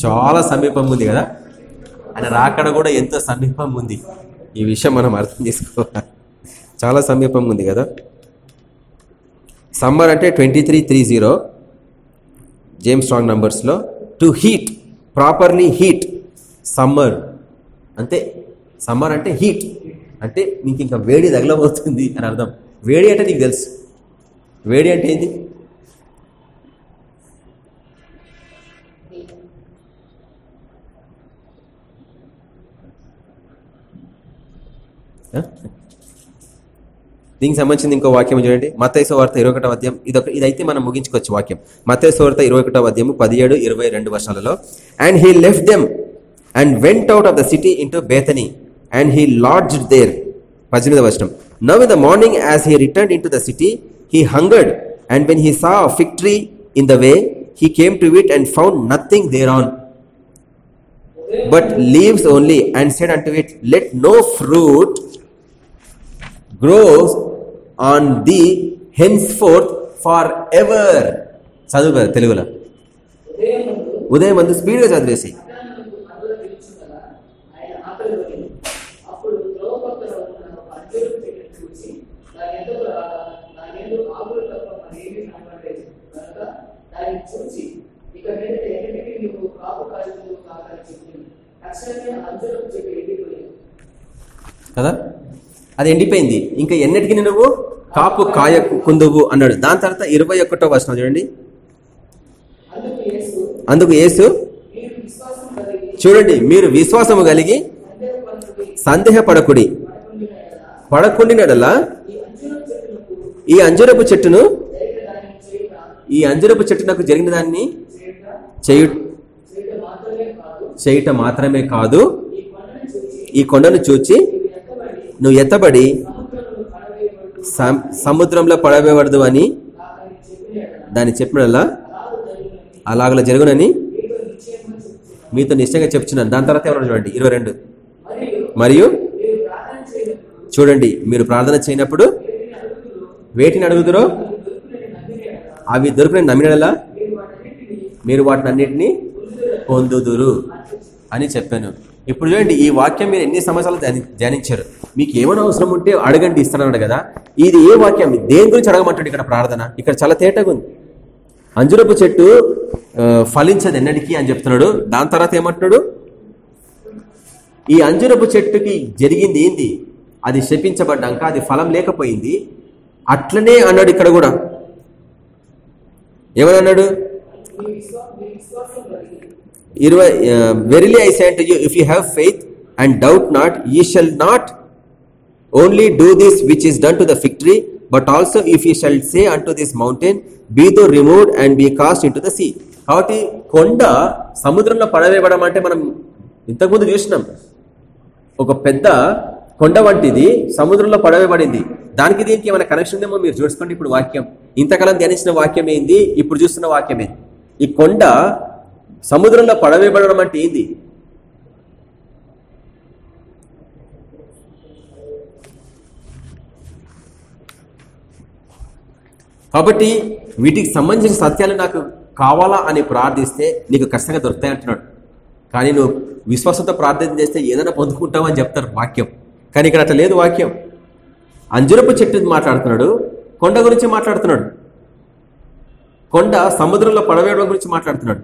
చాలా సమీపం ఉంది కదా? ఆయన రాకడ కూడా ఎంతో సమీపం ఉంది. ఈ విషయం మనం అర్థం చేసుకోవాలి. చాలా సమీపం ఉంది కదా? సమ్మర్ అంటే twenty three three zero James Strong నంబర్స్లో to heat properly heat summer అంటే సమ్మర్ అంటే హీట్ అంటే నీకు ఇంకా వేడి తగలబోతుంది అని అర్థం. వేడి అంటే నీకు తెలుసు. వేడి అంటే ఏంటి దీనికి సంబంధించింది ఇంకో వాక్యం చూడండి. మతేశ వార్త ఇరవై ఒకటో అధ్యాయం. ఇదొక ఇదైతే మనం ముగించుకోవచ్చు వాక్యం. మతేశ వార్త ఇరవై ఒకటో అధ్యాయం పదిహేడు ఇరవై రెండు వర్షాలలో. And he left them and went out of the city into Bethany and he lodged there పద్దెనిమిది వర్షం now in the morning as he return into the city he hungered and when he saw fig tree in the way he came to it and found nothing thereon but leaves only and said said unto let no fruit grows on thee henceforth for ever చదువు కదా తెలుగులో. ఉదయం మందు స్పీడ్గా చదివేసి చూసి ఇక మీద ఎన్నిటికీ నువ్వు కాపు కాయలు కాకని చెప్పింది తక్షణమే అంజులకు చెప్పి ఎండిపోయింది కదా? అది ఎండిపోయింది. ఇంకా ఎన్నటికి నువ్వు కాపు కాయ కుందువు అన్నాడు. దాని తర్వాత ఇరవై ఒకటో వచనం చూడండి. అందుకు యేసు చూడండి మీరు విశ్వాసము కలిగి సందేహపడకుడి. పడకుండినడలా ఈ అంజురపు చెట్టును ఈ అంజురపు చెట్టునకు జరిగిన దాన్ని చేయు చేయుట మాత్రమే కాదు ఈ కొండను చూచి నువ్వు ఎత్తబడి సముద్రంలో సముద్రంలో పడవేయబడదు అని దాన్ని చెప్పినలా అలాగలా జరుగునని మీతో నిశ్చయంగా చెప్తున్నాను దాని తర్వాత ఎవరు చూడండి? ఇరవై రెండు. మరియు చూడండి మీరు ప్రార్థన చేయనప్పుడు వేటిని అడుగుదురో అవి దొరికిన నమ్మినలా మీరు మీరు వాటిని అన్నిటినీ పొందుదురు. అని చెప్పాను. ఇప్పుడు చూడండి ఈ వాక్యం మీరు ఎన్ని సంవత్సరాలు ధ్యానించారు? మీకు ఏమైనా అవసరం ఉంటే అడగండి ఇస్తానన్నాడు కదా. ఇది ఏ వాక్యం? దేని గురించి అడగమంటాడు ఇక్కడ ప్రార్థన? ఇక్కడ చాలా తేటగా ఉంది. అంజురపు చెట్టు ఫలించదు ఎన్నటికీ అని చెప్తున్నాడు. దాని తర్వాత ఏమంటున్నాడు? ఈ అంజురపు చెట్టుకి జరిగింది ఏంది? అది శపించబడ్డాక అది ఫలం లేకపోయింది. అట్లనే అన్నాడు ఇక్కడ కూడా. ఏమని అన్నాడు? ఇరవై verily I sent you if you have faith and doubt not you shall not only do this which is done to the fig tree but also if you shall say unto this mountain be thou removed and be cast into the sea కాబట్టి కొండ సముద్రంలో పడవేయబడం అంటే మనం ఇంతకుముందు చూసినాం. ఒక పెద్ద కొండ వంటిది సముద్రంలో పడవేయబడింది. దానికి దీనికి ఏమైనా కనెక్షన్ ఉందేమో మీరు చూసుకోండి ఇప్పుడు వాక్యం. ఇంతకాలం ధ్యానించిన వాక్యం ఏంది? ఇప్పుడు చూస్తున్న వాక్యమే. ఈ కొండ సముద్రంలో పడవేయబడడం అంటే ఏంది? కాబట్టి వీటికి సంబంధించిన సత్యాలు నాకు కావాలా అని ప్రార్థిస్తే నీకు కష్టంగా దొరుకుతాయి అంటున్నాడు. కానీ నువ్వు విశ్వాసంతో ప్రార్థన చేస్తే ఏదైనా పొందుకుంటావు అని చెప్తారు వాక్యం. కానీ ఇక్కడ అట్లా లేదు వాక్యం. అంజురపు చెట్టు మాట్లాడుతున్నాడు కొండ గురించి మాట్లాడుతున్నాడు. కొండ సముద్రంలో పడవేయడం గురించి మాట్లాడుతున్నాడు.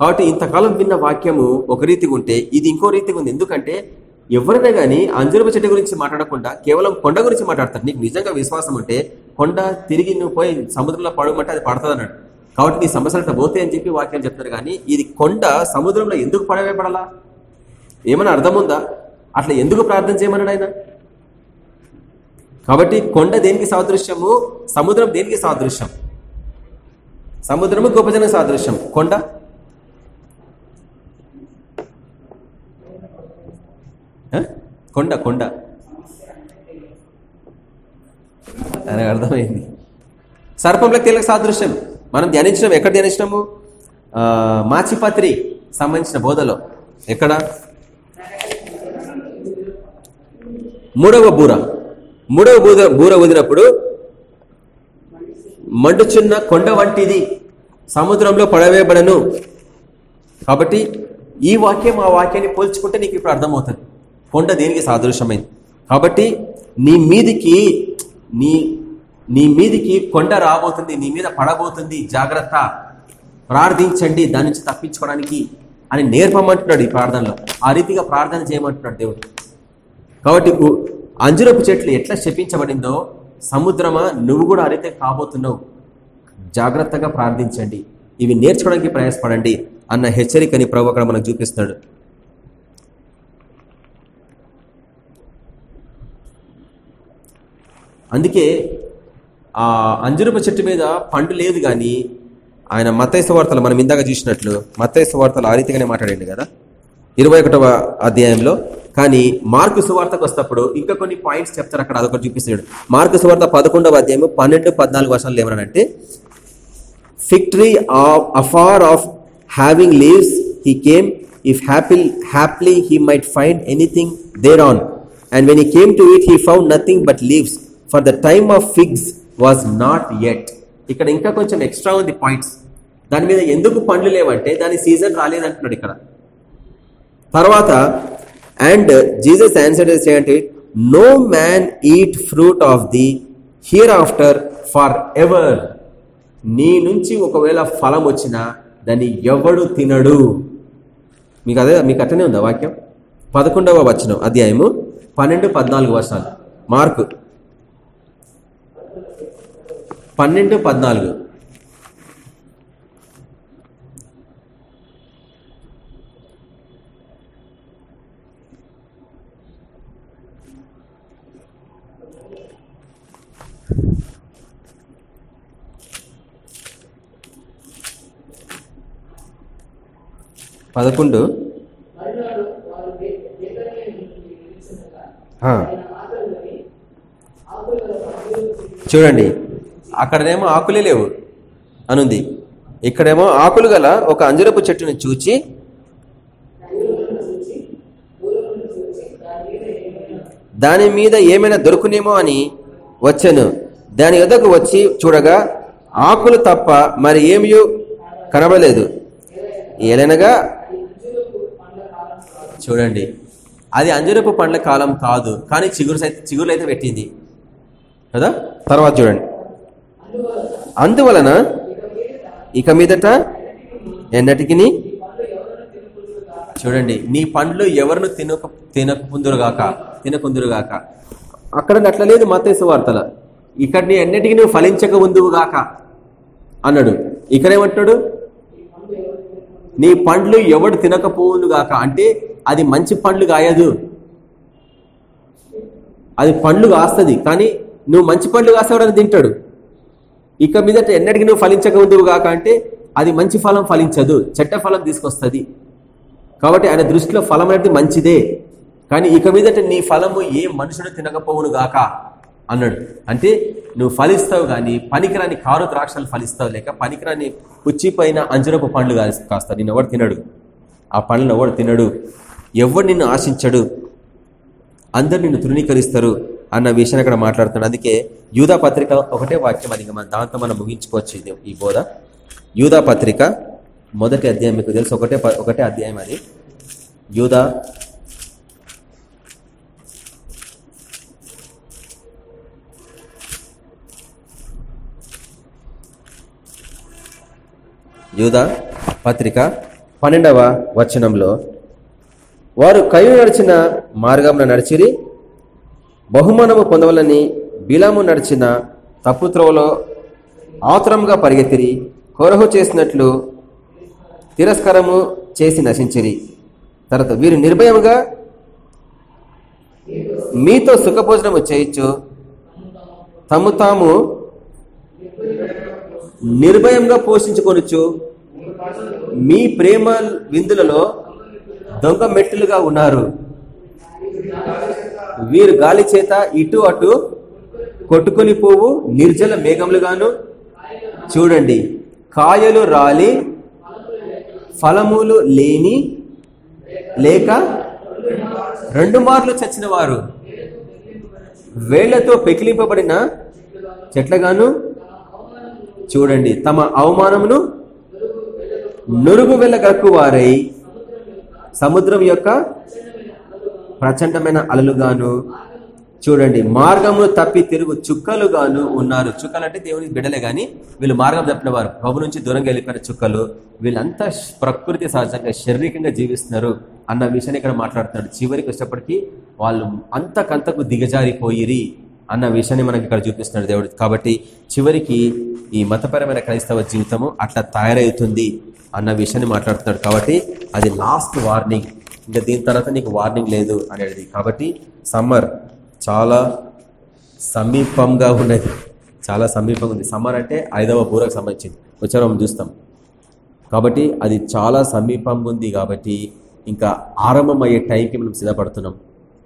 కాబట్టి ఇంతకాలం విన్న వాక్యము ఒక రీతిగా ఉంటే ఇది ఇంకో రీతిగా ఉంది. ఎందుకంటే ఎవరైనా కానీ అంజురపు చెట్టు గురించి మాట్లాడకుండా కేవలం కొండ గురించి మాట్లాడతారు. నీకు నిజంగా విశ్వాసం ఉంటే కొండ తిరిగి నువ్వు పోయి సముద్రంలో పడమంటే అది పడుతుంది అన్నాడు కాబట్టి నీ సమస్యలు పోతే అని చెప్పి వాక్యాలు చెప్తారు. కానీ ఇది కొండ సముద్రంలో ఎందుకు పడవే పడాలా ఏమైనా అర్థం ఉందా? అట్లా ఎందుకు ప్రార్థన చేయమన్నాడు ఆయన? కాబట్టి కొండ దేనికి సాదృశ్యము? సముద్రం దేనికి సాదృశ్యం? సముద్రము గొప్పజన సాదృశ్యం. కొండ ఆ? కొండ కొండ. అని అర్థమైంది. సర్పంలో తేలిక సాదృశ్యం. మనం ధ్యానించినాం ఎక్కడ ధ్యానించినాము? మాచిపత్రి సంబంధించిన బోధలో. ఎక్కడ? మూడవ బూర. మూడవ బూర బూర వదినప్పుడు మండుచున్న కొండ వంటిది. సముద్రంలో పడవేయబడను. కాబట్టి ఈ వాక్యం ఆ వాక్యాన్ని పోల్చుకుంటే నీకు ఇప్పుడు అర్థమవుతుంది. కొండ దేనికి సాదృశ్యమైంది కాబట్టి నీ మీదికి నీ నీ మీదికి కొండ రాబోతుంది నీ మీద పడబోతుంది జాగ్రత్త. ప్రార్థించండి దాని నుంచి తప్పించుకోవడానికి అని నేర్పమంటున్నాడు ఈ ప్రార్థనలో. ఆ రీతిగా ప్రార్థన చేయమంటున్నాడు దేవుడు. కాబట్టి అంజురపు చెట్లు ఎట్లా శపించబడిందో సముద్రమా నువ్వు కూడా ఆ రీతిగా కాబోతున్నావు. జాగ్రత్తగా ప్రార్థించండి. ఇవి నేర్చుకోవడానికి ప్రయాసపడండి అన్న హెచ్చరికని ప్రభు అక్కడ మనకు చూపిస్తున్నాడు. అందుకే ఆ అంజురపు చెట్టు మీద పండు లేదు కానీ ఆయన మత్తైసు వార్తలు మనం ఇందాక చూసినట్లు మత్తైసు వార్తలు ఆ రీతిగానే మాట్లాడండి కదా? ఇరవై ఒకటవ అధ్యాయంలో కానీ మార్కు సువార్తకు వస్తప్పుడు ఇంకా కొన్ని పాయింట్స్ చెప్తారు అక్కడ అదొకటి చూపిస్తున్నాడు. మార్కు సువార్త పదకొండవ అధ్యాయం పన్నెండు పద్నాలుగు వర్షాలు ఏమనంటే fig tree afar off having leaves he came if happy happily he might find anything there on and when he came to it he found nothing but leaves for the time of figs was not yet ఇక్కడ ఇంకా కొంచెం extra ఉంది points దాని మీద ఎందుకు పండ్లు లేవంటే దాని సీజన్ రాలేదంటున్నాడు ఇక్కడ. తర్వాత అండ్ జీసస్ ఆన్సర్ ఏంటి no man eat fruit of the hereafter for ever నీ నుంచి ఒకవేళ ఫలం వచ్చినా దాన్ని ఎవడు తినడు. మీకు అదే మీకు అట్టనే ఉందా వాక్యం? పదకొండవ వచనం అధ్యాయము పన్నెండు పద్నాలుగు వర్షాలు మార్కు పన్నెండు పద్నాలుగు. పదకొండు. చూడండి. అక్కడనేమో ఆకులే లేవు అనుంది. ఇక్కడేమో ఆకులు గల ఒక అంజరపు చెట్టుని చూచి దాని మీద ఏమైనా దొరుకునేమో అని వచ్చాను. దాని ఎదకు వచ్చి చూడగా ఆకులు తప్ప మరి ఏమీ కనబడలేదు. ఏలైనగా చూడండి అది అంజరపు పండ్ల కాలం కాదు కానీ చిగురు చిగురులు అయితే పెట్టింది. కదా? తర్వాత చూడండి. అందువలన ఇక మీదట ఎన్నటికి చూడండి నీ పండ్లు ఎవరిను తినక తినకుందురుగాక తినకుందురుగాక. అక్కడ అట్లా లేదు మతేసు వార్తల. ఇక్కడ నీ అన్నిటికీ నువ్వు ఫలించక ఉందువుగాక అన్నాడు. ఇక్కడేమంటున్నాడు? నీ పండ్లు ఎవడు తినకపోవునుగాక. అంటే అది మంచి పండ్లు కాయదు. అది పండ్లు కాస్తుంది. కానీ నువ్వు మంచి పండ్లు కాస్తాడని తింటాడు. ఇక మీదట ఎన్నటికి నువ్వు ఫలించక ఉందువు అంటే అది మంచి ఫలం ఫలించదు చెట్ట ఫలం తీసుకొస్తుంది. కాబట్టి ఆయన దృష్టిలో ఫలం అనేది మంచిదే. కానీ ఇక మీదట నీ ఫలము ఏ మనుషుడు తినకపోవును గాక అన్నాడు. అంటే నువ్వు ఫలిస్తావు కానీ పనికిరాని కారు ద్రాక్షలు ఫలిస్తావు లేక పనికిరాని పుచ్చిపోయిన అంజరపు పండ్లు కాస్తా నిన్న ఎవడు తినడు? ఆ పండ్లను ఎవడు తినడు? ఎవడు నిన్ను ఆశించడు? అందరు నిన్ను తృణీకరిస్తారు. అన్న విషయాన్ని అక్కడ మాట్లాడుతున్నాడు. అందుకే యూదా పత్రిక ఒకటే వాక్యం అది మన దాంతో మనం ముగించుకోవచ్చు ఈ బోధ. యూదా పత్రిక మొదటి అధ్యాయం మీకు తెలుసు ఒకటే ఒకటే అధ్యాయం అది. యూదా యూదా పత్రిక పన్నెండవ వచనంలో వారు కయ్య నడిచిన మార్గంలో నడిచిరి బహుమానము పొందవలని బిలాము నడిచిన తప్పు త్రోవలో ఆతురంగా పరిగెత్తిరి కొరహు చేసినట్లు తిరస్కారము చేసి నశించిరి. తర్వాత వీరు నిర్భయముగా మీతో సుఖభోజనము చేయొచ్చు తము తాము నిర్భయంగా పోషించుకొనొచ్చు మీ ప్రేమ విందులలో దొంగ మెట్టులుగా ఉన్నారు. వీరు గాలి చేత ఇటు అటు కొట్టుకుని పోవు. నిర్జల మేఘములుగాను చూడండి. కాయలు రాలి ఫలములు లేని లేక రెండు మార్లు చచ్చిన వారు. వేళ్ళతో పెకిలింపబడిన చెట్లగాను చూడండి. తమ అవమానమును నురుగు వెళ్ళగక్కు వారై సముద్రం యొక్క ప్రచండమైన అలలుగాను. చూడండి మార్గమును తప్పి తిరుగు చుక్కలుగాను ఉన్నారు. చుక్కలు అంటే దేవుని బిడలే గాని వీళ్ళు మార్గం తప్పిన వారు. ప్రభు నుంచి దూరంగా వెళ్ళిపోయిన చుక్కలు వీళ్ళంతా ప్రకృతి సహజంగా శారీరకంగా జీవిస్తున్నారు అన్న విషయాన్ని ఇక్కడ మాట్లాడుతున్నాడు. చివరికి వచ్చేప్పటికీ వాళ్ళు అంతకంతకు దిగజారిపోయిరి అన్న విషయాన్ని మనకి ఇక్కడ చూపిస్తున్నాడు దేవుడు. కాబట్టి చివరికి ఈ మతపరమైన క్రైస్తవ జీవితము అట్లా తయారవుతుంది అన్న విషయాన్ని మాట్లాడుతున్నాడు. కాబట్టి అది లాస్ట్ వార్నింగ్ ఇంకా దీని తర్వాత నీకు వార్నింగ్ లేదు అనేది. కాబట్టి సమ్మర్ చాలా సమీపంగా ఉన్నది. చాలా సమీపంగా ఉంది. సమ్మర్ అంటే ఐదవ బూరకు సంబంధించింది. వచ్చారో మనం చూస్తాం. కాబట్టి అది చాలా సమీపంగా ఉంది కాబట్టి ఇంకా ఆరంభం అయ్యే టైంకి మనం సిద్ధపడుతున్నాం.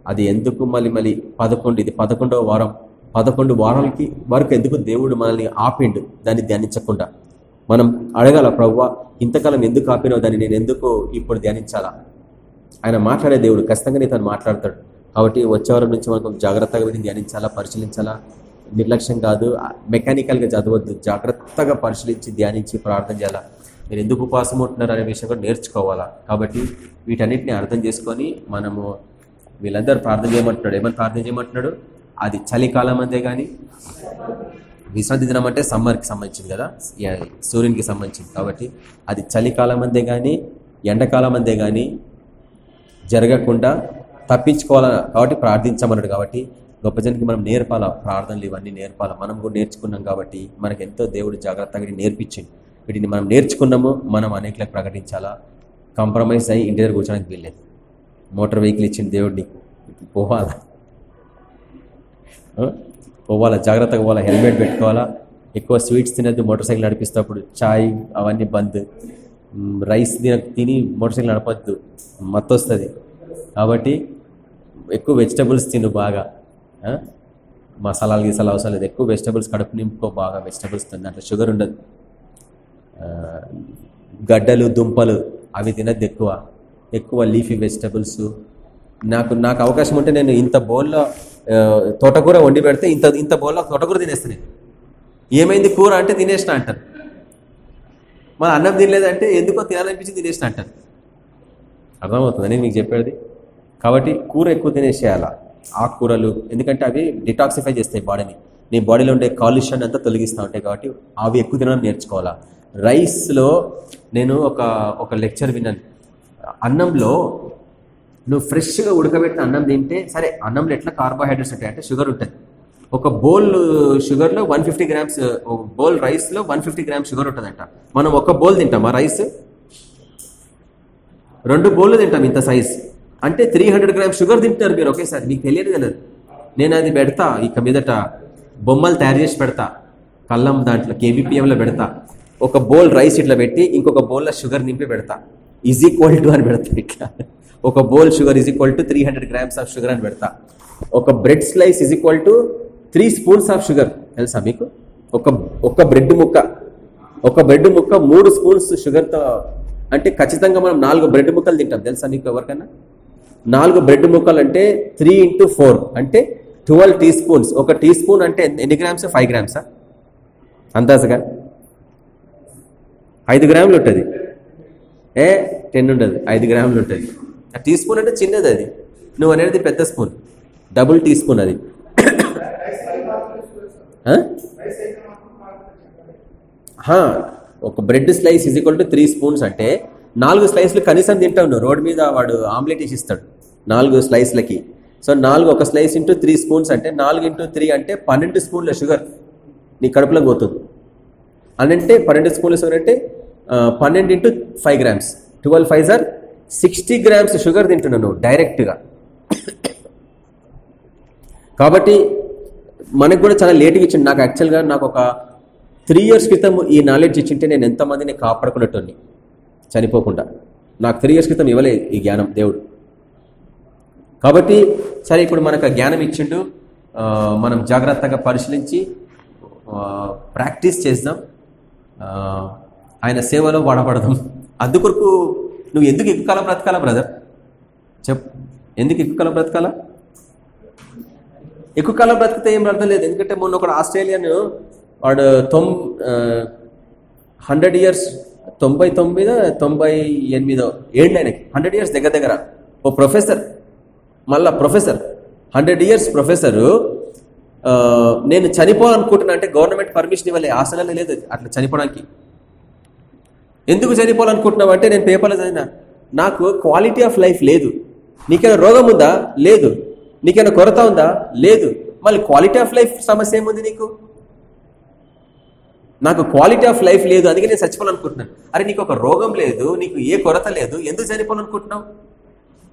అది ఎందుకు మళ్ళీ మళ్ళీ పదకొండు ఇది పదకొండవ వారం. పదకొండు వారాలకి వరకు ఎందుకు దేవుడు మనల్ని ఆపిండు? దాన్ని ధ్యానించకుండా. మనం అడగాల ప్రవ్వా ఇంతకాలం ఎందుకు ఆపినావు? దాన్ని నేను ఎందుకు ఇప్పుడు ధ్యానించాలా? ఆయన మాట్లాడే దేవుడు ఖచ్చితంగా తను మాట్లాడతాడు. కాబట్టి వచ్చేవారం నుంచి మనం జాగ్రత్తగా విని ధ్యానించాలా పరిశీలించాలా? నిర్లక్ష్యం కాదు. మెకానికల్గా చదవద్దు. జాగ్రత్తగా పరిశీలించి ధ్యానించి ప్రార్థన చేయాలా? మీరు ఎందుకు ఉపాసం ఉంటున్నారు అనే విషయం కూడా నేర్చుకోవాలా? కాబట్టి వీటన్నిటిని అర్థం చేసుకొని మనము వీళ్ళందరూ ప్రార్థన చేయమంటున్నాడు. ఏమని ప్రార్థన చేయమంటున్నాడు? అది చలికాలం అంతే కానీ విశ్రాంతి దినం అంటే సమ్మర్కి సంబంధించింది కదా? సూర్యునికి సంబంధించింది. కాబట్టి అది చలికాలం అంతే కానీ ఎండాకాలం అంతే కానీ జరగకుండా తప్పించుకోవాల కాబట్టి ప్రార్థించమన్నాడు కాబట్టి గొప్ప జనానికి మనం నేర్పాలా? ప్రార్థనలు ఇవన్నీ నేర్పాలా? మనం కూడా నేర్చుకున్నాం కాబట్టి మనకు ఎంతో దేవుడు జాగ్రత్తగా నేర్పించింది వీటిని మనం నేర్చుకున్నాము మనం అనేకలకు ప్రకటించాలా? కాంప్రమైజ్ అయ్యి ఇంటి దగ్గర కూర్చోడానికి వీల్లేదు. మోటార్ వెహికల్ ఇచ్చిన దేవుడిని పోవాలా? పోవాలా? జాగ్రత్తగా పోవాలా? హెల్మెట్ పెట్టుకోవాలా? ఎక్కువ స్వీట్స్ తినద్దు మోటార్ సైకిల్ నడిపిస్తేప్పుడు చాయ్ అవన్నీ బంద్. రైస్ తిన తిని మోటార్ సైకిల్ నడపద్దు. మత్తొస్తుంది. కాబట్టి ఎక్కువ వెజిటబుల్స్ తిను బాగా. మసాలాలు గీసాలు అవసరం లేదు. ఎక్కువ వెజిటబుల్స్ కడుపు నింపుకో బాగా వెజిటబుల్స్ తిన్న అట్లా షుగర్ ఉండదు. గడ్డలు దుంపలు అవి తినద్దు ఎక్కువ. ఎక్కువ లీఫీ వెజిటబుల్స్ నాకు నాకు అవకాశం ఉంటే నేను ఇంత బౌల్లో తోటకూర వండి పెడితే ఇంత ఇంత బౌల్లో తోటకూర తినేస్తాను ఏమైంది కూర అంటే తినేసిన అంటారు. మన అన్నం తినలేదంటే ఎందుకో తినాలనిపించి తినేసిన అంటారు. అర్థమవుతుంది నేను మీకు చెప్పేది? కాబట్టి కూర ఎక్కువ తినేసేయాలా? ఆకుకూరలు ఎందుకంటే అవి డిటాక్సిఫై చేస్తాయి బాడీని. నీ బాడీలో ఉండే కాలుష్యాన్ని అంతా తొలగిస్తూ ఉంటాయి కాబట్టి అవి ఎక్కువ తినడం నేర్చుకోవాలా? రైస్లో నేను ఒక ఒక లెక్చర్ విన్నాను. అన్నంలో నువ్వు ఫ్రెష్గా ఉడకబెట్టిన అన్నం తింటే సరే అన్నంలో ఎట్లా కార్బోహైడ్రేట్స్ ఉంటాయి అంటే షుగర్ ఉంటుంది. ఒక bowl షుగర్లో one fifty grams bowl bowl రైస్లో వన్ ఫిఫ్టీ గ్రామ్స్ షుగర్ ఉంటుందంట. మనం ఒక బౌల్ ఆ రైస్? రెండు బౌళ్ళు తింటాం ఇంత సైజ్. అంటే త్రీ హండ్రెడ్ గ్రామ్స్ షుగర్ తింటున్నారు మీరు ఒకేసారి మీకు తెలియదు తెలియదు నేను అది పెడతా ఇక మీదట బొమ్మలు తయారు చేసి పెడతా. కళ్ళం దాంట్లో కేవీపీఎంలో పెడతా. ఒక బౌల్ రైస్ ఇట్లా పెట్టి ఇంకొక బౌల్లో షుగర్ నింపి పెడతా. ఈజ్ ఈక్వల్ టు అని పెడతా ఇట్లా. ఒక bowl sugar is equal to three hundred grams of sugar అని పెడతా. ఒక bread slice is equal to three spoons of sugar. తెలుసా మీకు? ఒక ఒక బ్రెడ్ ముక్క. ఒక బ్రెడ్ ముక్క మూడు స్పూన్స్ షుగర్తో అంటే ఖచ్చితంగా మనం నాలుగు బ్రెడ్ ముక్కలు తింటాం. తెలుసా మీకు ఎవరికైనా? నాలుగు బ్రెడ్ ముక్కలు అంటే త్రీ ఇంటూ ఫోర్ అంటే ట్వెల్వ్ టీ స్పూన్స్. ఒక టీ స్పూన్ అంటే ఎన్ని గ్రామ్స్? ఫైవ్ గ్రామ్సా? అందాజగా? ఐదు గ్రాములు ఉంటుంది. ఏ? టెన్ ఉండదు. ఐదు గ్రాములు ఉంటుంది. ఆ టీ స్పూన్ అంటే చిన్నది అది. నువ్వు అనేది పెద్ద స్పూన్. డబుల్ టీ స్పూన్ అది. ఒక bread slice is equal to three spoons అంటే నాలుగు స్లైస్లు కనీసం తింటావు నువ్వు. రోడ్ మీద వాడు ఆమ్లెట్ వేసి ఇస్తాడు. నాలుగు స్లైస్లకి. సో నాలుగు ఒక స్లైస్ ఇంటూ త్రీ స్పూన్స్ అంటే నాలుగు ఇంటూ త్రీ అంటే పన్నెండు స్పూన్ల షుగర్ నీ కడుపులో పోతుంది. అని అంటే పన్నెండు స్పూన్ల షుగర్ అంటే పన్నెండు into five grams twelve five sir sixty grams sugar తింటున్నావు నువ్వు డైరెక్ట్గా కాబట్టి మనకు కూడా చాలా లేట్గా ఇచ్చింది నాకు యాక్చువల్గా నాకు ఒక త్రీ ఇయర్స్ క్రితం ఈ నాలెడ్జ్ ఇచ్చింటే నేను ఎంతమందిని కాపాడుకున్నట్టుని చనిపోకుండా. నాకు త్రీ ఇయర్స్ క్రితం ఇవ్వలే ఈ జ్ఞానం దేవుడు. కాబట్టి సరే ఇప్పుడు మనకు జ్ఞానం ఇచ్చిండు. మనం జాగ్రత్తగా పరిశీలించి ప్రాక్టీస్ చేద్దాం. ఆయన సేవలో వాడబడదాం. అందుకొరకు నువ్వు ఎందుకు ఎక్కువ కాలం బ్రతకాలా బ్రదర్? చెప్ ఎందుకు ఎక్కువ కాలం బ్రతకాలా? ఎక్కువ కాలం బ్రతికితే ఏం అర్థం లేదు. ఎందుకంటే మొన్న ఒక ఆస్ట్రేలియన్ వాడు తొమ్ హండ్రెడ్ ఇయర్స్ తొంభై తొమ్మిదో తొంభై ఎనిమిదో ఏండి ఆయనకి. హండ్రెడ్ ఇయర్స్ దగ్గర దగ్గర. ఓ ప్రొఫెసర్. మళ్ళా ప్రొఫెసర్. Hundred years professor. నేను చనిపోవాలనుకుంటున్నా అంటే గవర్నమెంట్ పర్మిషన్ ఇవ్వలే. ఆశలనే లేదు అట్లా చనిపోవడానికి. ఎందుకు చనిపోవాలనుకుంటున్నావు అంటే నేను పేపర్లో చదివిన నాకు క్వాలిటీ ఆఫ్ లైఫ్ లేదు. నీకేమైనా రోగం ఉందా? లేదు. నీకేమైనా కొరత ఉందా? లేదు. మళ్ళీ క్వాలిటీ ఆఫ్ లైఫ్ సమస్య ఏముంది నీకు? నాకు క్వాలిటీ ఆఫ్ లైఫ్ లేదు అందుకే నేను చచ్చిపోవాలనుకుంటున్నాను అరే నీకు ఒక రోగం లేదు నీకు ఏ కొరత లేదు ఎందుకు చనిపోవాలనుకుంటున్నావు?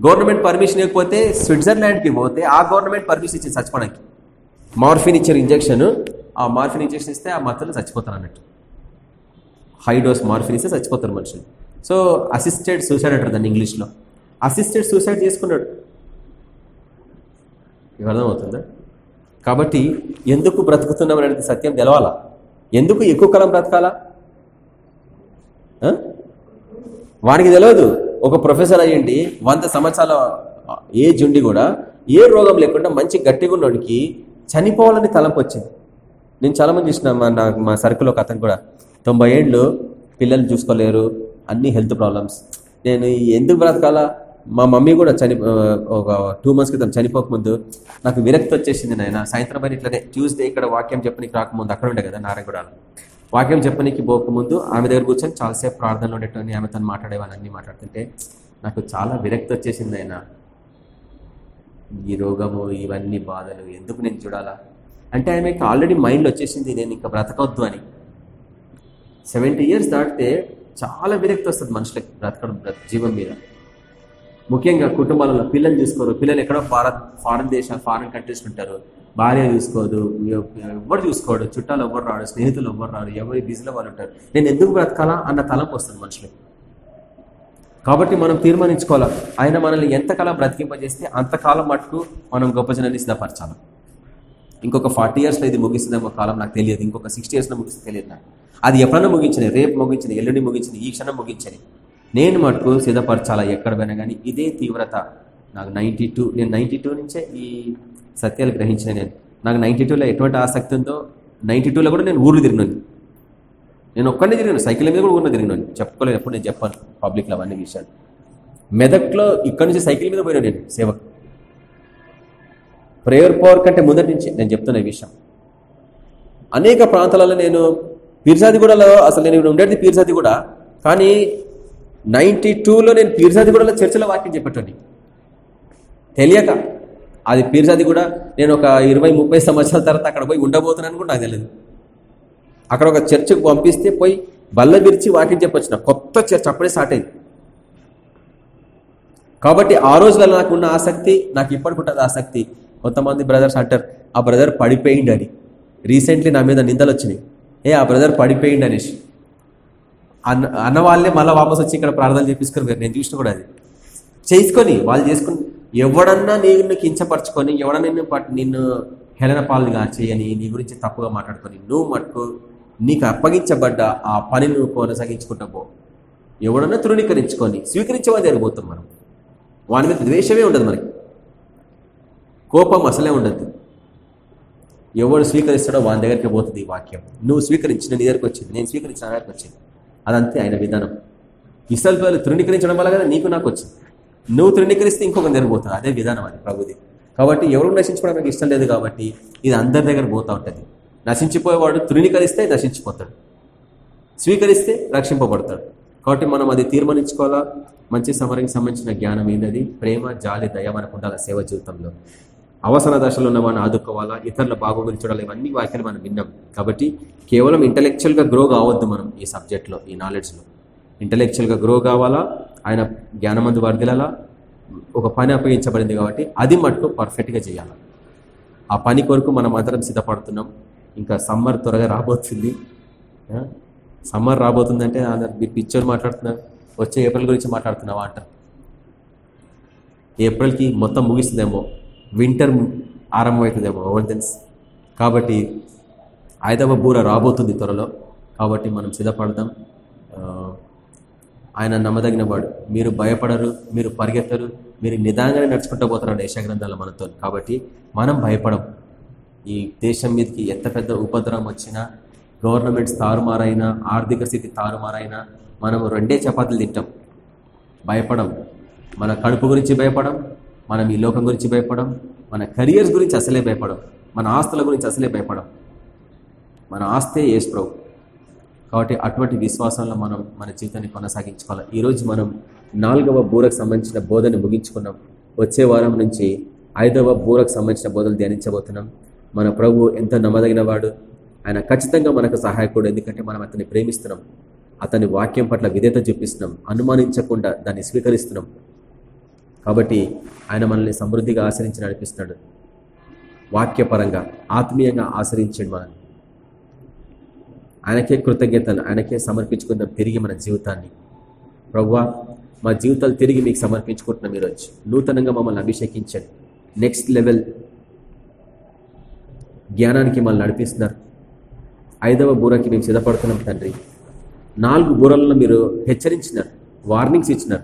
గవర్నమెంట్ పర్మిషన్ ఇవ్వకపోతే స్విట్జర్లాండ్కి పోతే ఆ గవర్నమెంట్ పర్మిషన్ ఇచ్చింది చచ్చిపోవడానికి. మార్ఫిన్ ఇచ్చారు ఇంజక్షన్ ఆ మార్ఫిన్ ఇంజక్షన్ ఇస్తే ఆ మత్తులు చచ్చిపోతారు అన్నట్టు. హై డోస్ మార్ఫిన్ ఇస్తే చచ్చిపోతారు మనుషులు. సో అసిస్టెడ్ సూసైడ్ అంటారు దాన్ని ఇంగ్లీష్లో. అసిస్టెడ్ సూసైడ్ చేసుకున్నాడు. మీకు అర్థమవుతుందా? కాబట్టి ఎందుకు బ్రతుకుతున్నాం అనేది సత్యం తెలవాలా? ఎందుకు ఎక్కువ కాలం బ్రతకాలా? ఆ? వానికి తెలియదు ఒక ప్రొఫెసర్ అయ్యండి వంద సంవత్సరాల ఏజ్ ఉండి కూడా ఏ రోగం లేకుండా మంచి గట్టిగా ఉన్నోడికి చనిపోవాలని తలంపు వచ్చింది. నేను చాలామంది చూసిన మా నా మా సర్కిల్లో ఒక అతను కూడా తొంభై ఏళ్ళు పిల్లలు చూసుకోలేరు అన్ని హెల్త్ ప్రాబ్లమ్స్ నేను ఎందుకు బ్రతకాలా? మా మమ్మీ కూడా చని ఒక టూ మంత్స్ క్రితం చనిపోకముందు నాకు విరక్తి వచ్చేసింది నాయన. సాయంత్రం పైన ఇట్లనే ట్యూస్డే ఇక్కడ వాక్యం చెప్పనికి రాకముందు అక్కడ ఉండే కదా నారాయణగూడలో. వాక్యం చెప్పనికి పోకముందు ఆమె దగ్గర కూర్చొని చాలాసేపు ప్రార్థనలు ఉండేటని ఆమె తను మాట్లాడేవాళ్ళు అన్ని మాట్లాడుతుంటే నాకు చాలా విరక్తి వచ్చేసింది ఆయన ఈ రోగము ఇవన్నీ బాధలు ఎందుకు నేను చూడాలా? అంటే ఆమెకి ఆల్రెడీ మైండ్ వచ్చేసింది నేను ఇంకా బ్రతకవద్దు అని. సెవెంటీ ఇయర్స్ దాటితే చాలా విరక్తి వస్తుంది మనుషులకి బ్రతకడం జీవం మీద. ముఖ్యంగా కుటుంబాలలో పిల్లలు చూసుకోరు. పిల్లలు ఎక్కడో ఫారెన్ ఫారెన్ దేశాలు ఫారెన్ కంట్రీస్ ఉంటారు. భార్య చూసుకోదు ఎవరు చూసుకోడు. చుట్టాలు ఎవరు రాడు స్నేహితులు ఎవరు రాడు ఎవరి బిజీలో వాళ్ళు ఉంటారు. నేను ఎందుకు బ్రతకాలా అన్న తలంపు వస్తుంది మనుషులకి. కాబట్టి మనం తీర్మానించుకోవాలి? ఆయన మనల్ని ఎంతకాలం బ్రతికింపజేస్తే అంతకాలం మటుకు మనం గొప్ప జనాన్ని సిద్ధపరచాలి? ఇంకొక ఫార్టీ ఇయర్స్లో ఇది ముగిస్తుందేమో కాలం నాకు తెలియదు. ఇంకొక సిక్స్టీ ఇయర్స్లో ముగిస్తుంది తెలియదు నాకు. అది ఎప్పుడన్నా ముగించని రేపు ముగించని ఎల్లుండి ముగించని ఈ క్షణం ముగించని. నేను మటుకు సిద్ధపరచాలా ఎక్కడ పోయినా కానీ ఇదే తీవ్రత. నాకు నైంటీ టూ నేను నైంటీ టూ నుంచే ఈ సత్యాలు గ్రహించిన నేను. నాకు నైంటీ టూలో ఎటువంటి ఆసక్తి ఉందో నైంటీ టూలో కూడా నేను ఊర్లు తిరిగినాను నేను ఒక్కడే తిరిగాను సైకిల్ మీద కూడా ఊర్లో తిరిగినాను చెప్పుకోలేదు ఎప్పుడు నేను చెప్పాను పబ్లిక్లో అవన్నీ విషయాలు. మెదక్లో ఇక్కడి నుంచి సైకిల్ మీద పోయినా నేను సేవకు. ప్రేయర్ పవర్ కంటే ముందటి నుంచి నేను చెప్తున్న ఈ విషయం. అనేక ప్రాంతాలలో నేను పీర్జాదిగూడలో అసలు నేను ఉండేది పీర్జాది కూడా కానీ నైన్టీ టూలో నేను పీర్జాదిగూడలో చర్చలో వాక్యం చెప్పేటోని తెలియక అది పీర్జాది కూడా నేను ఒక ఇరవై ముప్పై సంవత్సరాల తర్వాత అక్కడ పోయి ఉండబోతున్నాను కూడా నాకు తెలియదు అక్కడ ఒక చర్చకు పంపిస్తే పోయి బల్ల విరిచి వాక్యం చెప్పొచ్చిన. కొత్త చర్చ్ అప్పుడే స్టార్ట్ అయింది. కాబట్టి ఆ రోజులలో నాకు ఉన్న ఆసక్తి నాకు ఇప్పటికుంటుంది ఆసక్తి. కొంతమంది బ్రదర్స్ అంటారు ఆ బ్రదర్ పడిపోయిండు అని రీసెంట్లీ నా మీద నిందలు వచ్చినాయి ఏ ఆ బ్రదర్ పడిపోయిండు అనేసి అన్న అన్న వాళ్ళే మళ్ళీ వాపస్ వచ్చి ఇక్కడ ప్రార్థన చేపించుకొని మీరు నేను చూసిన కూడా అది. చేసుకొని వాళ్ళు చేసుకుని ఎవడన్నా నేను కించపరచుకొని ఎవడన్నా నిన్ను నిన్ను హెలన పాలుగా చేయని నీ గురించి తప్పుగా మాట్లాడుకొని నువ్వు మటుకు నీకు అప్పగించబడ్డ ఆ పని నువ్వు కొనసాగించుకుంటా పో. ఎవడన్నా తృణీకరించుకొని స్వీకరించేవాడి దగ్గర మనం. వాడి మీద ద్వేషమే ఉండదు మనకి. కోపం అసలే ఉండదు ఎవడు స్వీకరిస్తాడో వాని దగ్గరికి పోతుంది ఈ వాక్యం. నువ్వు స్వీకరించిన నీ దగ్గరికి వచ్చింది నేను స్వీకరించిన నా దగ్గరికి వచ్చింది. అదంతే ఆయన విధానం. ఇసల్ పిల్లలు తృణీకరించడం వల్ల కదా నీకు నాకు వచ్చింది. నువ్వు తృణీకరిస్తే ఇంకొక దగ్గర అదే విధానం అది ప్రభుది. కాబట్టి ఎవరు నశించుకోవడం నాకు ఇష్టం లేదు కాబట్టి ఇది అందరి దగ్గర పోతూ ఉంటుంది. నశించిపోయేవాడు తృణీకరిస్తే నశించిపోతాడు. స్వీకరిస్తే రక్షింపబడతాడు. కాబట్టి మనం అది తీర్మానించుకోవాలా? మంచి సమరానికి సంబంధించిన జ్ఞానం ఏంటది ప్రేమ జాలి దయ మనకు ఉండాలి సేవ జీవితంలో. అవసర దశలో ఉన్న వాడిని ఆదుకోవాలా? ఇతరుల బాగోగులు చూడాలి? ఇవన్నీ వాక్యాలు మనం విన్నాం. కాబట్టి కేవలం ఇంటలెక్చువల్గా గ్రో కావద్దు మనం ఈ సబ్జెక్ట్లో ఈ నాలెడ్జ్లో ఇంటలెక్చువల్గా గ్రో కావాలా? ఆయన జ్ఞానమందు వర్దిలాలా ఒక పని అప్పగించబడింది కాబట్టి అది మటుకు పర్ఫెక్ట్గా చేయాలి? ఆ పని కొరకు మనం అందరం సిద్ధపడుతున్నాం. ఇంకా సమ్మర్ త్వరగా రాబోతుంది. సమ్మర్ రాబోతుందంటే మీరు పిక్చర్ మాట్లాడుతున్నారు వచ్చే ఏప్రిల్ గురించి మాట్లాడుతున్నావా అంటారు ఏప్రిల్కి మొత్తం ముగిస్తుందేమో. వింటర్ ఆరంభమవుతుందేమో ఎవరు తెలుసు కాబట్టి ఐదవ బూర రాబోతుంది త్వరలో. కాబట్టి మనం సిద్ధపడదాం. ఆయన నమ్మదగిన వాడు. మీరు భయపడరు మీరు పరిగెత్తరు మీరు నిదానంగానే నడుచుకుంటూ పోతున్నాడు యశాగ్రంథాల మనతో. కాబట్టి మనం భయపడం ఈ దేశం మీదకి ఎంత పెద్ద ఉపద్రవం వచ్చినా గవర్నమెంట్స్ తారుమారైనా ఆర్థిక స్థితి తారుమారైనా మనం రెండే చపాతీలు తింటాం. భయపడం మన కడుపు గురించి భయపడం మనం ఈ లోకం గురించి భయపడం మన కెరియర్స్ గురించి అసలే భయపడం మన ఆస్తుల గురించి అసలే భయపడం. మన ఆస్తే యేసు ప్రభు. కాబట్టి అటువంటి విశ్వాసంలో మనం మన జీవితాన్ని కొనసాగించుకోవాలి. ఈరోజు మనం నాలుగవ బూరకు సంబంధించిన బోధన ముగించుకున్నాం. వచ్చే వారం నుంచి ఐదవ బూరకు సంబంధించిన బోధనలు ధ్యానించబోతున్నాం. మన ప్రభు ఎంత నమ్మదగిన వాడు. ఆయన ఖచ్చితంగా మనకు సహాయకుడు. ఎందుకంటే మనం అతన్ని ప్రేమిస్తున్నాం. అతని వాక్యం పట్ల విధేత చూపిస్తున్నాం. అనుమానించకుండా దాన్ని స్వీకరిస్తున్నాం. కాబట్టి ఆయన మనల్ని సమృద్ధిగా ఆచరించి నడిపిస్తున్నాడు వాక్యపరంగా ఆత్మీయంగా ఆశ్రయించండి మనల్ని. ఆయనకే కృతజ్ఞతలు ఆయనకే సమర్పించుకుందాం తిరిగి మన జీవితాన్ని. ప్రవ్వా మా జీవితాలు తిరిగి మీకు సమర్పించుకుంటున్నాం ఈరోజు నూతనంగా మమ్మల్ని అభిషేకించండి. నెక్స్ట్ లెవెల్ జ్ఞానానికి మమ్మల్ని నడిపిస్తున్నారు. ఐదవ బూరకి మేము సిద్ధపడుతున్నాం తండ్రి. నాలుగు బూరలను మీరు హెచ్చరించినారు వార్నింగ్స్ ఇచ్చినారు.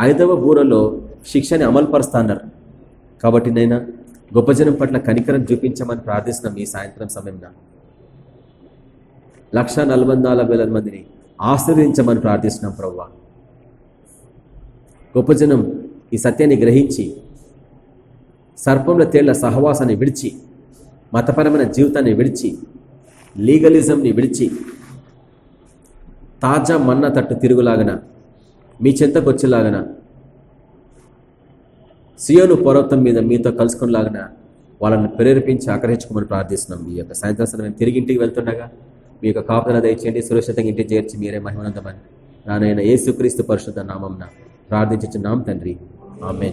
ఐదవ బూరలో శిక్షని అమలుపరుస్తున్నారు కాబట్టి నైనా గొప్ప జనం పట్ల కనికరం చూపించమని ప్రార్థిస్తున్నాం ఈ సాయంత్రం సమయంలో లక్ష వేల మందిని ఆశీర్వదించమని ప్రార్థిస్తున్నాం ప్రవ్వా. గొప్ప జనం ఈ సత్యాన్ని గ్రహించి సర్పంలో తేళ్ళ సహవాసాన్ని విడిచి మతపరమైన జీవితాన్ని విడిచి లీగలిజంని విడిచి తాజా మన్న తట్టు తిరుగులాగన మీ చెంతకు వచ్చేలాగన సియోను పర్వతం మీద మీతో కలుసుకునేలాగిన వాళ్ళని ప్రేరేపించి ఆకర్షించుకోమని ప్రార్థిస్తున్నాం. ఈ యొక్క సాయంత్రం మేము తిరిగి ఇంటికి వెళ్తుండగా మీ యొక్క కాపుదల దయచేయండి. సురక్షితంగా ఇంటికి చేర్చి మీరే మహిమనందమని నానైనా ఏసుక్రీస్తు పరిశుద్ధ నామంన ప్రార్థించున్నాం తండ్రి. ఆమె